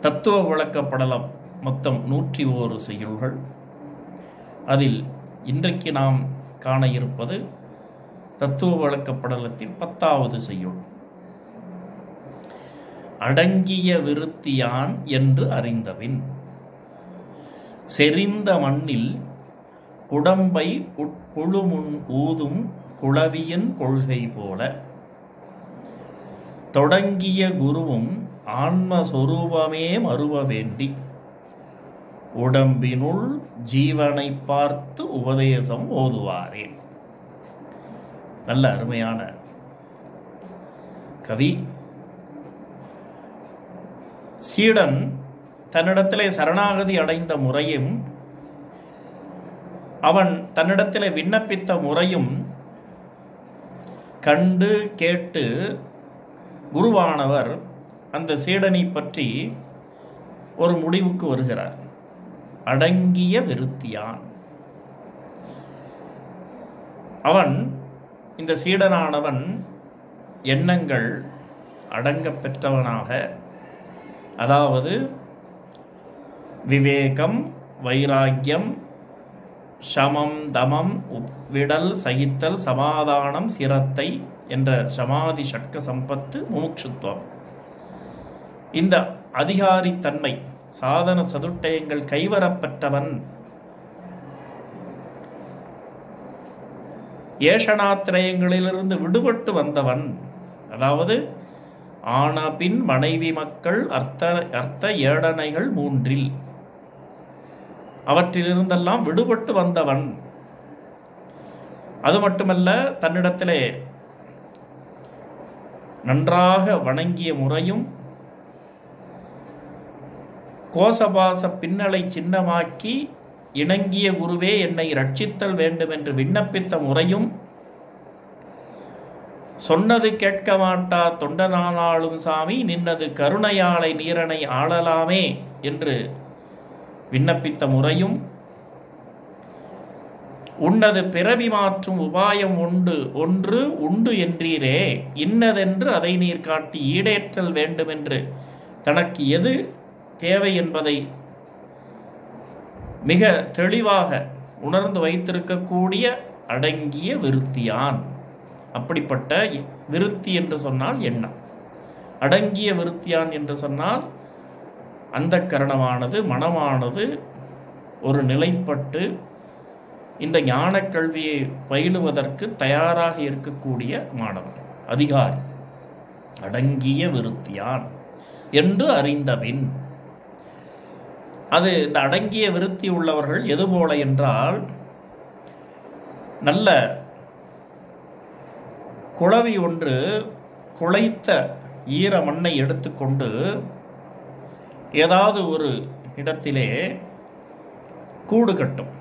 தத்துவ விளக்கப்படலம் மொத்தம் நூற்றி ஓரு செய்யுள்கள். அதில் இன்றைக்கு நாம் காண இருப்பது தத்துவ வழக்கப்படலத்தின் பத்தாவது செய்யுள். அடங்கிய விருத்தியான் என்று அறிந்தவின் செறிந்த மண்ணில் குடம்பை உட்புழுமுன் ஊதும் குளவியின் கொள்கை போல தொடங்கிய குருவும் ஆன்மஸ்வரூபமே மறுவ வேண்டி உடம்பினுள் ஜீவனை பார்த்து உபதேசம் ஓதுவாரே. நல்ல அருமையான கவி. சீடன் தன்னிடத்திலே சரணாகதி அடைந்த முறையும் அவன் தன்னிடத்திலே விண்ணப்பித்த முறையும் கண்டு கேட்டு குருவானவர் அந்த சீடனை பற்றி ஒரு முடிவுக்கு வருகிறார். அடங்கிய விருத்தியான். அவன் இந்த சீடனானவன் எண்ணங்கள் அடங்க பெற்றவனாக அதாவது விவேகம் வைராக்கியம் சமம் தமம் விடல் சகித்தல் சமாதானம் சிரத்தை என்ற சமாதி சட்க சம்பத்து முமுட்சுத்துவம். இந்த அதிகாரித்தன்மை சாதன சதுட்டயங்கள் கைவரப்பட்டவன். ஏஷனாத்திரயங்களிலிருந்து விடுபட்டு வந்தவன். அதாவது ஆனபின் மனைவி மக்கள் அர்த்த அர்த்த ஏடனைகள் மூன்றில். அவற்றிலிருந்தெல்லாம் விடுபட்டு வந்தவன். அது மட்டுமல்ல தன்னிடத்திலே நன்றாக வணங்கிய முறையும் கோசபாச பின்னலை சின்னமாக்கி இணங்கிய குருவே என்னை ரட்சித்தல் வேண்டும் என்று விண்ணப்பித்த முறையும் சொன்னது கேட்க மாட்டா தொண்டனானாலும் சாமி நின்னது கருணையாளை நீரனை ஆளலாமே என்று விண்ணப்பித்த முறையும் உன்னது பிறவி மாற்றும் உபாயம் உண்டு ஒன்று உண்டு என்றீரே இன்னதென்று அதை நீர் காட்டி ஈடேற்றல் வேண்டுமென்று தனக்கு எது தேவை என்பதை மிக தெளிவாக உணர்ந்து வைத்திருக்கக்கூடிய அடங்கிய விருத்தியான். அப்படிப்பட்ட விருத்தி என்று சொன்னால் எண்ணம் அடங்கிய விருத்தியான் என்று சொன்னால் அந்த கரணமானது மனமானது ஒரு நிலைப்பட்டு இந்த ஞான கல்வியை பயிலுவதற்கு தயாராக இருக்கக்கூடிய மாணவன் அதிகாரி அடங்கிய விருத்தியான் என்று அறிந்தபின் அது இந்த அடங்கிய விருத்தி உள்ளவர்கள் எது போல என்றால் நல்ல குளவி ஒன்று குளைத்த ஈர மண்ணை எடுத்துக்கொண்டு ஏதாவது ஒரு இடத்திலே கூடு கட்டும்.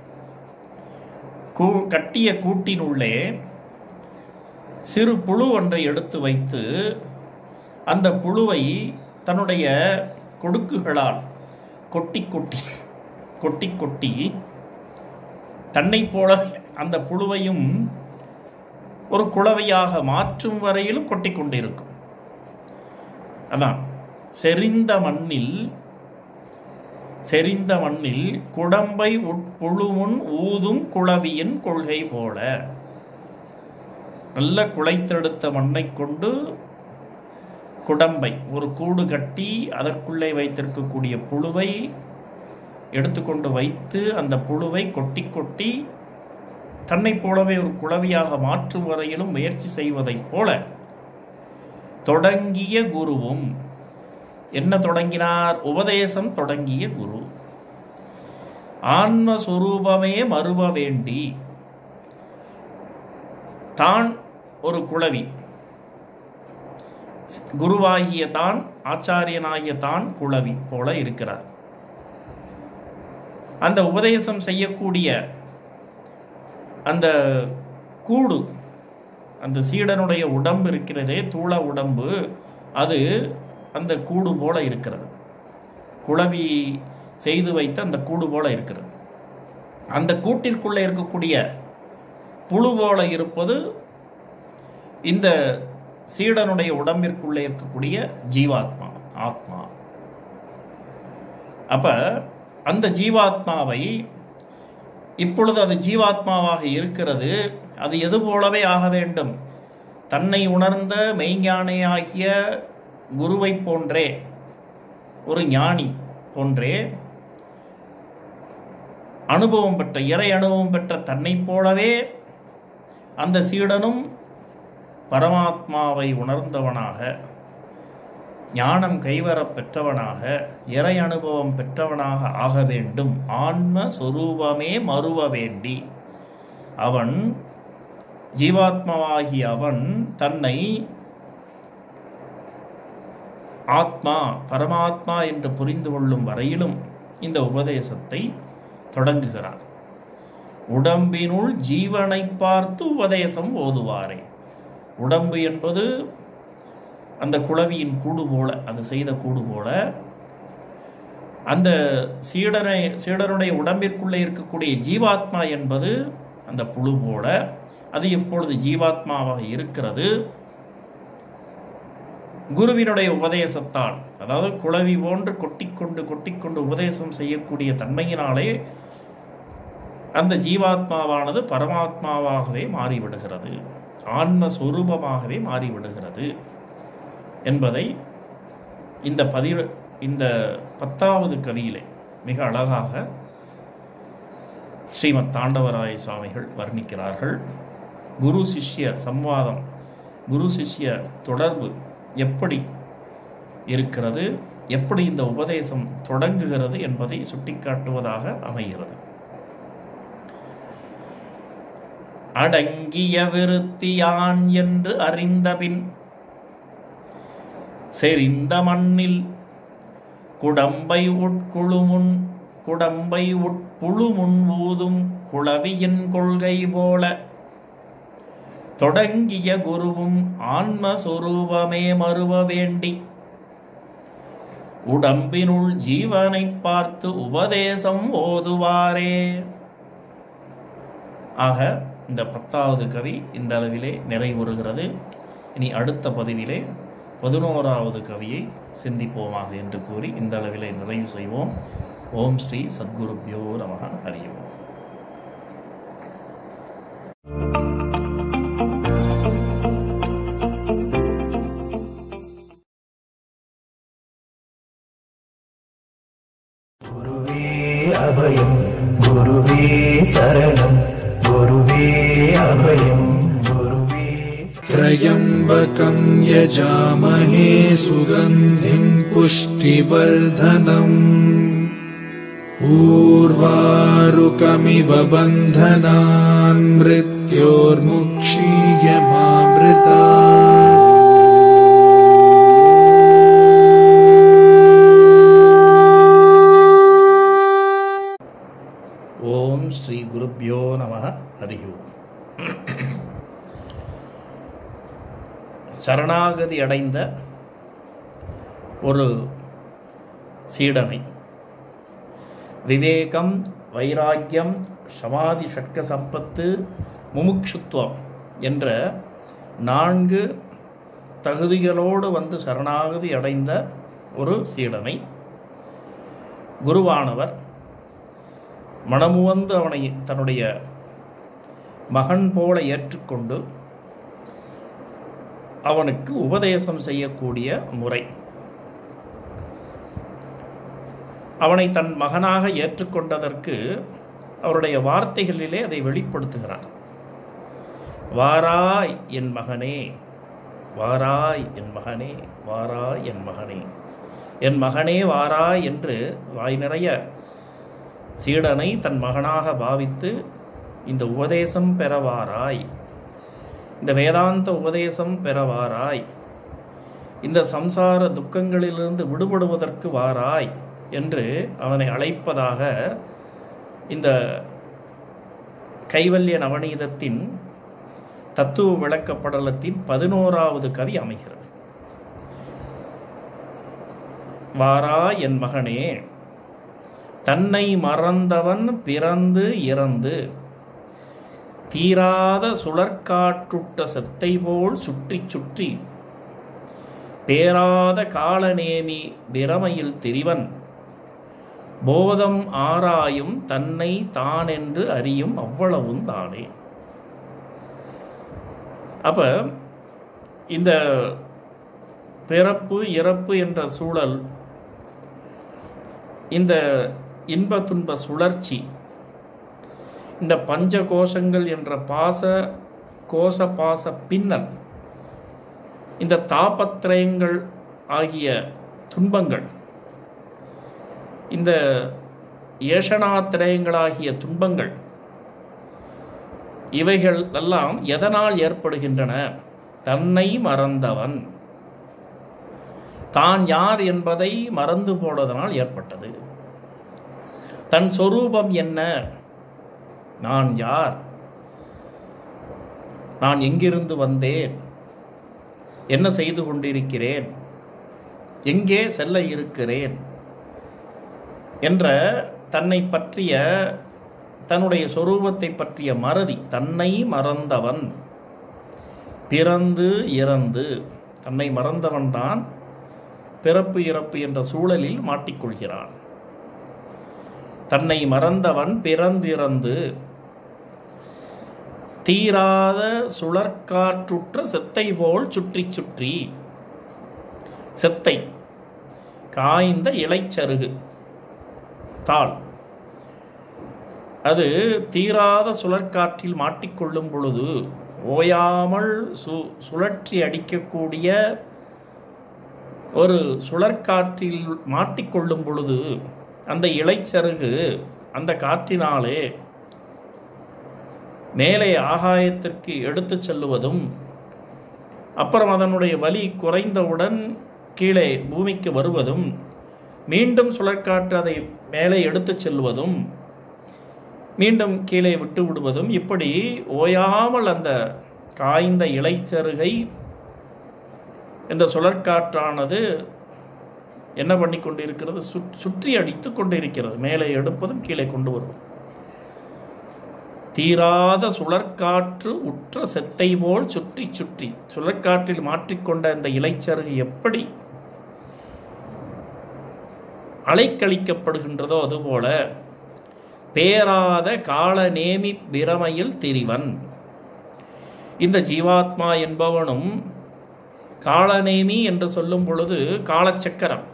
கூ கட்டிய கூட்டினுள்ளே சிறு புழு ஒன்றை எடுத்து வைத்து அந்த புழுவை தன்னுடைய கொடுக்குகளால் கொட்டி கொட்டி கொட்டி கொட்டி தன்னை போல அந்த புழுவையும் ஒரு குளவையாக மாற்றும் வரையிலும் கொட்டி கொண்டிருக்கும். அதான் செறிந்த மண்ணில் செறிந்த மண்ணில் குடம்பை உட்புழுமுன் ஊதும் குளவியின் கொள்கை போல நல்ல குளைத்தெடுத்த மண்ணை கொண்டு குடம்பை ஒரு கூடு கட்டி அதற்குள்ளே வைத்திருக்கக்கூடிய புழுவை எடுத்துக்கொண்டு வைத்து அந்த புழுவை கொட்டி கொட்டி தன்னை போலவே ஒரு குளவியாக மாற்றும் வரையிலும் முயற்சி செய்வதைப் போல தொடங்கிய குருவும். என்ன தொடங்கினார்? உபதேசம் தொடங்கிய குரு. ஆன்மஸ்வரூபமே மறுவ வேண்டி தான் ஒரு குளவி குருவாகிய தான் ஆச்சாரியனாகிய தான் குளவி போல இருக்கிறார். அந்த உபதேசம் செய்யக்கூடிய அந்த கூடு அந்த சீடனுடைய உடம்பு இருக்கிறதே தூள உடம்பு அது அந்த கூடு போல இருக்கிறது. குளவி செய்து வைத்த அந்த கூடு போல இருக்கிறது. அந்த கூட்டிற்குள்ளே இருக்கக்கூடிய புழு போல இருப்பது இந்த சீடனுடைய உடம்பிற்குள்ளே இருக்கக்கூடிய ஜீவாத்மா ஆத்மா. அப்ப அந்த ஜீவாத்மாவை இப்பொழுது அது ஜீவாத்மாவாக இருக்கிறது அது எது போலவே ஆக வேண்டும்? தன்னை உணர்ந்த மெய்ஞானியாகிய குருவைப் போன்றே ஒரு ஞானி போன்றே அனுபவம் பெற்ற இறை அனுபவம் பெற்ற தன்னைப் போலவே அந்த சீடனும் பரமாத்மாவை உணர்ந்தவனாக ஞானம் கைவரப் பெற்றவனாக இறை அனுபவம் பெற்றவனாக ஆக வேண்டும். ஆன்ம சொரூபமே மறுவ வேண்டி. அவன் ஜீவாத்மாவாகி அவன் தன்னை ஆத்மா பரமாத்மா என்று புரிந்து கொள்ளும் வரையிலும் இந்த உபதேசத்தை தொடங்குகிறார் உடம்பினுள் ஜீவனை பார்த்து உபதேசம் ஓதுவாரே. உடம்பு என்பது அந்த குளவியின் கூடு போல அது செய்த கூடு போல. அந்த சீடனை சீடனுடைய உடம்பிற்குள்ளே இருக்கக்கூடிய ஜீவாத்மா என்பது அந்த புழு போல. அது இப்பொழுது ஜீவாத்மாவாக இருக்கிறது? குருவினுடைய உபதேசத்தால். அதாவது குளவி போன்று கொட்டிக்கொண்டு கொட்டிக்கொண்டு உபதேசம் செய்யக்கூடிய தன்மையினாலே அந்த ஜீவாத்மாவானது பரமாத்மாவாகவே மாறிவிடுகிறது. ஆன்மஸ்வரூபமாகவே மாறிவிடுகிறது என்பதை இந்த பதிவு இந்த பத்தாவது கவியிலே மிக அழகாக ஸ்ரீமத் தாண்டவராய சுவாமிகள் வர்ணிக்கிறார்கள். குரு சிஷ்ய சம்வாதம் குரு சிஷ்ய தொடர்பு எப்படி இருக்கிறது? எப்படி இந்த உபதேசம் தொடங்குகிறது என்பதை சுட்டிக்காட்டுவதாக அமைகிறது. அடங்கிய விருத்தியான் என்று அறிந்தபின் செறிந்த மண்ணில் குடம்பை உட்குழுமுன் குடம்பை உட்புழுமுன் ஊதும் குளவியின் கொள்கை போல தொடங்கிய குருவும் ஆன்மஸ்வரூபமே மறுவ வேண்டி உடம்பினுள் ஜீவனை பார்த்து உபதேசம் ஓதுவாரே. ஆக இந்த பத்தாவது கவி இந்த அளவிலே நிறைவுறுகிறது. இனி அடுத்த பதிவிலே பதினோராவது கவியை சிந்திப்போமாக என்று கூறி இந்த அளவிலே நிறைவு செய்வோம். ஓம் ஸ்ரீ சத்குருப்யோ நமக அறியோம் यम्बकं यजामहे सुगन्धिम् पुष्टिवर्धनम्। ऊर्वारुकमिव बन्धनान् मृत्योर्मुक्षीयमामृता சரணாகதி அடைந்த ஒரு சீடனை. விவேகம் வைராக்கியம் சமாதி சட்க சம்பத்து முமுட்சுத்துவம் என்ற நான்கு தகுதிகளோடு வந்து சரணாகதி அடைந்த ஒரு சீடனை. குருவானவர் மனமுவந்து அவனை தன்னுடைய மகன் போல ஏற்றுக்கொண்டு அவனுக்கு உபதேசம் செய்யக்கூடிய முறை. அவனை தன் மகனாக ஏற்றுக்கொண்டதற்கு அவருடைய வார்த்தைகளிலே அதை வெளிப்படுத்துகிறார் வாராய் என் மகனே வாராய் என் மகனே வாராய் என் மகனே. என் மகனே வாராய் என்று வாய் நிறைய சீடனை தன் மகனாக பாவித்து இந்த உபதேசம் பெறவாராய் இந்த வேதாந்த உபதேசம் பெறவாராய். இந்த சம்சார துக்கங்களிலிருந்து விடுபடுவதற்கு வாராய் என்று அவனை அழைப்பதாக இந்த கைவல்ய நவநீதத்தின் தத்துவ விளக்கப்படலத்தின் பதினோராவது கவி அமைகிறது. வாராய் என் மகனே தன்னை மறந்தவன் பிறந்து இறந்து தீராத சுழற்காற்றுட்ட செத்தை போல் சுற்றி சுற்றி பேராத காலநேமி பிரமையில் திரிவன். போதம் ஆராயும் தன்னை தானென்று அறியும் அவ்வளவும் தானே. அப்போ இந்த பிறப்பு இறப்பு என்ற சூழல் இந்த இன்ப துன்ப சுழற்சி இந்த பஞ்ச கோஷங்கள் என்ற பாச கோஷ பாச பின்னர் இந்த தாபத்திரயங்கள் ஆகிய துன்பங்கள் இந்த ஏஷனாத்திரயங்களாகிய துன்பங்கள் இவைகள் எல்லாம் எதனால் ஏற்படுகின்றன? தன்னை மறந்தவன். தான் யார் என்பதை மறந்து போனதனால் ஏற்பட்டது. தன் சொரூபம் என்ன? நான் யார்? நான் எங்கிருந்து வந்தேன்? என்ன செய்து கொண்டிருக்கிறேன்? எங்கே செல்ல இருக்கிறேன்? என்ற தன்னை பற்றிய தன்னுடைய சொரூபத்தை பற்றிய மறதி தன்னை மறந்தவன். பிறந்து இறந்து தன்னை மறந்தவன்தான் பிறப்பு இறப்பு என்ற சூழலில் மாட்டிக்கொள்கிறான். தன்னை மறந்தவன் பிறந்திறந்து தீராத சுழற்காற்றுற்ற செத்தை போல் சுற்றி சுற்றி. செத்தை காய்ந்த இலைச்சருகு தாள். அது தீராத சுழற்காற்றில் மாட்டிக்கொள்ளும் பொழுது ஓயாமல் சு சுழற்றி அடிக்கக்கூடிய ஒரு சுழற்காற்றில் மாட்டிக்கொள்ளும் பொழுது அந்த இலைச்சருகு அந்த காற்றினாலே மேலே ஆகாயத்திற்கு எடுத்து செல்லுவதும் அப்புறம் அதனுடைய வலி குறைந்தவுடன் கீழே பூமிக்கு வருவதும் மீண்டும் சுழற்காற்று அதை மேலே எடுத்து செல்வதும் மீண்டும் கீழே விட்டு விடுவதும் இப்படி ஓயாமல் அந்த காய்ந்த இலைச்சருகை இந்த சுழற்காற்றானது என்ன பண்ணி கொண்டிருக்கிறது? சுற்றி அடித்து கொண்டிருக்கிறது. மேலே எடுப்பதும் கீழே கொண்டு வருவோம் தீராத சுழற்காற்று உற்ற செத்தை போல் சுற்றி சுற்றி. சுழற்காற்றில் மாற்றிக்கொண்ட இந்த இலைச்சருகு எப்படி அலைக்கழிக்கப்படுகின்றதோ அதுபோல பேராத கால நேமி பிரமையில் திரிவன். இந்த ஜீவாத்மா என்பவனும் காலநேமி என்று சொல்லும் பொழுது காலச்சக்கரம்.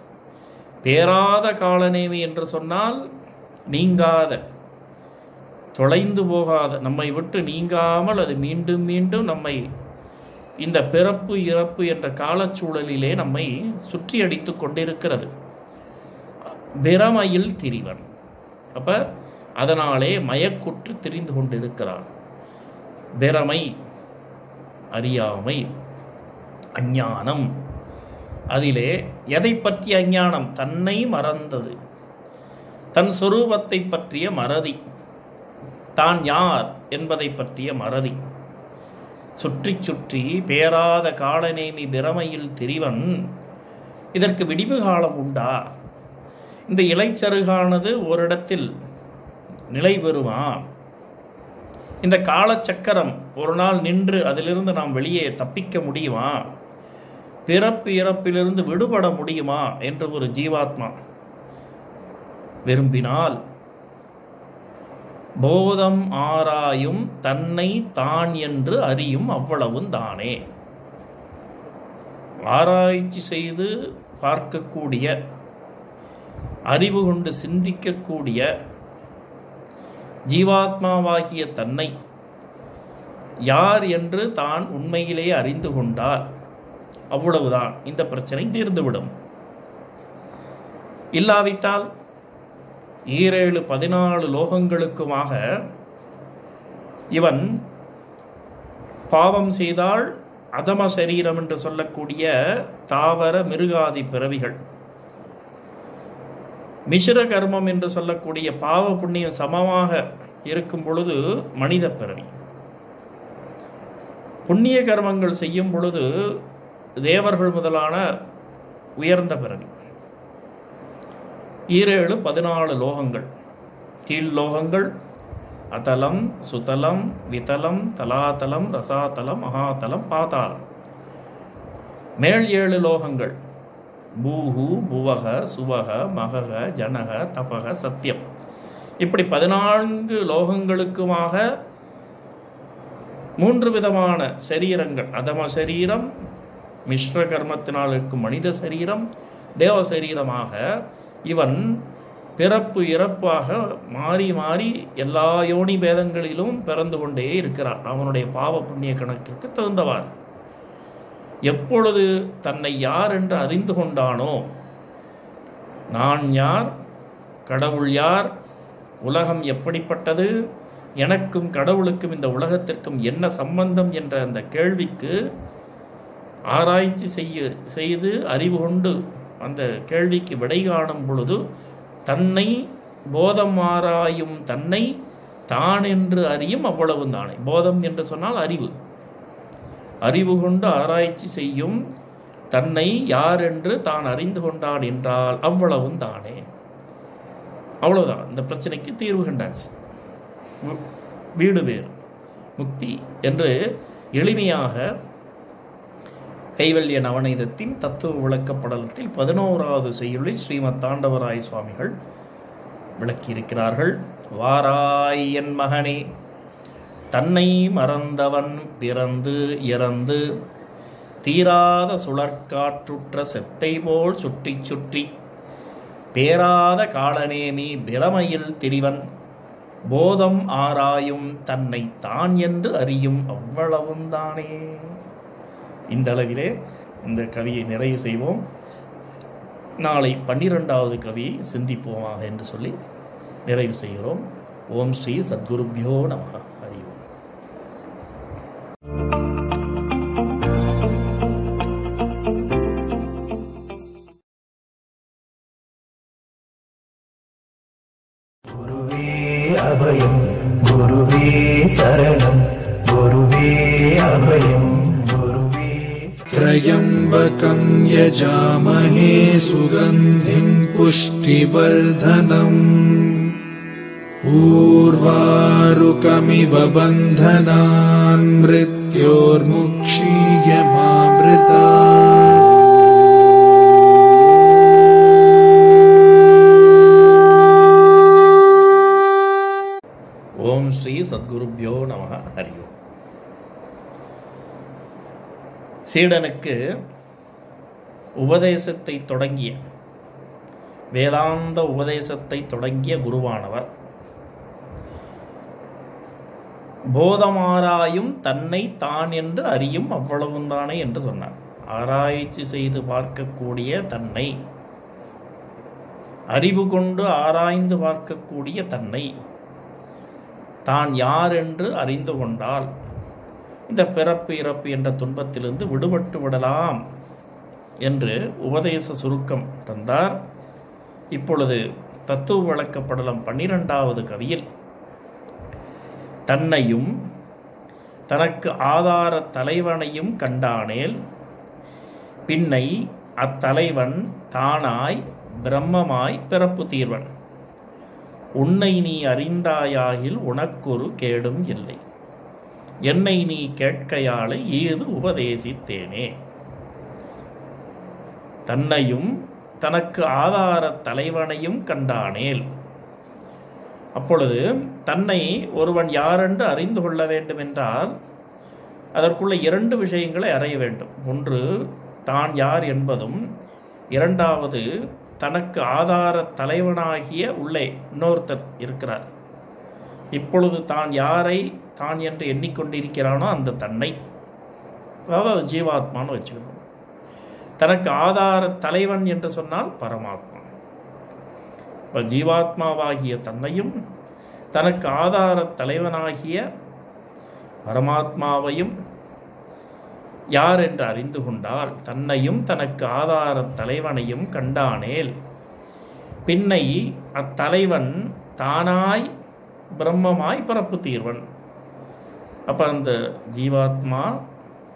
பேராத காலநேமி என்று சொன்னால் நீங்காத தொலைந்து போகாத நம்மை விட்டு நீங்காமல் அது மீண்டும் மீண்டும் நம்மை இந்த பிறப்பு இறப்பு என்ற காலச்சூழலிலே நம்மை சுற்றி அடித்து கொண்டிருக்கிறது. பிரமையில் திரிவன். அப்ப அதனாலே மயக்குற்று திரிந்து கொண்டிருக்கிறான். பிரமை அறியாமை அஞ்ஞானம். அதிலே எதை பற்றிய அஞ்ஞானம்? தன்னை மறந்தது. தன் சொரூபத்தை பற்றிய மறதி. தான் யார் என்பதை பற்றிய மறதி. சுற்றி சுற்றி பேராத காலநேமி பிரமையில் திரிவன் இதற்கு விடிவு காலம் உண்டா? இந்த இலைச்சருகானது ஓரிடத்தில் நிலை பெறுமா இந்த காலச்சக்கரம் ஒரு நாள் நின்று அதிலிருந்து நாம் வெளியே தப்பிக்க முடியுமா? பிறப்பு இறப்பிலிருந்து விடுபட முடியுமா? என்று ஒரு ஜீவாத்மா விரும்பினால் போதம் ஆராயும் தன்னை தான் என்று அறியும் அவ்வளவும் தானே. ஆராய்ச்சி செய்து பார்க்கக்கூடிய அறிவு கொண்டு சிந்திக்கக்கூடிய ஜீவாத்மாவாகிய தன்னை யார் என்று தான் உண்மையிலே அறிந்து கொண்டார். அவ்வளவுதான். இந்த பிரச்சனை தீர்ந்துவிடும். இல்லாவிட்டால் ஈரேழு பதினாலு லோகங்களுக்குமாக இவன் பாவம் செய்தால் அதம சரீரம் என்று சொல்லக்கூடிய தாவர மிருகாதி பிறவிகள். மிஸ்ர கர்மம் என்று சொல்லக்கூடிய பாவ புண்ணியம் சமமாக இருக்கும் பொழுது மனித பிறவி. புண்ணிய கர்மங்கள் செய்யும் பொழுது தேவர்கள் முதலான உயர்ந்த பிறவி. ஈரேழு பதினாலு லோகங்கள். கீழ் லோகங்கள் அதலம் சுதலம் விதலம் தலாதலம் ரசாதலம் மகாதலம் பாதாளம். மேல் ஏழு லோகங்கள். பூஹு புவக சுவக மகக ஜனக தபக சத்தியம் இப்படி பதினான்கு லோகங்களுக்குமாக மூன்று விதமான சரீரங்கள். அதம சரீரம் மிஸ்ர கர்மத்தினால் இருக்கும் மனித சரீரம் தேவ சரீரமாக இவன் பிறப்பு இறப்பாக மாறி மாறி எல்லா யோனி பேதங்களிலும் பிறந்து கொண்டே இருக்கிறான். அவனுடைய பாவ புண்ணிய கணக்கிற்கு தகுந்தவாறு எப்பொழுது தன்னை யார் என்று அறிந்து கொண்டானோ நான் யார் கடவுள் யார் உலகம் எப்படிப்பட்டது எனக்கும் கடவுளுக்கும் இந்த உலகத்திற்கும் என்ன சம்பந்தம் என்ற அந்த கேள்விக்கு ஆராய்ச்சி செய்ய செய்து அறிவு கொண்டு அந்த கேள்விக்கு விடை காணும் பொழுது தன்னை போதம் ஆராயும் தன்னை தான் என்று அறியும் அவ்வளவு தானே. போதம் என்று சொன்னால் அறிவு. அறிவு கொண்டு ஆராய்ச்சி செய்யும் தன்னை யார் என்று தான் அறிந்து கொண்டான் என்றால் அவ்வளவும் தானே. அவ்வளவுதான். இந்த பிரச்சனைக்கு தீர்வு கண்டாச்சு. மு- வீடு வேறு. முக்தி என்று எளிமையாக கைவல்ய நவநீதத்தின் தத்துவ விளக்கப்படலத்தில் பதினோராவது செய்யுளில் ஸ்ரீமத் தாண்டவராய சுவாமிகள் விளக்கியிருக்கிறார்கள். வாராய் என் மகனே தன்னை மறந்தவன் பிறந்து இறந்து தீராத சுழற்காற்றுற்ற செத்தை போல் சுற்றி சுற்றி பேராத காலநேமி பிரமையில் திரிவன். போதம் ஆராயும் தன்னை தான் என்று அறியும் அவ்வளவும் தானே இந்த அளவிலே இந்த கவியை நிறைவு செய்வோம். நாளை பன்னிரெண்டாவது கவியை சிந்திப்போமாக என்று சொல்லி நிறைவு செய்கிறோம். ஓம் ஸ்ரீ சத்குருப்யோ நம அறிவோம் जामहे सुगन्धिम् पुष्टिवर्धनम् ऊर्वारुकमिव बन्धनान् मृत्योर्मुक्षीयमामृता ॐ श्री सद्गुरुभ्यो नमः। हरिः சீடனுக்கு உபதேசத்தை தொடங்கிய வேதாந்த உபதேசத்தை தொடங்கிய குருவானவர் போதமாராயும் தன்னை தான் என்று அறியும் அவ்வளவும் தானே என்று சொன்னார். ஆராய்ச்சி செய்து பார்க்கக்கூடிய தன்னை அறிவு கொண்டு ஆராய்ந்து பார்க்கக்கூடிய தன்னை தான் யார் என்று அறிந்து கொண்டால் இந்த பிறப்பு இறப்பு என்ற துன்பத்திலிருந்து விடுபட்டு விடலாம் என்று உபதேச சுருக்கம் தந்தார். இப்பொழுது தத்துவ விளக்கப்படலம் பன்னிரெண்டாவது கவியில் தன்னையும் தனக்கு ஆதார தலைவனையும் கண்டானேல் பின்னை அத்தலைவன் தானாய் பிரம்மமாய் பிறப்பு தீர்வன். உன்னை நீ அறிந்தாயாகில் உனக்கொரு கேடும் இல்லை. என்னை நீ கேட்கையாலை ஏது உபதேசித்தேனே? தன்னையும் தனக்கு ஆதார தலைவனையும் கண்டானேல். அப்பொழுது தன்னை ஒருவன் யாரென்று அறிந்து கொள்ள வேண்டும் என்றால் அதற்குள்ள இரண்டு விஷயங்களை அறைய வேண்டும். ஒன்று தான் யார் என்பதும் இரண்டாவது தனக்கு ஆதார தலைவனாகிய உள்ளே இன்னொருத்தர் இருக்கிறார். இப்பொழுது தான் யாரை தான் என்று எண்ணிக்கொண்டிருக்கிறானோ அந்த தன்னை அதாவது ஜீவாத்மான்னு வச்சுக்கணும். தனக்கு ஆதார தலைவன் என்று சொன்னால் பரமாத்மா. இப்போ ஜீவாத்மாவாகிய தன்னையும் தனக்கு ஆதார தலைவனாகிய பரமாத்மாவையும் யார் என்று அறிந்து கொண்டால் தன்னையும் தனக்கு ஆதார தலைவனையும் கண்டானேல் பின்னை அத்தலைவன் தானாய் பிரம்மமாய் பரப்பு தீர்வன். அப்போ அந்த ஜீவாத்மா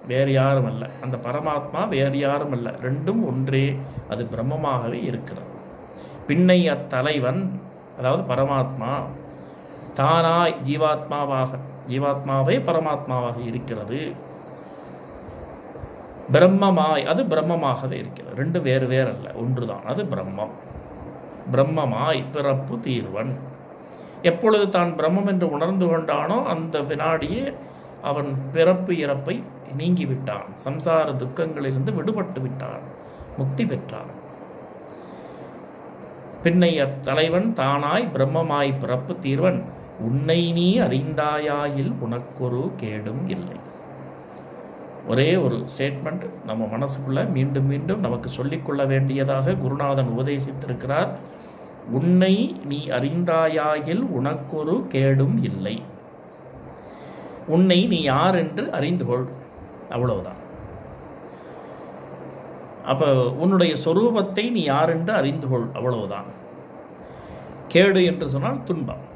வேறு யாரும் அல்ல. அந்த பரமாத்மா வேறு யாரும் அல்ல. ரெண்டும் ஒன்றே. அது பிரம்மமாகவே இருக்கிறது. பின்னை அத்தலைவன் அதாவது பரமாத்மா தானாய் ஜீவாத்மாவாக ஜீவாத்மாவே பரமாத்மாவாக இருக்கிறது. பிரம்மமாய் அது பிரம்மமாகவே இருக்கிறது. ரெண்டு வேறு வேறு அல்ல. ஒன்றுதான். அது பிரம்மம். பிரம்மமாய் பிறப்பு தீர்வன். எப்பொழுது தான் பிரம்மம் என்று உணர்ந்து கொண்டானோ அந்த வினாடியே அவன் பிறப்பு இறப்பை நீங்கி விட்டான் சம்சார துக்கங்களிலிருந்து விடுபட்டு விட்டான். முக்தி பெற்றான். பின்னை அத்தலைவன் தானாய் பிரம்மமாய் பிறப்பு தீர்வன் உன்னை நீ அறிந்தாயாயில் உனக்கொரு கேடும் இல்லை. ஒரே ஒரு ஸ்டேட்மெண்ட் நம்ம மனசுக்குள்ள மீண்டும் மீண்டும் நமக்கு சொல்லிக்கொள்ள வேண்டியதாக குருநாதன் உபதேசித்திருக்கிறார். உன்னை நீ அறிந்தாயாயில் உனக்கொரு கேடும் இல்லை. உன்னை நீ யார் என்று அறிந்து கொள் அவ்வளவுதான். அப்ப உன்னுடைய சொரூபத்தை நீ யார் என்று அறிந்து கொள் அவ்வளவுதான். கேடு என்று சொன்னால் துன்பம்.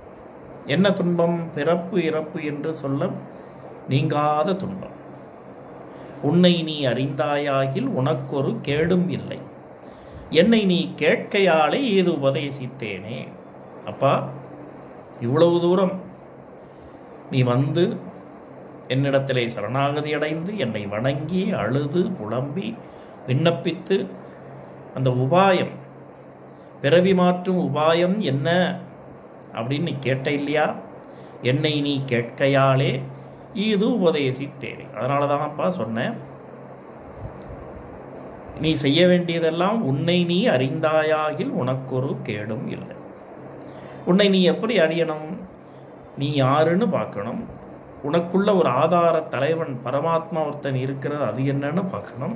என்ன துன்பம்? பிறப்பு இறப்பு என்று சொல்ல நீங்காத துன்பம். உன்னை நீ அறிந்தாயாகில் உனக்கொரு கேடும் இல்லை. என்னை நீ கேட்கையாலே ஏது உபதேசித்தேனே. அப்பா இவ்வளவு தூரம் நீ வந்து என்னிடத்திலே சரணாகதி அடைந்து என்னை வணங்கி அழுது புலம்பி விண்ணப்பித்து அந்த உபாயம் பிறவி மாற்றும் உபாயம் என்ன அப்படின்னு நீ கேட்ட இல்லையா? என்னை நீ கேட்கையாலே இது உபதேசித்தேனே. அதனால தான்ப்பா சொன்னேன். நீ செய்ய வேண்டியதெல்லாம் உன்னை நீ அறிந்தாயாகில் உனக்கொரு கேடும் இல்லை. உன்னை நீ எப்படி அறியணும்? நீ யாருன்னு பார்க்கணும். உனக்குள்ள ஒரு ஆதார தலைவன் பரமாத்மா ஒருத்தன் இருக்கிறது அது என்னன்னு பார்க்கணும்.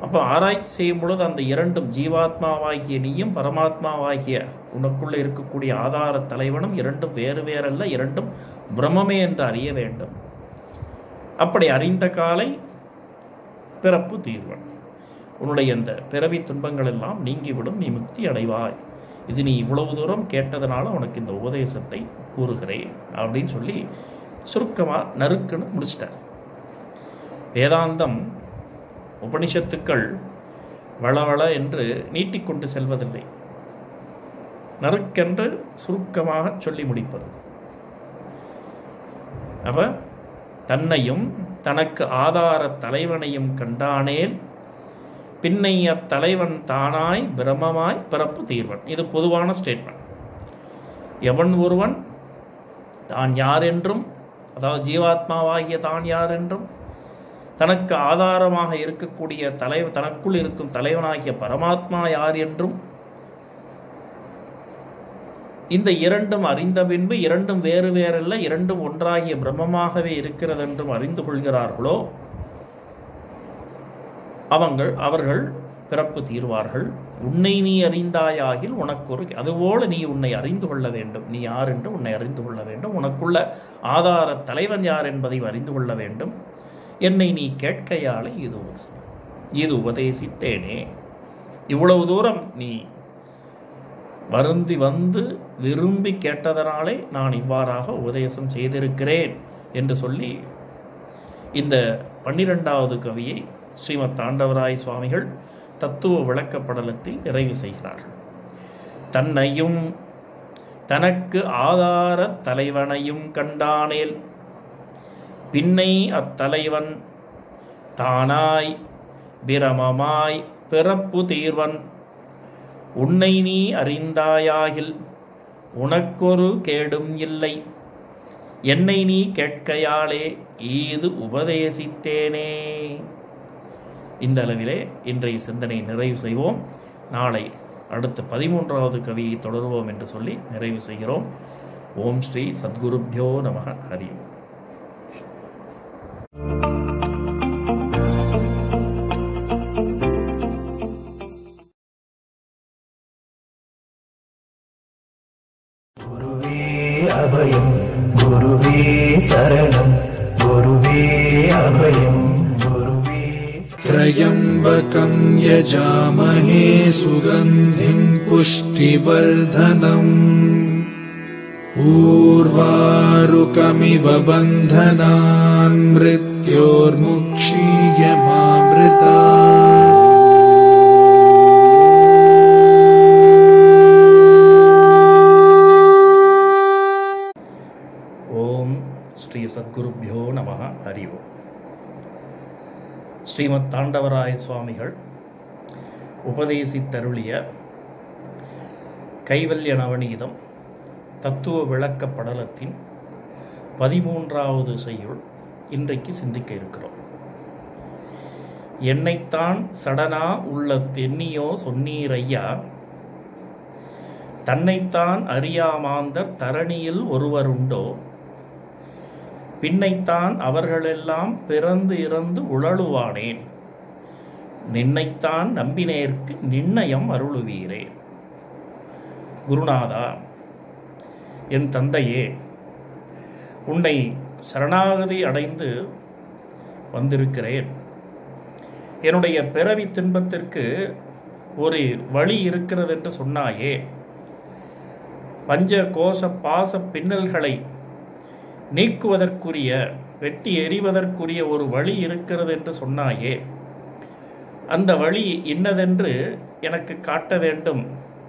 அப்போ ஆராய்ச்சி செய்யும் பொழுது அந்த இரண்டும் ஜீவாத்மாவாகிய நீயும் பரமாத்மாவாகிய உனக்குள்ளே இருக்கக்கூடிய ஆதார தலைவனும் இரண்டும் வேறு வேறல்ல இரண்டும் பிரம்மமே என்று அறிய வேண்டும். அப்படி அறிந்த காலை பிறப்பு தீர்வன். உன்னுடைய அந்த பிறவி துன்பங்கள் எல்லாம் நீங்கிவிடும் நீ முக்தி அடைவாய். இது நீ இவ்வளவு தூரம் கேட்டதுனால உனக்கு இந்த உபதேசத்தை கூறுகிறேன் அப்படின்னு சொல்லி சுருக்கமாக நறுக்குன்னு முடிச்சிட்டார். வேதாந்தம் உபனிஷத்துக்கள் வளவள என்று நீட்டிக்கொண்டு செல்வதில்லை. நறுக்கென்று சுருக்கமாக சொல்லி முடிப்பது. அவ தன்னையும் தனக்கு ஆதார தலைவனையும் கண்டானேல் பின்னை அத்தலைவன் தானாய் பிரமமாய் பிறப்பு தீர்வன். இது பொதுவான ஸ்டேட்மெண்ட் எவன் ஒருவன்? தான் யார் என்றும் அதாவது ஜீவாத்மாவாகிய தான் யார் என்றும் தனக்கு ஆதாரமாக இருக்கக்கூடிய தலை தனக்குள் இருக்கும் தலைவனாகிய பரமாத்மா யார் என்றும் இந்த இரண்டும் அறிந்த பின்பு இரண்டும் வேறு வேறல்ல இரண்டும் ஒன்றாகிய பிரம்மமாகவே இருக்கிறது என்றும் அறிந்து கொள்கிறார்களோ? அவங்கள் அவர்கள் பிறப்பு தீர்வார்கள். உன்னை நீ அறிந்தாயாகில் உனக்கு ஒரு அதுபோல நீ உன்னை அறிந்து கொள்ள வேண்டும். நீ யார் என்று உன்னை அறிந்து கொள்ள வேண்டும். உனக்குள்ள ஆதார தலைவன் யார் என்பதை அறிந்து கொள்ள வேண்டும். என்னை நீ கேட்கையாலே இது இது உபதேசித்தேனே. இவ்வளவு தூரம் நீ வருந்தி வந்து விரும்பி கேட்டதனாலே நான் இவ்வாறாக உபதேசம் செய்திருக்கிறேன் என்று சொல்லி இந்த பன்னிரெண்டாவது கவியை ஸ்ரீமத் தாண்டவராய் சுவாமிகள் தத்துவ விளக்கப்படலத்தில் நிறைவு செய்கிறார்கள் தன்னையும் தனக்கு ஆதார தலைவனையும் கண்டானேல் பின்னை அத்தலைவன் தானாய் பிரமமாய் பிறப்பு தீர்வன். உன்னை நீ அறிந்தாயாகில் உனக்கொரு கேடும் இல்லை. என்னை நீ கேட்கையாலே ஈது உபதேசித்தேனே. இந்த அளவிலே இன்றைய சிந்தனை நிறைவு செய்வோம். நாளை அடுத்த பதிமூன்றாவது கவியை தொடருவோம் என்று சொல்லி நிறைவு செய்கிறோம். ஓம் ஸ்ரீ சத்குருப்யோ நம. ஹரி. you हे सुगन्धिम् पुष्टिवर्धनम् ऊर्वारुकमिव बन्धनान् मृत्योर्मुक्षीयमामृता ॐ श्रीसद्गुरुभ्यो नमः। हरि ओम्। ஸ்ரீமத் தாண்டவராய சுவாமிகள் உபதேசித்தருளிய கைவல்ய நவநீதம் தத்துவ விளக்க படலத்தின் பதிமூன்றாவது செய்யுள் இன்றைக்கு சிந்திக்க இருக்கிறோம். என்னைத்தான் சடனா உள்ள தென்னியோ சொன்னீர் ஐயா தன்னைத்தான் அறியாமாந்தர் தரணியில் ஒருவருண்டோ பின்னைத்தான் அவர்களெல்லாம் பிறந்து இறந்து உழலுவானேன். நின்னைத்தான் நம்பினேற்கு நிர்ணயம் அருளுவீரே. குருநாதா என் தந்தையே உன்னை சரணாகதி அடைந்து வந்திருக்கிறேன். என்னுடைய பிறவி துன்பத்திற்கு ஒரு வழி இருக்கிறது என்று சொன்னாயே. பஞ்ச கோஷ பாச பின்னல்களை நீக்குவதற்குரிய வெட்டி எறிவதற்குரிய ஒரு வழி இருக்கிறது என்று சொன்னாயே. அந்த வழி இன்னதென்று எனக்கு காட்ட வேண்டும்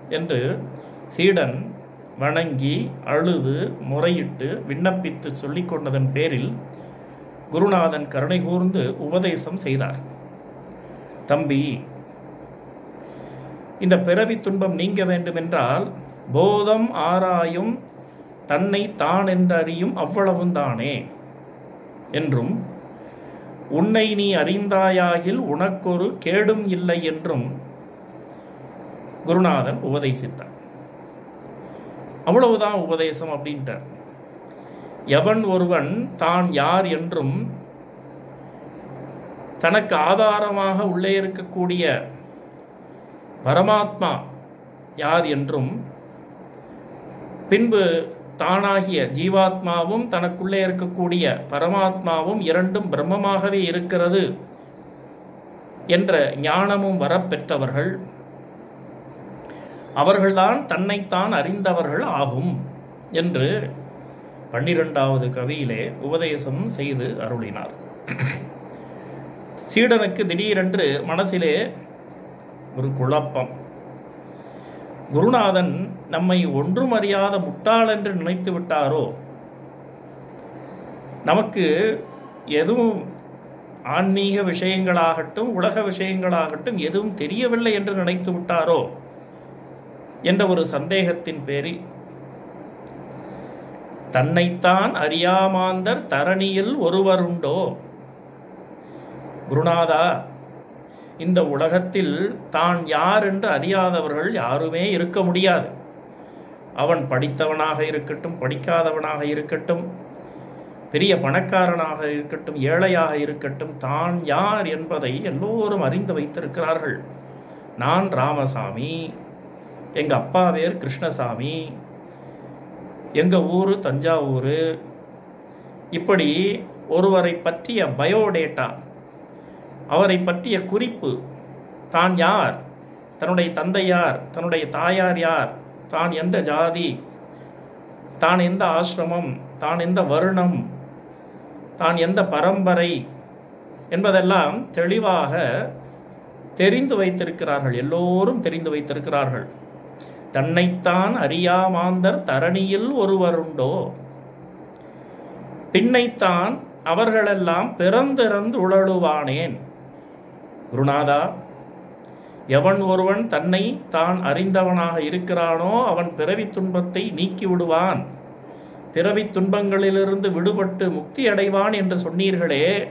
என்று சீடன் வணங்கி அழுது முறையிட்டு விண்ணப்பித்து சொல்லிக் கொண்டதன் பேரில் குருநாதன் கருணை கூர்ந்து உபதேசம் செய்தார். தம்பி இந்த பிறவி துன்பம் நீங்க வேண்டுமென்றால் போதம் ஆராயும் தன்னை தான் என்றறியும் அவ்வளவும் தானே? என்றும் உன்னை நீ அறிந்தாயாகில் உனக்கொரு கேடும் இல்லை என்றும் குருநாதன் உபதேசித்தார். அவ்வளவுதான் உபதேசம் அப்படின்ட்டார். எவன் ஒருவன் தான் யார் என்றும் தனக்கு ஆதாரமாக உள்ளே இருக்கக்கூடிய பரமாத்மா யார் என்றும் பின்பு தானாகிய ஜீவாத்மாவும் தனக்குள்ளே இருக்கக்கூடிய பரமாத்மாவும் இரண்டும் பிரம்மமாகவே இருக்கிறது என்ற ஞானமும் வரப்பெற்றவர்கள். அவர்கள்தான் தன்னைத்தான் அறிந்தவர்கள் ஆகும் என்று பன்னிரெண்டாவது கவியிலே உபதேசம் செய்து அருளினார். சீடனுக்கு திடீரென்று மனசிலே ஒரு குழப்பம். குருநாதன் நம்மை ஒன்றும் அறியாத முட்டாள் என்று நினைத்து விட்டாரோ? நமக்கு எதுவும் ஆன்மீக விஷயங்களாகட்டும் உலக விஷயங்களாகட்டும் எதுவும் தெரியவில்லை என்று நினைத்து விட்டாரோ? என்ற ஒரு சந்தேகத்தின் பேரில். தன்னைத்தான் அறியாமாந்தர் தரணியில் ஒருவருண்டோ? குருநாதா இந்த உலகத்தில் தான் யார் என்று அறியாதவர்கள் யாருமே இருக்க முடியாது. அவன் படித்தவனாக இருக்கட்டும் படிக்காதவனாக இருக்கட்டும் பெரிய பணக்காரனாக இருக்கட்டும் ஏழையாக இருக்கட்டும் தான் யார் என்பதை எல்லோரும் அறிந்து வைத்திருக்கிறார்கள். நான் ராமசாமி எங்க அப்பா பேர் கிருஷ்ணசாமி எங்க ஊரு தஞ்சாவூர். இப்படி ஒருவரை பற்றிய பயோடேட்டா அவரை பற்றிய குறிப்பு தான் யார்? தன்னுடைய தந்தை யார்? தன்னுடைய தாயார் யார்? தான் எந்த ஜாதி? தான் எந்த ஆசிரமம்? தான் எந்த வருணம்? தான் எந்த பரம்பரை? என்பதெல்லாம் தெளிவாக தெரிந்து வைத்திருக்கிறார்கள். எல்லோரும் தெரிந்து வைத்திருக்கிறார்கள். தன்னைத்தான் அறியாமாந்தர் தரணியில் ஒருவருண்டோ பின்னைத்தான் அவர்களெல்லாம் பிறந்திறந்து உழலுவானேன் குருநாதா எவன் ஒருவன் தன்னை தான் அறிந்தவனாக இருக்கிறானோ அவன் பிறவி துன்பத்தை நீக்கி விடுவான் பிறவி துன்பங்களிலிருந்து விடுபட்டு முக்தி அடைவான் என்று சொன்னீர்களே.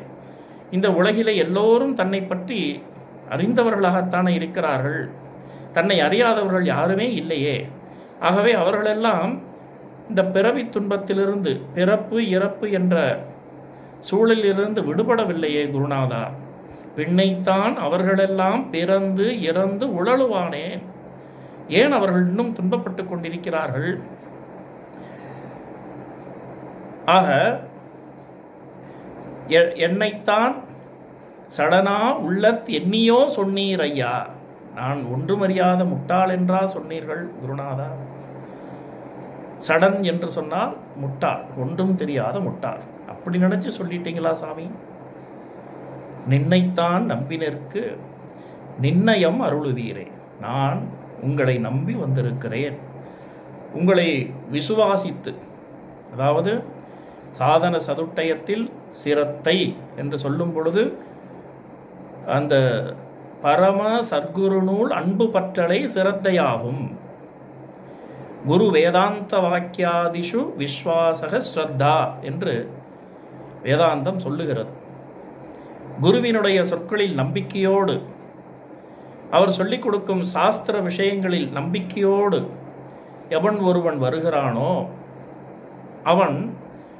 இந்த உலகிலே எல்லோரும் தன்னை பற்றி அறிந்தவர்களாகத்தானே இருக்கிறார்கள். தன்னை அறியாதவர்கள் யாருமே இல்லையே. ஆகவே அவர்களெல்லாம் இந்த பிறவி துன்பத்திலிருந்து பிறப்பு இறப்பு என்ற சூழலிலிருந்து விடுபடவில்லையே குருநாதா. பின்னைத்தான் அவர்களெல்லாம் பிறந்து இறந்து உழலுவானேன் ஏன் அவர்கள் இன்னும் துன்பப்பட்டு கொண்டிருக்கிறார்கள்? ஆக எ- என்னைத்தான் சடனா உள்ளத் எண்ணியோ சொன்னீர் ஐயா. நான் ஒன்றும் அறியாத முட்டாள் என்றா சொன்னீர்கள் குருநாதா? சடன் என்று சொன்னால் முட்டாள் ஒன்றும் தெரியாத முட்டாள். அப்படி நினைச்சு சொல்லிட்டீங்களா சாமி? நின்னைத்தான் நம்பினருக்கு நிர்ணயம் அருளுவீரே நான் உங்களை நம்பி வந்திருக்கிறேன். உங்களை விசுவாசித்து அதாவது சாதன சதுட்டயத்தில் சிரத்தை என்று சொல்லும் பொழுது அந்த பரம சர்க்குரு நூல் அன்பு பற்றலை சிரத்தையாகும். குரு வேதாந்த வாக்கியாதிஷு விஸ்வாசக ஸ்ரத்தா என்று வேதாந்தம் சொல்லுகிறது. குருவினுடைய சொற்களில் நம்பிக்கையோடு அவர் சொல்லிக் கொடுக்கும் சாஸ்திர விஷயங்களில் நம்பிக்கையோடு எவன் ஒருவன் வருகிறானோ அவன்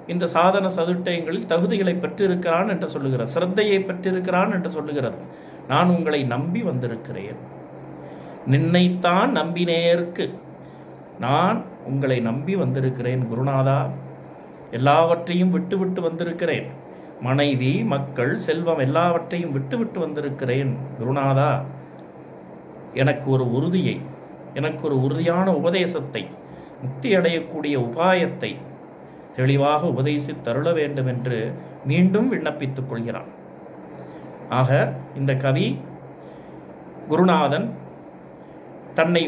இந்த சாதன சதுட்டயங்களில் தகுதிகளை பெற்றிருக்கிறான் என்று சொல்லுகிறார் சிரத்தையை பெற்றிருக்கிறான் என்று சொல்லுகிறது நான் உங்களை நம்பி வந்திருக்கிறேன். நின்னைத்தான் நம்பினேற்கு. நான் உங்களை நம்பி வந்திருக்கிறேன் குருநாதா. எல்லாவற்றையும் விட்டுவிட்டு வந்திருக்கிறேன். மனைவி மக்கள் செல்வம் எல்லாவற்றையும் விட்டுவிட்டு வந்திருக்கிறேன் குருநாதா. எனக்கு ஒரு உறுதியை எனக்கு ஒரு உறுதியான உபதேசத்தை முக்தி அடையக்கூடிய உபாயத்தை தெளிவாக உபதேசி தருள வேண்டும் என்று மீண்டும் விண்ணப்பித்துக் கொள்கிறான். ஆக இந்த கவி குருநாதன் தன்னை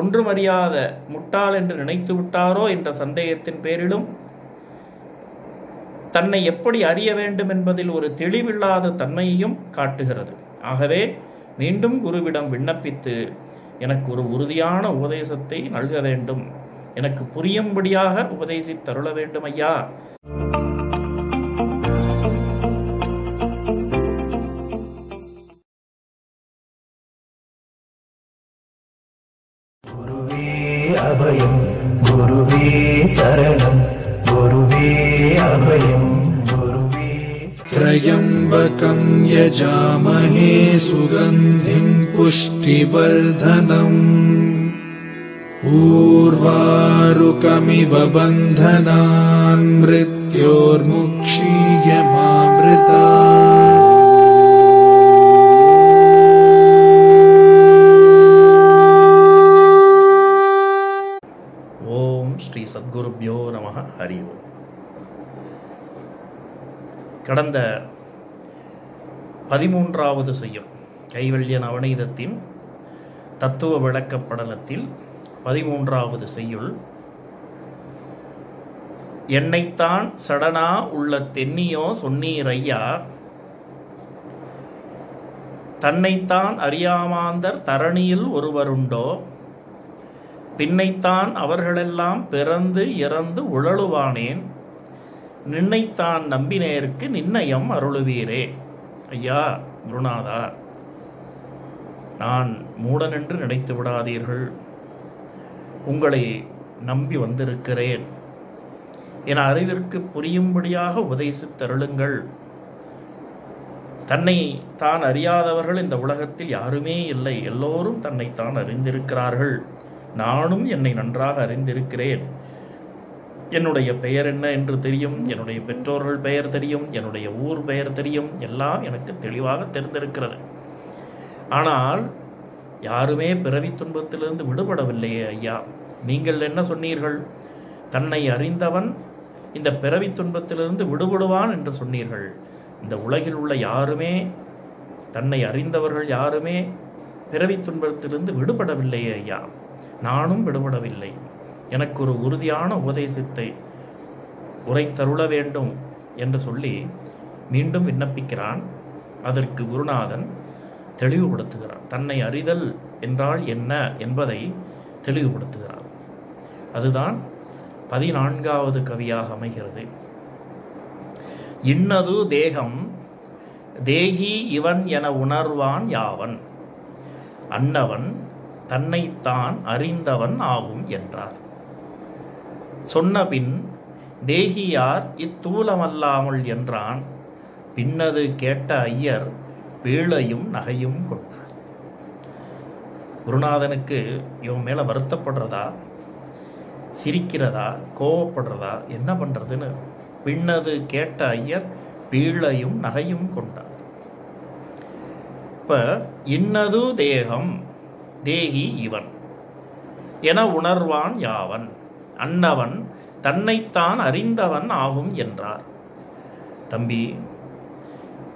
ஒன்றுமறியாத முட்டாள் என்று நினைத்து விட்டாரோ என்ற சந்தேகத்தின் பேரிலும் தன்னை எப்படி அறிய வேண்டும் என்பதில் ஒரு தெளிவில்லாத தன்மையையும் காட்டுகிறது. ஆகவே மீண்டும் குருவிடம் விண்ணப்பித்து எனக்கு ஒரு உறுதியான உபதேசத்தை நல்க வேண்டும். எனக்கு புரியும்படியாக உபதேசித் தருள வேண்டும் ஐயா. यजामहे सुगन्धिम् पुष्टिवर्धनम् ऊर्वारुकमिव बन्धनान् मृत्योर्मुक्षीयमामृतात् ஓம் ஸ்ரீ சத்குருப்யோ நம ஹரி ஓம் கடந்த பதிமூன்றாவது செய்யும். கைவல்ய நவநீதத்தின் தத்துவ விளக்கப்படலத்தில் பதிமூன்றாவது செய்யுள். என்னைத்தான் சடனா உள்ள தென்னியோ சொன்னீர் ஐயா. தன்னைத்தான் அறியாமாந்தர் தரணியில் ஒருவருண்டோ. பின்னைத்தான் அவர்களெல்லாம் பிறந்து இறந்து உழலுவானேன். நின்னைத்தான் நம்பினேருக்கு நின்னயம் அருளுவீரே. ஐயா குருநாதா நான் மூடனென்று நினைத்து விடாதீர்கள். உங்களை நம்பி வந்திருக்கிறேன். என அறிவிற்கு புரியும்படியாக உபதேசித் தருளுங்கள் தன்னை தான் அறியாதவர்கள் இந்த உலகத்தில் யாருமே இல்லை. எல்லோரும் தன்னைத்தான் அறிந்திருக்கிறார்கள். நானும் என்னை நன்றாக அறிந்திருக்கிறேன். என்னுடைய பெயர் என்ன என்று தெரியும் என்னுடைய பெற்றோர்கள் பெயர் தெரியும் என்னுடைய ஊர் பெயர் தெரியும் எல்லாம் எனக்கு தெளிவாக தெரிந்திருக்கிறது. ஆனால் யாருமே பிறவி துன்பத்திலிருந்து விடுபடவில்லையே ஐயா. நீங்கள் என்ன சொன்னீர்கள்? தன்னை அறிந்தவன் இந்த பிறவி துன்பத்திலிருந்து விடுபடுவான் என்று சொன்னீர்கள். இந்த உலகில் உள்ள யாருமே தன்னை அறிந்தவர்கள் யாருமே பிறவி துன்பத்திலிருந்து விடுபடவில்லையே ஐயா. நானும் விடுபடவில்லை. எனக்கு ஒரு உறுதியான உபதேசத்தை உரைத்தருள வேண்டும் என்று சொல்லி மீண்டும் விண்ணப்பிக்கிறான். அதற்கு குருநாதன் தெளிவுபடுத்துகிறார் தன்னை அறிதல் என்றால் என்ன என்பதை தெளிவுபடுத்துகிறார். அதுதான் பதினான்காவது கவியாக அமைகிறது. இன்னது தேகம் தேகி இவன் என உணர்வான் யாவன்? அன்னவன் தன்னைத்தான் அறிந்தவன் ஆகும் என்றார். சொன்னபின் தேகியார் இத்தூலமல்லாமல் என்றான். பின்னது கேட்ட ஐயர் வீழையும் நகையும் கொண்டார். குருநாதனுக்கு இவன் மேல வருத்தப்படுறதா? சிரிக்கிறதா? கோவப்படுறதா? என்ன பண்றதுன்னு? பின்னது கேட்ட ஐயர் வீழையும் நகையும் கொண்டார். இப்ப இன்னது தேகம் தேகி இவன் என உணர்வான் யாவன். அன்னவன் தன்னைத்தான் அறிந்தவன் ஆகும் என்றார். தம்பி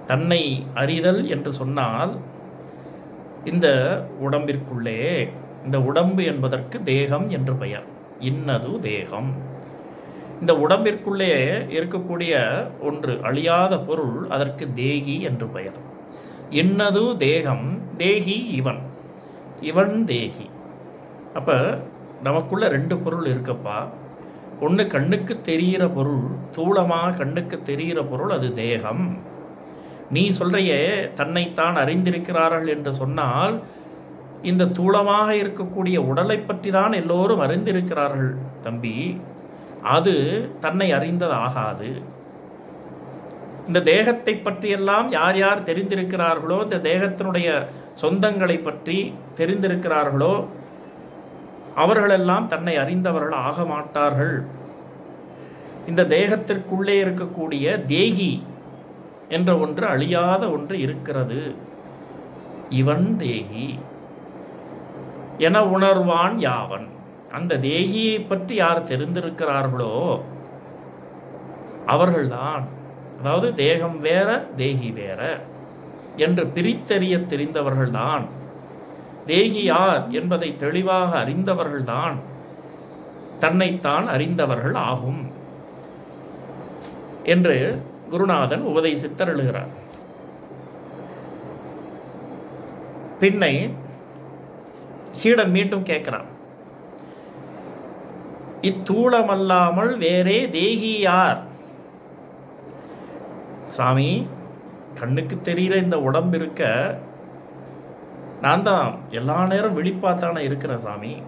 தன்னை அறிதல் என்று சொன்னால் இந்த உடம்பிற்குள்ளே இந்த உடம்பு என்பதற்கு தேகம் என்று பெயர். இன்னது தேகம். இந்த உடம்பிற்குள்ளே இருக்கக்கூடிய ஒன்று அழியாத பொருள் அதற்கு தேகி என்று பெயர். இன்னது தேகம் தேகி இவன். இவன் தேகி. அப்போ நமக்குள்ள ரெண்டு பொருள் இருக்கப்பா. ஒன்று கண்ணுக்கு தெரிகிற பொருள் தூளமாக கண்ணுக்கு தெரிகிற பொருள் அது தேகம். நீ சொல்றையே தன்னைத்தான் அறிந்திருக்கிறார்கள் என்று சொன்னால் இந்த தூளமாக இருக்கக்கூடிய உடலை பற்றி தான் எல்லோரும் அறிந்திருக்கிறார்கள் தம்பி. அது தன்னை அறிந்தது ஆகாது இந்த தேகத்தை பற்றியெல்லாம் யார் யார் தெரிந்திருக்கிறார்களோ இந்த தேகத்தினுடைய சொந்தங்களை பற்றி தெரிந்திருக்கிறார்களோ அவர்களெல்லாம் தன்னை அறிந்தவர்கள் ஆக மாட்டார்கள். இந்த தேகத்திற்குள்ளே இருக்கக்கூடிய தேகி என்ற ஒன்று அழியாத ஒன்று இருக்கிறது. இவன் தேகி. என உணர்வான் யாவன்? அந்த தேகியை பற்றி யார் தெரிந்திருக்கிறார்களோ அவர்கள்தான். அதாவது தேகம் வேற தேகி வேற என்று பிரித்தறிய தெரிந்தவர்கள்தான். தேகி யார் என்பதை தெளிவாக அறிந்தவர்கள்தான். தன்னைத்தான் அறிந்தவர்கள் ஆகும் என்று குருநாதன் உபதேசித்தர் எழுகிறார் பின்னை சீடன் மீண்டும் கேட்கிறான். இத்தூளமல்லாமல் வேறே தேகி யார் சாமி கண்ணுக்கு தெரிகிற இந்த உடம்பு இருக்க நான் தான் எல்லா நேரம் வெளிப்பாத்தானே இருக்கிறேன் சாமி?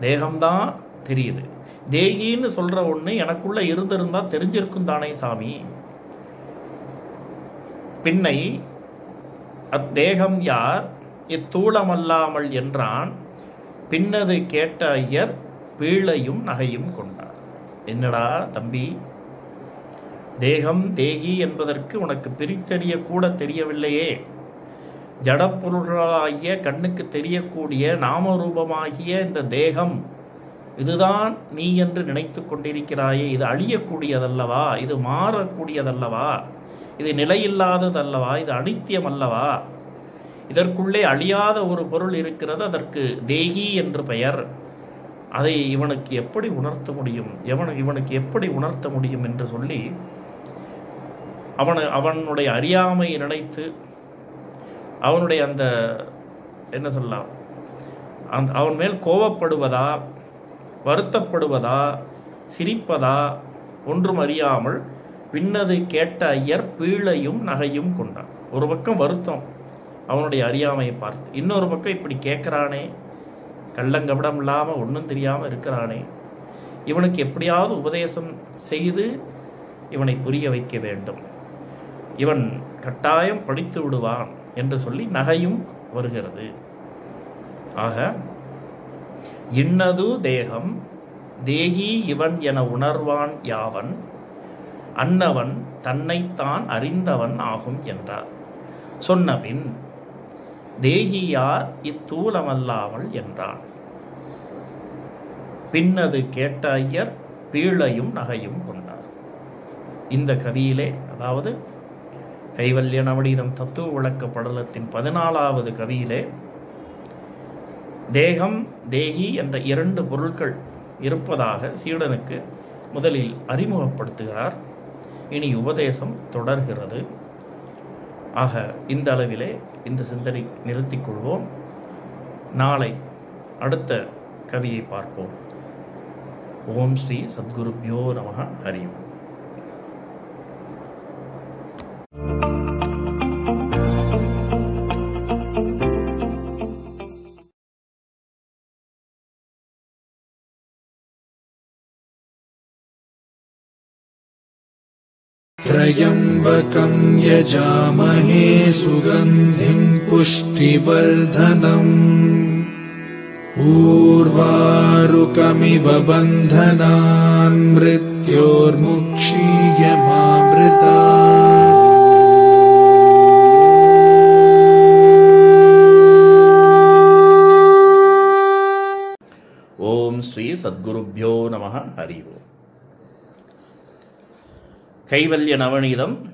தேகம்தான் தெரியுது. தேகின்னு சொல்ற ஒண்ணு எனக்குள்ள இருந்திருந்தா தெரிஞ்சிருக்கும் தானே சாமி? பின்னை அத்தேகம் யார்? இத்தூளமல்லாமல் என்றான். பின்னது கேட்ட ஐயர் பீழையும் நகையும் கொண்டார். என்னடா தம்பி? தேகம் தேகி என்பதற்கு உனக்கு பிரித்தறிய கூட தெரியவில்லையே. ஜடப்பொருள்களாகிய கண்ணுக்கு தெரியக்கூடிய நாமரூபமாகிய இந்த தேகம் இதுதான் நீ என்று நினைத்து கொண்டிருக்கிறாயே. இது அழியக்கூடியதல்லவா? இது மாறக்கூடியதல்லவா? இது நிலையில்லாததல்லவா? இது அனித்தியம் அல்லவா இதற்குள்ளே அழியாத ஒரு பொருள் இருக்கிறது அதற்கு தேகி என்று பெயர். அதை இவனுக்கு எப்படி உணர்த்த முடியும்? எவனு இவனுக்கு எப்படி உணர்த்த முடியும் என்று சொல்லி அவனை அவனுடைய அறியாமையை நினைத்து அவனுடைய அந்த என்ன சொல்லலாம் அந் அவன் மேல் கோபப்படுவதா வருத்தப்படுவதா சிரிப்பதா ஒன்றும் அறியாமல் பின்னது கேட்ட ஐயர் பீழையும் நகையும் கொண்டான். ஒரு பக்கம் வருத்தம் அவனுடைய அறியாமையை பார்த்து இன்னொரு பக்கம் இப்படி கேட்குறானே கள்ளங்கபடம் இல்லாமல் ஒன்றும் தெரியாமல் இருக்கிறானே இவனுக்கு எப்படியாவது உபதேசம் செய்து இவனை புரிய வைக்க வேண்டும். இவன் கட்டாயம் படித்து விடுவான். என்று சொல்லி நகையும் வருகிறது. ஆக இன்னது தேகம் தேகி இவன் என உணர்வான் யாவன்? அன்னவன் தன்னைத்தான் அறிந்தவன் ஆகும் என்றார். சொன்னபின் தேகியார் இத்தூலமல்லாமல் என்றான். பின்னது கேட்ட ஐயர் பீழையும் நகையும் கொண்டார். இந்த கவியிலே அதாவது கைவல்ய நவநீதம் தத்துவ விளக்க படலத்தின் பதினாலாவது கவியிலே தேகம் தேகி என்ற இரண்டு பொருட்கள் இருப்பதாக சீடனுக்கு முதலில் அறிமுகப்படுத்துகிறார். இனி உபதேசம் தொடர்கிறது. ஆக இந்த அளவிலே இந்த சிந்தனை நிறுத்திக் கொள்வோம். நாளை அடுத்த கவியை பார்ப்போம். ஓம் ஸ்ரீ சத்குருப்யோ நமக. ஹரி त्र्यम्बकम् यजामहे सुगन्धिम् पुष्टिवर्धनम्। ऊर्वारुकमिव बन्धनान् मृत्योर्मुक्षीयमामृतात् ஸ்ரீ சத்குருப்யோ நம ஹரி ஓம் கைவல்ய நவநீதம்.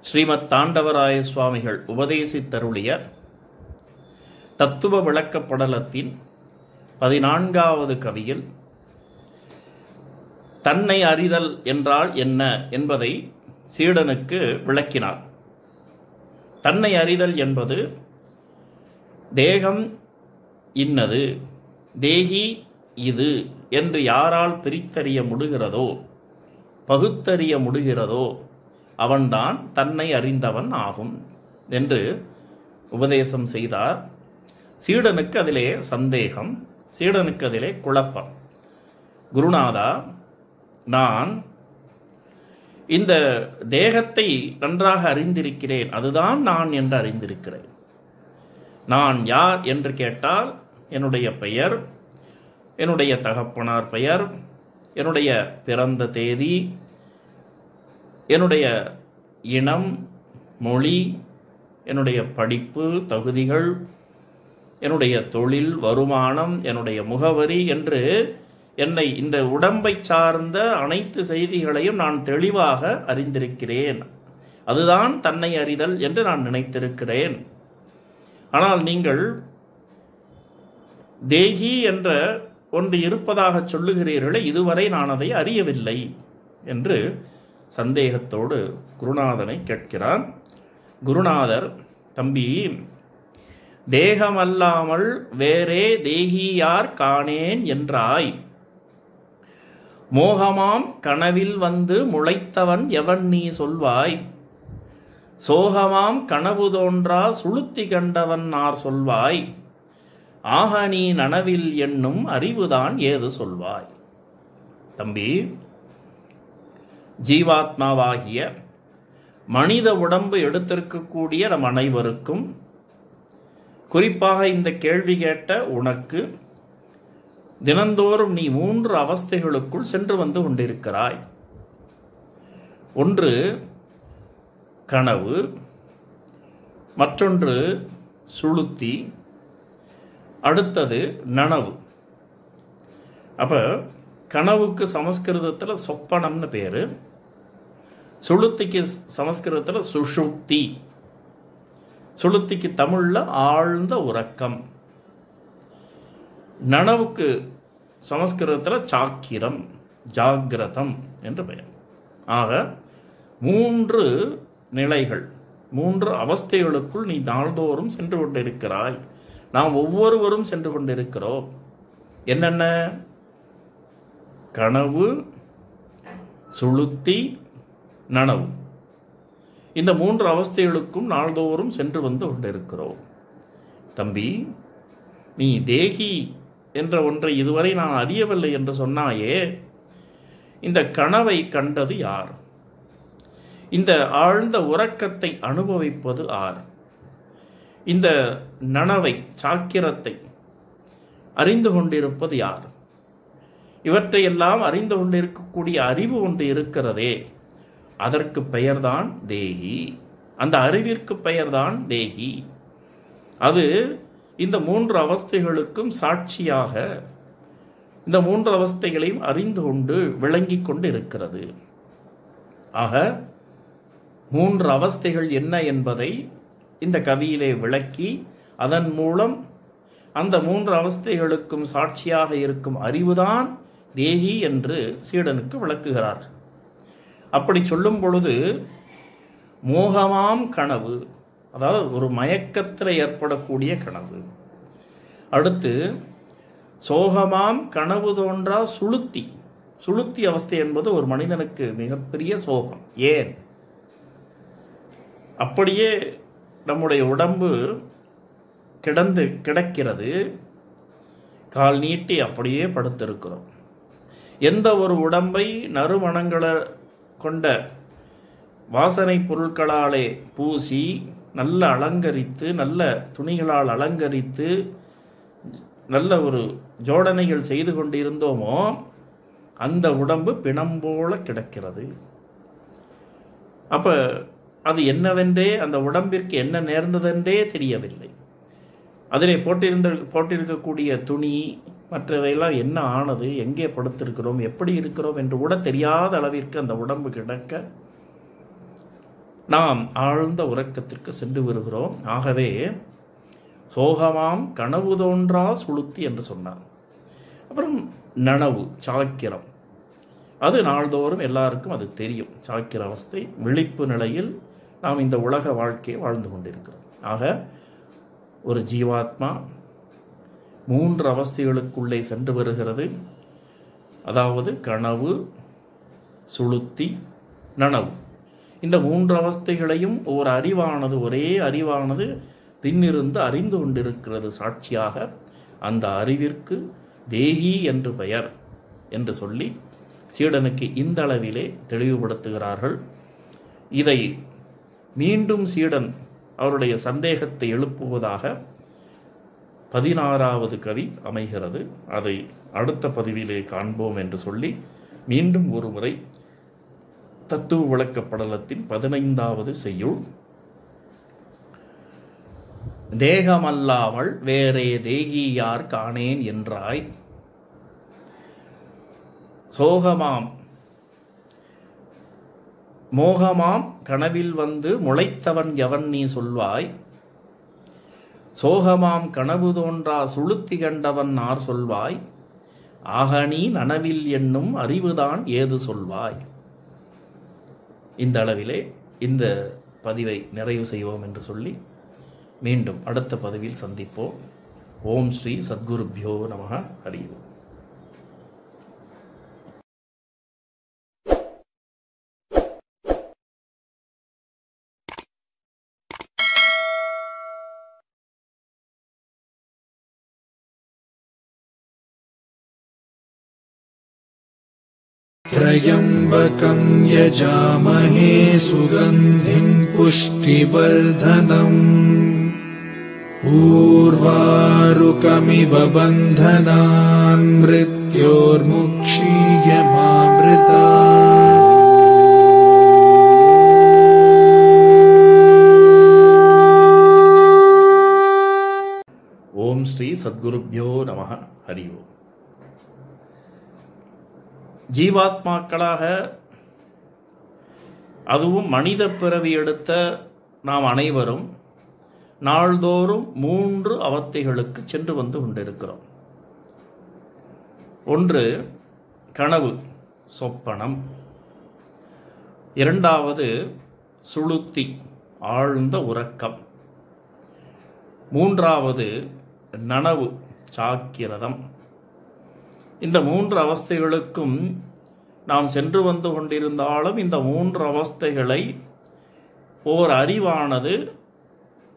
ஸ்ரீமத் தாண்டவராய சுவாமிகள் உபதேசித்தருளிய தத்துவ விளக்கப் படலத்தின் பதினான்காவது கவியில் தன்னை அறிதல் என்றால் என்ன? என்பதை சீடனுக்கு விளக்கினார். தன்னை அறிதல் என்பது தேகம் இன்னது தேகி இது என்று யாரால் பிரித்தறிய முடிகிறதோ பகுத்தறிய முடிகிறதோ அவன்தான் தன்னை அறிந்தவன் ஆகும் என்று உபதேசம் செய்தார். சீடனுக்கு அதிலே சந்தேகம் சீடனுக்கு அதிலே குழப்பம். குருநாதா நான் இந்த தேகத்தை நன்றாக அறிந்திருக்கிறேன் அதுதான் நான் என்று அறிந்திருக்கிறேன். நான் யார் என்று கேட்டால் என்னுடைய பெயர் என்னுடைய தகப்பனார் பெயர் என்னுடைய பிறந்த தேதி என்னுடைய இனம் மொழி என்னுடைய படிப்பு தகுதிகள் என்னுடைய தொழில் வருமானம் என்னுடைய முகவரி என்று என்னை இந்த உடம்பை சார்ந்த அனைத்து செய்திகளையும் நான் தெளிவாக அறிந்திருக்கிறேன். அதுதான் தன்னை அறிதல் என்று நான் நினைத்திருக்கிறேன். ஆனால் நீங்கள் தேகி என்ற ஒன்று இருப்பதாக சொல்லுகிறீர்களே இதுவரை நான் அதை அறியவில்லை என்று சந்தேகத்தோடு குருநாதனை கேட்கிறான். குருநாதர் தம்பி தேகமல்லாமல் வேறே தேகியார் காணேன் என்றாய். மோகமாம் கனவில் வந்து முளைத்தவன் எவன் நீ சொல்வாய்? சோகமாம் கனவு தோன்றா சுளுத்தி கண்டவன் நார் சொல்வாய். ஆக நீ நனவில் என்னும் அறிவுதான் ஏது சொல்வாய்? தம்பி ஜீவாத்மாவாகிய மனித உடம்பு எடுத்திருக்கக்கூடிய நம் அனைவருக்கும் குறிப்பாக இந்த கேள்வி கேட்ட உனக்கு தினந்தோறும் நீ மூன்று அவஸ்தைகளுக்குள் சென்று வந்து கொண்டிருக்கிறாய். ஒன்று கனவு. மற்றொன்று சுளுத்தி. அடுத்தது நனவு. அப்ப கனவுக்கு சமஸ்கிருதத்தில் சொப்பனம்னு பேரு. சுளுத்திக்கு சமஸ்கிருதத்தில் சுஷுப்தி. சுளுத்திக்கு தமிழ்ல ஆழ்ந்த உறக்கம். நனவுக்கு சமஸ்கிருதத்தில் சாக்கிரம் ஜாகிரதம் என்று பெயர். ஆக மூன்று நிலைகள் மூன்று அவஸ்தைகளுக்குள் நீ நாள்தோறும் சென்று கொண்டிருக்கிறாய். நாம் ஒவ்வொருவரும் சென்று கொண்டிருக்கிறோம். என்னென்ன? கனவு சுளுத்தி நனவு. இந்த மூன்று அவஸ்தைகளுக்கும் நாள்தோறும் சென்று வந்து கொண்டிருக்கிறோம். தம்பி நீ தேகி என்ற ஒன்றை இதுவரை நான் அறியவில்லை என்று சொன்னாயே இந்த கனவை கண்டது யார்? இந்த ஆழ்ந்த உறக்கத்தை அனுபவிப்பது ஆர்? இந்த நனவை சாக்கிரத்தை அறிந்து கொண்டிருப்பது யார்? இவற்றையெல்லாம் அறிந்து கொண்டிருக்கக்கூடிய அறிவு ஒன்று இருக்கிறதே. அதற்கு பெயர்தான் தேகி. அந்த அறிவிற்கு பெயர்தான் தேகி. அது இந்த மூன்று அவஸ்தைகளுக்கும் சாட்சியாக இந்த மூன்று அவஸ்தைகளையும் அறிந்து கொண்டு விளங்கிக் கொண்டு இருக்கிறது ஆக மூன்று அவஸ்தைகள் என்ன என்பதை இந்த கவியிலே விளக்கி அதன் மூலம் அந்த மூன்று அவஸ்தைகளுக்கும் சாட்சியாக இருக்கும் அறிவுதான் தேகி என்று சீடனுக்கு விளக்குகிறார். அப்படி சொல்லும் பொழுது மோகமாம் கனவு அதாவது ஒரு மயக்கத்தில் ஏற்படக்கூடிய கனவு. அடுத்து சோகமாம் கனவு தோன்றா சுளுத்தி. சுளுத்தி அவஸ்தை என்பது ஒரு மனிதனுக்கு மிகப்பெரிய சோகம். ஏன்? அப்படியே நம்முடைய உடம்பு கிடந்து கிடக்கிறது. கால் நீட்டி அப்படியே படுத்திருக்கிறோம். எந்த ஒரு உடம்பை நறுமணங்களை கொண்ட வாசனை பொருட்களாலே பூசி நல்ல அலங்கரித்து நல்ல துணிகளால் அலங்கரித்து நல்ல ஒரு ஜோடனைகள் செய்து கொண்டிருந்தோமோ அந்த உடம்பு பிணம் போல கிடக்கிறது. அப்போ அது என்னவென்றே அந்த உடம்பிற்கு என்ன நேர்ந்ததென்றே தெரியவில்லை. அதிலே போட்டிருந்த போட்டிருக்கக்கூடிய துணி மற்றவையெல்லாம் என்ன ஆனது எங்கே படுத்திருக்கிறோம் எப்படி இருக்கிறோம் என்று கூட தெரியாத அளவிற்கு அந்த உடம்பு கிடக்க நாம் ஆழ்ந்த உறக்கத்திற்கு சென்று வருகிறோம் ஆகவே சோகமாம் கனவு தோன்றா சுளுத்தி என்று சொன்னார். அப்புறம் நனவு சாக்கிரம். அது நாள்தோறும் எல்லாருக்கும் அது தெரியும். சாக்கிர அவஸ்தை விழிப்பு நிலையில் நாம் இந்த உலக வாழ்க்கையை வாழ்ந்து கொண்டிருக்கிறோம். ஆக ஒரு ஜீவாத்மா மூன்று அவஸ்தைகளுக்குள்ளே சென்று வருகிறது. அதாவது கனவு சுளுத்தி நனவு. இந்த மூன்று அவஸ்தைகளையும் ஒரு அறிவானது ஒரே அறிவானது பின்னிருந்து அறிந்து கொண்டிருக்கிறது சாட்சியாக. அந்த அறிவிற்கு தேகி என்று பெயர் என்று சொல்லி சீடனுக்கு இந்த அளவிலே தெளிவுபடுத்துகிறார்கள். இதை மீண்டும் சீடன் அவருடைய சந்தேகத்தை எழுப்புவதாக பதினாறாவது கவி அமைகிறது. அதை அடுத்த பதிவிலே காண்போம் என்று சொல்லி மீண்டும் ஒருமுறை தத்துவ விளக்க படலத்தின் பதினைந்தாவது செய்யுள். தேகமல்லாமல் வேறே தேகியார் காணேன் என்றாய். சோகமாம் மோகமாம் கனவில் வந்து முளைத்தவன் எவன் நீ சொல்வாய்? சோகமாம் கனவு தோன்றா சுளுத்தி கண்டவன் ஆர் சொல்வாய்? ஆகனி நனவில் என்னும் அறிவுதான் ஏது சொல்வாய்? இந்த அளவிலே இந்த பதிவை நிறைவு செய்வோம் என்று சொல்லி மீண்டும் அடுத்த பதிவில் சந்திப்போம். ஓம் ஸ்ரீ சத்குருப்யோ நமக. அறிவோம் त्र्यम्बकम् यजामहे सुगन्धिम् पुष्टिवर्धनम्। ऊर्वारुकमिव बन्धनान् मृत्योर्मुक्षीय ॐ श्री सद्गुरुभ्यो नमः। हरि ओम्। ஜீவாத்மாக்களாக அதுவும் மனித பிறவி எடுத்த நாம் அனைவரும் நாள்தோறும் மூன்று அவத்தைகளுக்கு சென்று வந்து கொண்டிருக்கிறோம். ஒன்று கனவு சொப்பனம். இரண்டாவது சுளுத்தி ஆழ்ந்த உறக்கம். மூன்றாவது நனவு சாக்கிரதம். இந்த மூன்று அவஸ்தைகளுக்கும் நாம் சென்று வந்து கொண்டிருந்தாலும் இந்த மூன்று அவஸ்தைகளை ஓர் அறிவானது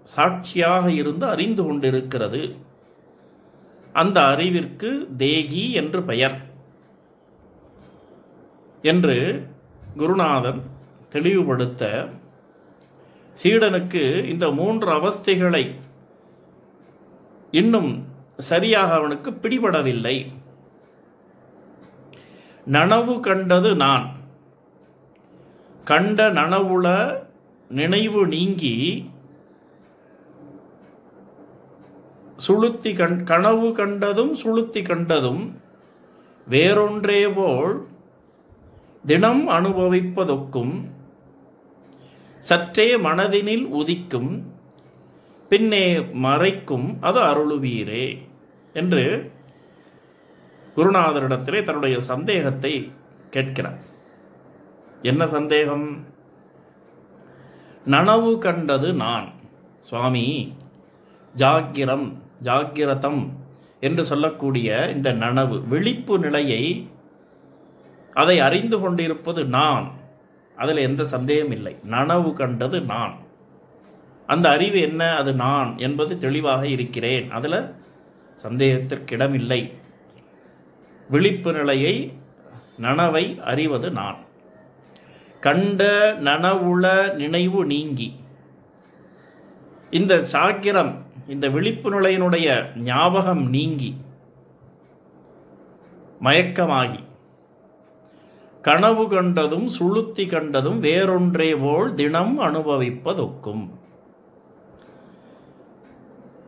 சாட்சியாக இருந்து அறிந்து கொண்டிருக்கிறது. அந்த அறிவிற்கு தேகி என்று பெயர். என்று குருநாதன் தெளிவுபடுத்த சீடனுக்கு இந்த மூன்று அவஸ்தைகளை இன்னும் சரியாக அவனுக்கு பிடிபடவில்லை. நனவு கண்டது நான். கண்ட நனவுல நினைவு நீங்கி சுளுத்தி கண் கனவு கண்டதும் சுளுத்தி கண்டதும் வேறொன்றே போல் தினம் அனுபவிப்பதொக்கும் சற்றே மனதினில் உதிக்கும் பின்னே மறைக்கும் அது அருளுவீரே என்று குருநாதரிடத்திலே தன்னுடைய சந்தேகத்தை கேட்கிறார். என்ன சந்தேகம்? நனவு கண்டது நான். சுவாமி ஜாக்கிரம் ஜாக்கிரதம் என்று சொல்லக்கூடிய இந்த நனவு விழிப்பு நிலையை அதை அறிந்து கொண்டிருப்பது நான். அதில் எந்த சந்தேகம் இல்லை. நனவு கண்டது நான். அந்த அறிவு என்ன? அது நான் என்பது தெளிவாக இருக்கிறேன். அதில் சந்தேகத்திற்கிடமில்லை விழிப்பு நிலையை நனவை அறிவது நான். கண்ட நனவுள நினைவு நீங்கி. இந்த சாக்கிரம் இந்த விழிப்பு நிலையினுடைய ஞாபகம் நீங்கி. மயக்கமாகி. கனவு கண்டதும் சுளுத்தி கண்டதும் வேறொன்றே போல் தினம் அனுபவிப்பதொக்கும்.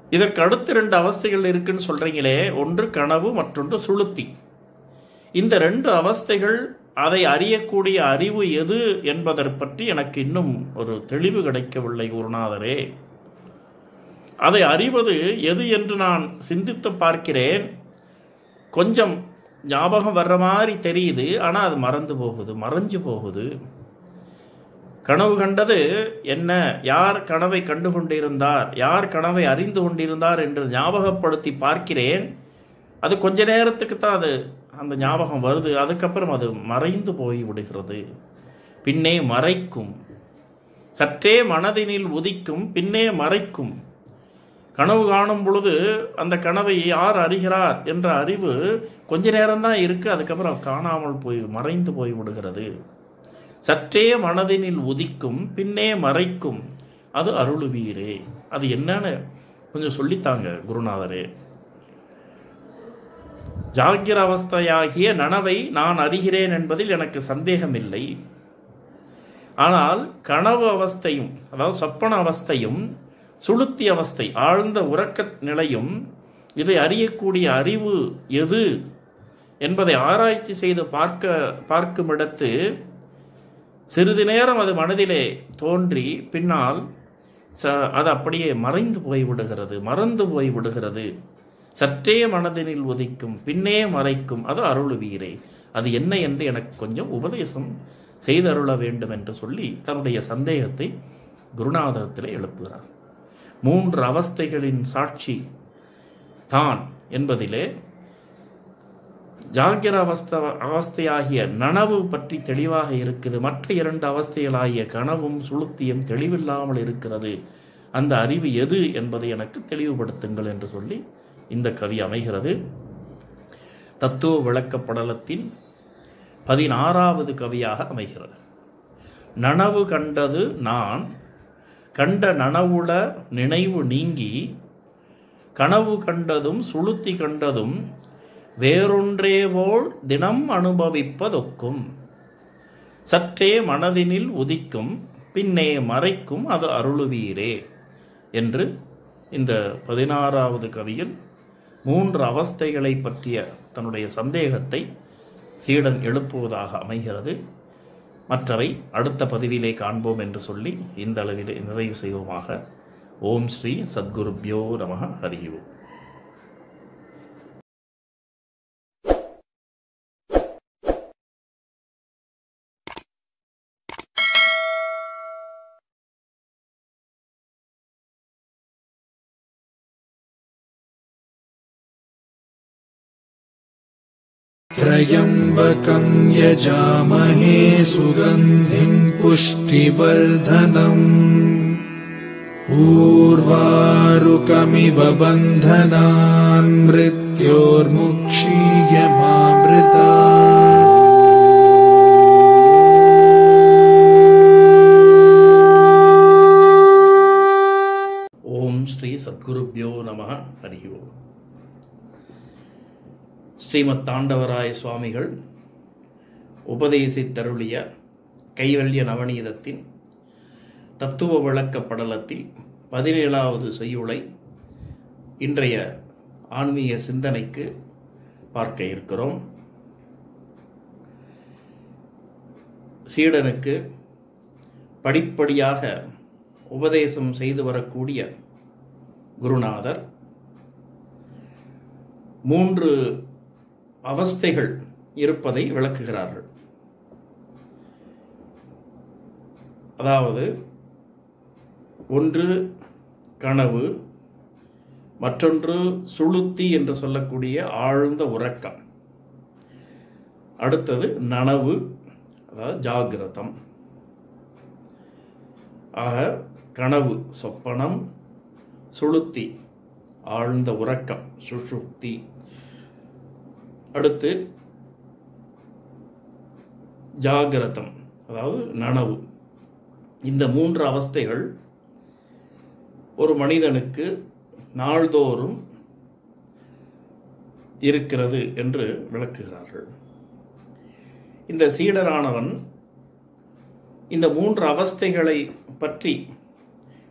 இதற்கு அடுத்து ரெண்டு அவஸ்தைகள் இருக்குன்னு சொல்றீங்களே ஒன்று கனவு மற்றொன்று சுளுத்தி. இந்த ரெண்டு அவஸ்தைகள் அதை அறியக்கூடிய அறிவு எது என்பதை பற்றி எனக்கு இன்னும் ஒரு தெளிவு கிடைக்கவில்லை குருநாதரே. அதை அறிவது எது என்று நான் சிந்தித்து பார்க்கிறேன். கொஞ்சம் ஞாபகம் வர்ற மாதிரி தெரியுது ஆனால் அது மறந்து போகுது மறைஞ்சு போகுது. கனவு கண்டது என்ன? யார் கனவை கண்டு கொண்டிருந்தார் யார் கனவை அறிந்து கொண்டிருந்தார் என்று ஞாபகப்படுத்தி பார்க்கிறேன். அது கொஞ்ச நேரத்துக்கு தான் அது அந்த ஞாபகம் வருது. அதுக்கப்புறம் அது மறைந்து போய் விடுகிறது. பின்னே மறைக்கும். சற்றே மனதினில் உதிக்கும். பின்னே மறைக்கும். கனவு காணும் பொழுது அந்த கனவை யார் அறிகிறார் என்ற அறிவு கொஞ்ச நேரம்தான் இருக்கு. அதுக்கப்புறம் காணாமல் போய் மறைந்து போய் விடுகிறது. சற்றே மனதினில் உதிக்கும். பின்னே மறைக்கும். அது அருளுவீரே. அது என்னன்னு கொஞ்சம் சொல்லித்தாங்க குருநாதரே. ஜாகிர அவஸ்தையாகிய நனவை நான் அறிகிறேன் என்பதில் எனக்கு சந்தேகமில்லை. ஆனால் கனவு அவஸ்தையும் அதாவது சொப்பன அவஸ்தையும் சுளுத்தி அவஸ்தை ஆழ்ந்த உறக்க நிலையும் இதை அறியக்கூடிய அறிவு எது என்பதை ஆராய்ச்சி செய்து பார்க்க பார்க்கும் இடத்து சிறிது நேரம் அது மனதிலே தோன்றி பின்னால் ச அது அப்படியே மறைந்து போய் விடுகிறது மறந்து போய் விடுகிறது சற்றே மனதினில் உதிக்கும் பின்னே மறைக்கும் அது அருளுவீரே. அது என்ன என்று எனக்கு கொஞ்சம் உபதேசம் செய்தருள வேண்டும் என்று சொல்லி தன்னுடைய சந்தேகத்தை குருநாதரத்தில் எழுப்புகிறார். மூன்று அவஸ்தைகளின் சாட்சி தான் என்பதிலே ஜாகிர அவஸ்த அவஸ்தையாகிய நனவு பற்றி தெளிவாக இருக்குது. மற்ற இரண்டு அவஸ்தைகளாகிய கனவும் சுளுத்தியும் தெளிவில்லாமல் இருக்கிறது. அந்த அறிவு எது என்பதை எனக்கு தெளிவுபடுத்துங்கள் என்று சொல்லி இந்த கவி அமைகிறது. தத்துவ விளக்கப்படலத்தின் பதினாறாவது கவியாக அமைகிறது. நனவு கண்டது நான் கண்ட நனவுள நினைவு நீங்கி கனவு கண்டதும் சுளுத்தி கண்டதும் வேறொன்றே போல் தினம் அனுபவிப்பதொக்கும். சற்றே மனதினில் உதிக்கும் பின்னே மறைக்கும் அது அருளுவீரே என்று இந்த பதினாறாவது கவியில் மூன்று அவஸ்தைகளை பற்றிய தன்னுடைய சந்தேகத்தை சீடன் எழுப்புவதாக அமைகிறது. மற்றவை அடுத்த பதிவிலே காண்போம் என்று சொல்லி இந்த அளவிலே நிறைவு செய்வோமாக. ஓம் ஸ்ரீ சத்குருப்யோ நம ஹரியோம் जामहे सुगन्धिम् पुष्टिवर्धनम्। ऊर्वारुकमिव बन्धनान् मृत्योर्मुक्षीय ॐ श्री सद्गुरुभ्यो नमः। हरिः ओम्। ஸ்ரீமத் தாண்டவராய சுவாமிகள் உபதேசித்தருளிய கைவல்ய நவநீதத்தின் தத்துவ விளக்க படலத்தில் பதினேழாவது செய்யுளை இன்றைய ஆன்மீக சிந்தனைக்கு பார்க்க இருக்கிறோம். சீடனுக்கு படிப்படியாக உபதேசம் செய்து வரக்கூடிய குருநாதர் மூன்று அவஸ்தைகள் இருப்பதை விளக்குகிறார்கள். அதாவது ஒன்று கனவு மற்றொன்று சுளுத்தி என்று சொல்லக்கூடிய ஆழ்ந்த உறக்கம். அடுத்தது நனவு அதாவது ஜாகிரதம். ஆக கனவு சொப்பனம் சுளுத்தி ஆழ்ந்த உறக்கம் சுஷுப்தி. அடுத்து ஜாகிரதம் அதாவது நனவு. இந்த மூன்று அவஸ்தைகள் ஒரு மனிதனுக்கு நாள்தோறும் இருக்கிறது என்று விளக்குகிறார்கள். இந்த சீடரானவன் இந்த மூன்று அவஸ்தைகளை பற்றி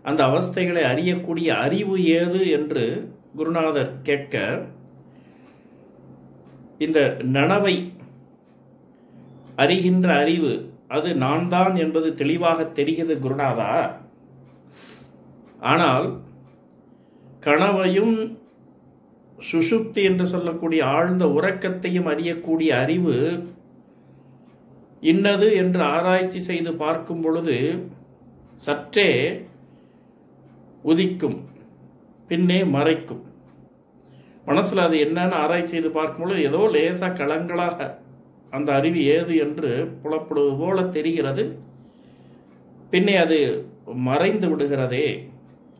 அந்த அவஸ்தைகளை அறியக்கூடிய அறிவு ஏது என்று குருநாதர் கேட்க இந்த நனவை அறிகின்ற அறிவு அது நான் தான் என்பது தெளிவாக தெரிகிறது குருநாதா. ஆனால் கனவையும் சுஷுப்தி என்று சொல்லக்கூடிய ஆழ்ந்த உறக்கத்தையும் அறியக்கூடிய அறிவு இன்னது என்று ஆராய்ச்சி செய்து பார்க்கும் பொழுது சற்றே உதிக்கும் பின்னே மறைக்கும். மனசில் அது என்னன்னு ஆராய்ச்சி செய்து பார்க்கும்பொழுது ஏதோ லேசாக களங்களாக அந்த அறிவு ஏது என்று புலப்படுவது போல தெரிகிறது. பின்னே அது மறைந்து விடுகிறதே.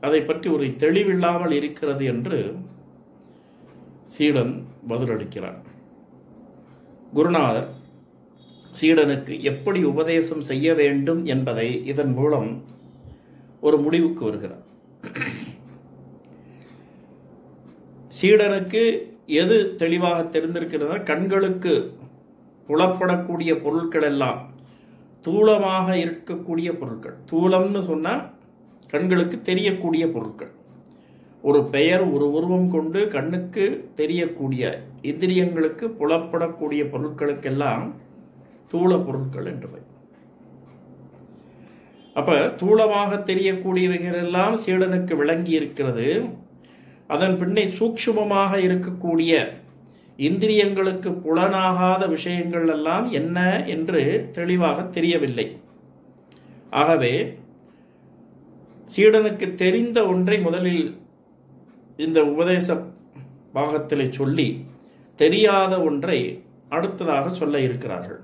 அதை பற்றி ஒரு தெளிவில்லாமல் இருக்கிறது என்று சீடன் பதிலளிக்கிறார் குருநாதர் சீடனுக்கு எப்படி உபதேசம் செய்ய வேண்டும் என்பதை இதன் மூலம் ஒரு முடிவுக்கு வருகிறார். சீடனுக்கு எது தெளிவாக தெரிந்திருக்கிறது கண்களுக்கு புலப்படக்கூடிய பொருட்கள் எல்லாம் தூளமாக இருக்கக்கூடிய பொருட்கள். தூளம்னு சொன்னால் கண்களுக்கு தெரியக்கூடிய பொருட்கள். ஒரு பெயர் ஒரு உருவம் கொண்டு கண்ணுக்கு தெரியக்கூடிய இந்திரியங்களுக்கு புலப்படக்கூடிய பொருட்களுக்கெல்லாம் தூள பொருட்கள் என்று பெயர் அப்ப தூளமாக தெரியக்கூடியவைகள் எல்லாம் சீடனுக்கு விளங்கி இருக்கிறது அதன் பின்னே சூக்ஷ்மமாக இருக்கக்கூடிய இந்திரியங்களுக்கு புலனாகாத விஷயங்கள் எல்லாம் என்ன என்று தெளிவாக தெரியவில்லை. ஆகவே சீடனுக்கு தெரிந்த ஒன்றை முதலில் இந்த உபதேச பாகத்தில் சொல்லி தெரியாத ஒன்றை அடுத்ததாக சொல்ல இருக்கிறார்கள்.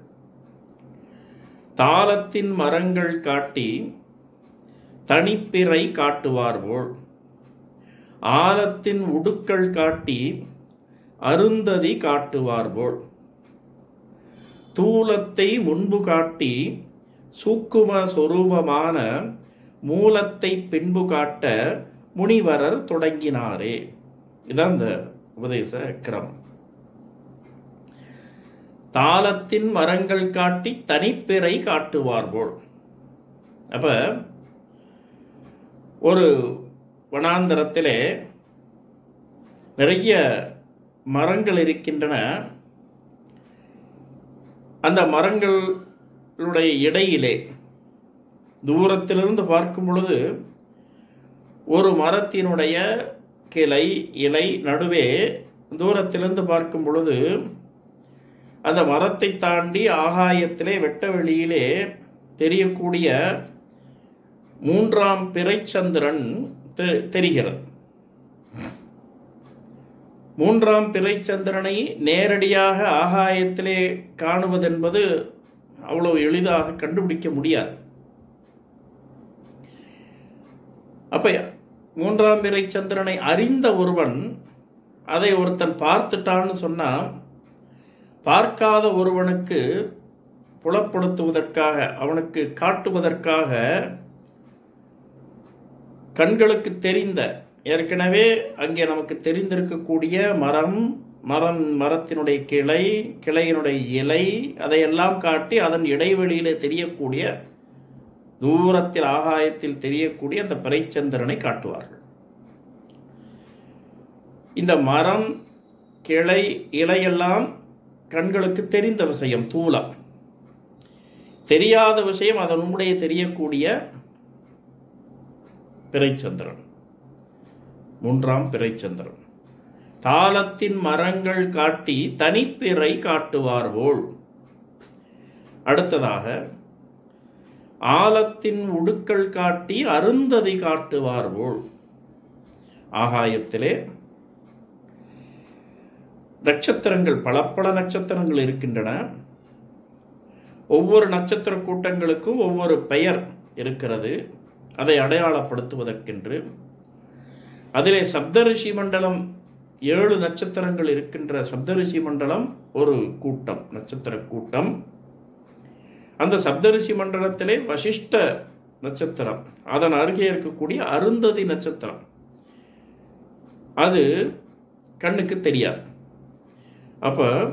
தாளத்தின் மரங்கள் காட்டி தனிப்பிறை காட்டுவார் போல். ஆலத்தின் உடுக்கள் காட்டி அருந்ததி காட்டுவார் போல். தூலத்தை முன்பு காட்டி சூக்கும சொரூபமான மூலத்தை பின்பு காட்ட முனிவரர் தொடங்கினாரே. இதான் இந்த உபதேச கிரமம். தாளத்தின் மரங்கள் காட்டி தனிப்பிறை காட்டுவார் போல். அப்ப ஒரு வனாந்தரத்திலே நிறைய மரங்கள் இருக்கின்றன. அந்த மரங்களுடைய இடையிலே தூரத்திலிருந்து பார்க்கும் பொழுது ஒரு மரத்தினுடைய கிளை இலை நடுவே தூரத்திலிருந்து பார்க்கும் பொழுது அந்த மரத்தை தாண்டி ஆகாயத்திலே வெட்ட வெளியிலே தெரியக்கூடிய மூன்றாம் பிறைச்சந்திரன் தெரிகிறது. மூன்றாம் பிறைச்சந்திரனை நேரடியாக ஆகாயத்திலே காணுவதென்பது அவ்வளவு எளிதாக கண்டுபிடிக்க முடியாது. அப்ப மூன்றாம் பிறை சந்திரனை அறிந்த ஒருவன் அதை ஒருத்தன் பார்த்துட்டான்னு சொன்னா பார்க்காத ஒருவனுக்கு புலப்படுத்துவதற்காக அவனுக்கு காட்டுவதற்காக கண்களுக்கு தெரிந்த ஏற்கனவே அங்கே நமக்கு தெரிந்திருக்கக்கூடிய மரம் மரம் மரத்தினுடைய கிளை கிளையினுடைய இலை அதையெல்லாம் காட்டி அதன் இடைவெளியிலே தெரியக்கூடிய தூரத்தில் ஆகாயத்தில் தெரியக்கூடிய அந்த பிறைச்சந்திரனை காட்டுவார்கள். இந்த மரம் கிளை இலையெல்லாம் கண்களுக்கு தெரிந்த விஷயம் தூளம். தெரியாத விஷயம் அதனுடைய தெரியக்கூடிய பிறைச்சந்திரன். மூன்றாம் பிறைச்சந்திரன். தாளத்தின் மரங்கள் காட்டி தனிப்பிறை காட்டுவார் போல். அடுத்ததாக ஆலத்தின் உடுக்கள் காட்டி அருந்ததி காட்டுவார் போல். ஆகாயத்திலே நட்சத்திரங்கள் பல பல நட்சத்திரங்கள் இருக்கின்றன. ஒவ்வொரு நட்சத்திர கூட்டங்களுக்கும் ஒவ்வொரு பெயர் இருக்கிறது. அதை அடையாளப்படுத்துவதற்கென்று. அதிலே சப்தரிஷி மண்டலம் ஏழு நட்சத்திரங்கள் இருக்கின்ற சப்தரிஷி மண்டலம் ஒரு கூட்டம் நட்சத்திர கூட்டம். அந்த சப்தரிஷி மண்டலத்திலே வசிஷ்ட நட்சத்திரம் அதன் அருகே இருக்கக்கூடிய அருந்ததி நட்சத்திரம். அது கண்ணுக்கு தெரியாது. அப்போ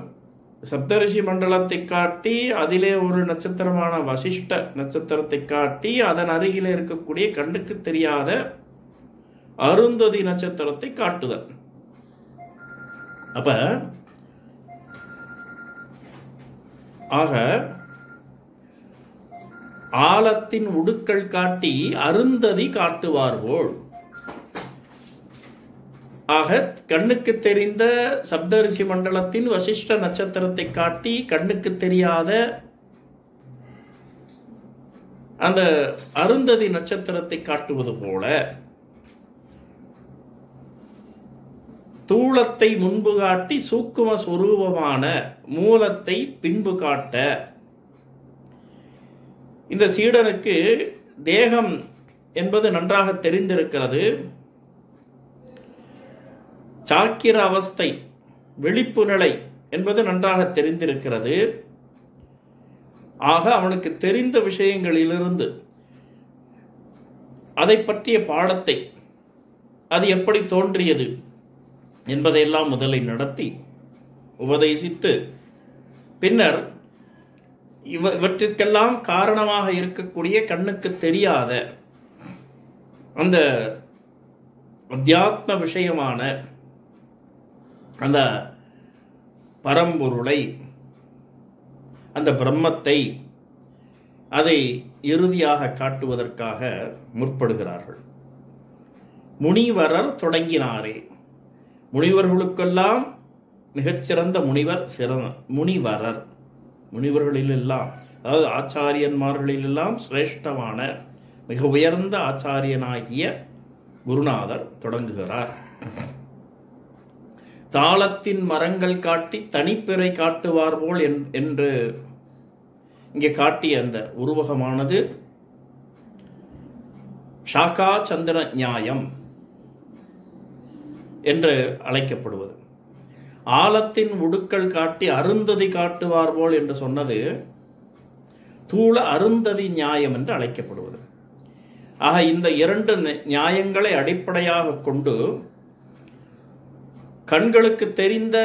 சப்தரிஷி மண்டலத்தை காட்டி அதிலே ஒரு நட்சத்திரமான வசிஷ்ட நட்சத்திரத்தை காட்டி அதன் அருகில் இருக்கக்கூடிய கண்ணுக்கு தெரியாத அருந்ததி நட்சத்திரத்தை காட்டுதல். அப்ப ஆக ஆழத்தின் உடுக்கள் காட்டி அருந்ததி காட்டுவார்போல் ஆக கண்ணுக்கு தெரிந்த சப்தரிஷி மண்டலத்தின் வசிஷ்ட நட்சத்திரத்தை காட்டி கண்ணுக்கு தெரியாத அந்த அருந்ததி நட்சத்திரத்தை காட்டுவது போல தூளத்தை முன்பு காட்டி சூக்கும சுரூபமான மூலத்தை பின்பு காட்ட இந்த சீடனுக்கு தேகம் என்பது நன்றாக தெரிந்திருக்கிறது. சாக்கிர அவஸ்தை விழிப்பு நிலை என்பது நன்றாக தெரிந்திருக்கிறது. ஆக அவனுக்கு தெரிந்த விஷயங்களிலிருந்து அதை பற்றிய பாடத்தை அது எப்படி தோன்றியது என்பதையெல்லாம் முதலில் நடத்தி உபதேசித்து பின்னர் இவ இவற்றிற்கெல்லாம் காரணமாக இருக்கக்கூடிய கண்ணுக்கு தெரியாத அந்த அத்தியாத்ம விஷயமான அந்த பரம்பொருளை அந்த பிரம்மத்தை அதை இறுதியாக காட்டுவதற்காக முற்படுகிறார்கள். முனிவரர் தொடங்கினாரே. முனிவர்களுக்கெல்லாம் மிகச்சிறந்த முனிவர் சிறந்த முனிவரர். முனிவர்களிலெல்லாம் அதாவது ஆச்சாரியன்மார்களிலெல்லாம் சிரேஷ்டமான மிக உயர்ந்த ஆச்சாரியனாகிய குருநாதர் தொடங்குகிறார். தாளத்தின் மரங்கள் காட்டி தனிப்பிறை காட்டுவார் போல் என்- என்று இங்கே காட்டிய அந்த உருவகமானது ஷாகா சந்திர நியாயம் என்று அழைக்கப்படுவது. ஆலத்தின் உடுக்கள் காட்டி அருந்ததி காட்டுவார் போல் என்று சொன்னது தூள அருந்ததி நியாயம் என்று அழைக்கப்படுவது. ஆக இந்த இரண்டு நியாயங்களை அடிப்படையாக கொண்டு கண்களுக்கு தெரிந்த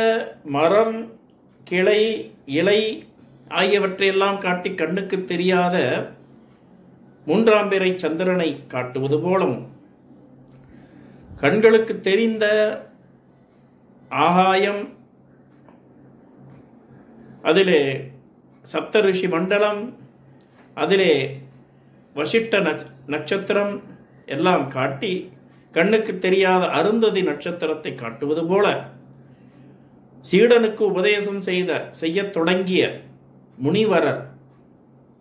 மரம் கிளை இலை ஆகியவற்றையெல்லாம் காட்டி கண்ணுக்கு தெரியாத மூன்றாம் பிறை சந்திரனை காட்டுவது போலவும் கண்களுக்கு தெரிந்த ஆகாயம் அதிலே சப்தரிஷி மண்டலம் அதிலே வசிட்ட நட்சத்திரம் எல்லாம் காட்டி கண்ணுக்கு தெரியாத அருந்ததி நட்சத்திரத்தை காட்டுவது போல சீடனுக்கு உபதேசம் செய்த செய்யத் தொடங்கிய முனிவரர்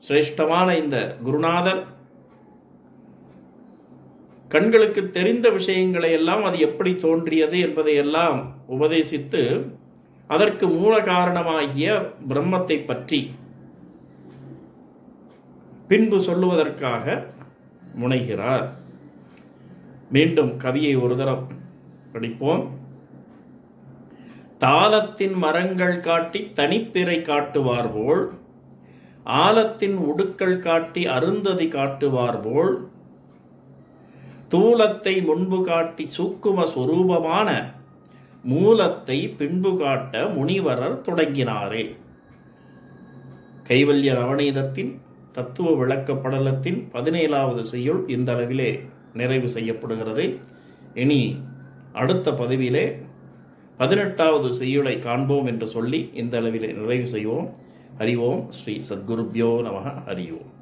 சிரேஷ்டமான இந்த குருநாதர் கண்களுக்கு தெரிந்த விஷயங்களை எல்லாம் அது எப்படி தோன்றியது என்பதையெல்லாம் உபதேசித்து அதற்கு மூல காரணமாகிய பிரம்மத்தை பற்றி பின்பு சொல்லுவதற்காக முனைகிறார். மீண்டும் கவியை ஒரு தரம் படிப்போம். தாளத்தின் மரங்கள் காட்டி தனிப்பிறை காட்டுவார் போல் ஆலத்தின் உடுக்கள் காட்டி அருந்ததி காட்டுவார் போல் தூலத்தை முன்பு காட்டி சூக்கும சுரூபமான மூலத்தை பின்பு காட்ட முனிவரர் தொடங்கினாரே. கைவல்ய நவநீதத்தின் தத்துவ விளக்கப்படலத்தின் பதினேழாவது செய்யுள் இந்த அளவிலே. நிறைவு செய்யப்படுகிறது. இனி அடுத்த பதவியிலே பதினெட்டாவது செய்யுளை காண்போம் என்று சொல்லி இந்த அளவிலே நிறைவு செய்வோம். அறிவோம் ஸ்ரீ சத்குருப்யோ நமக. அறிவோம்.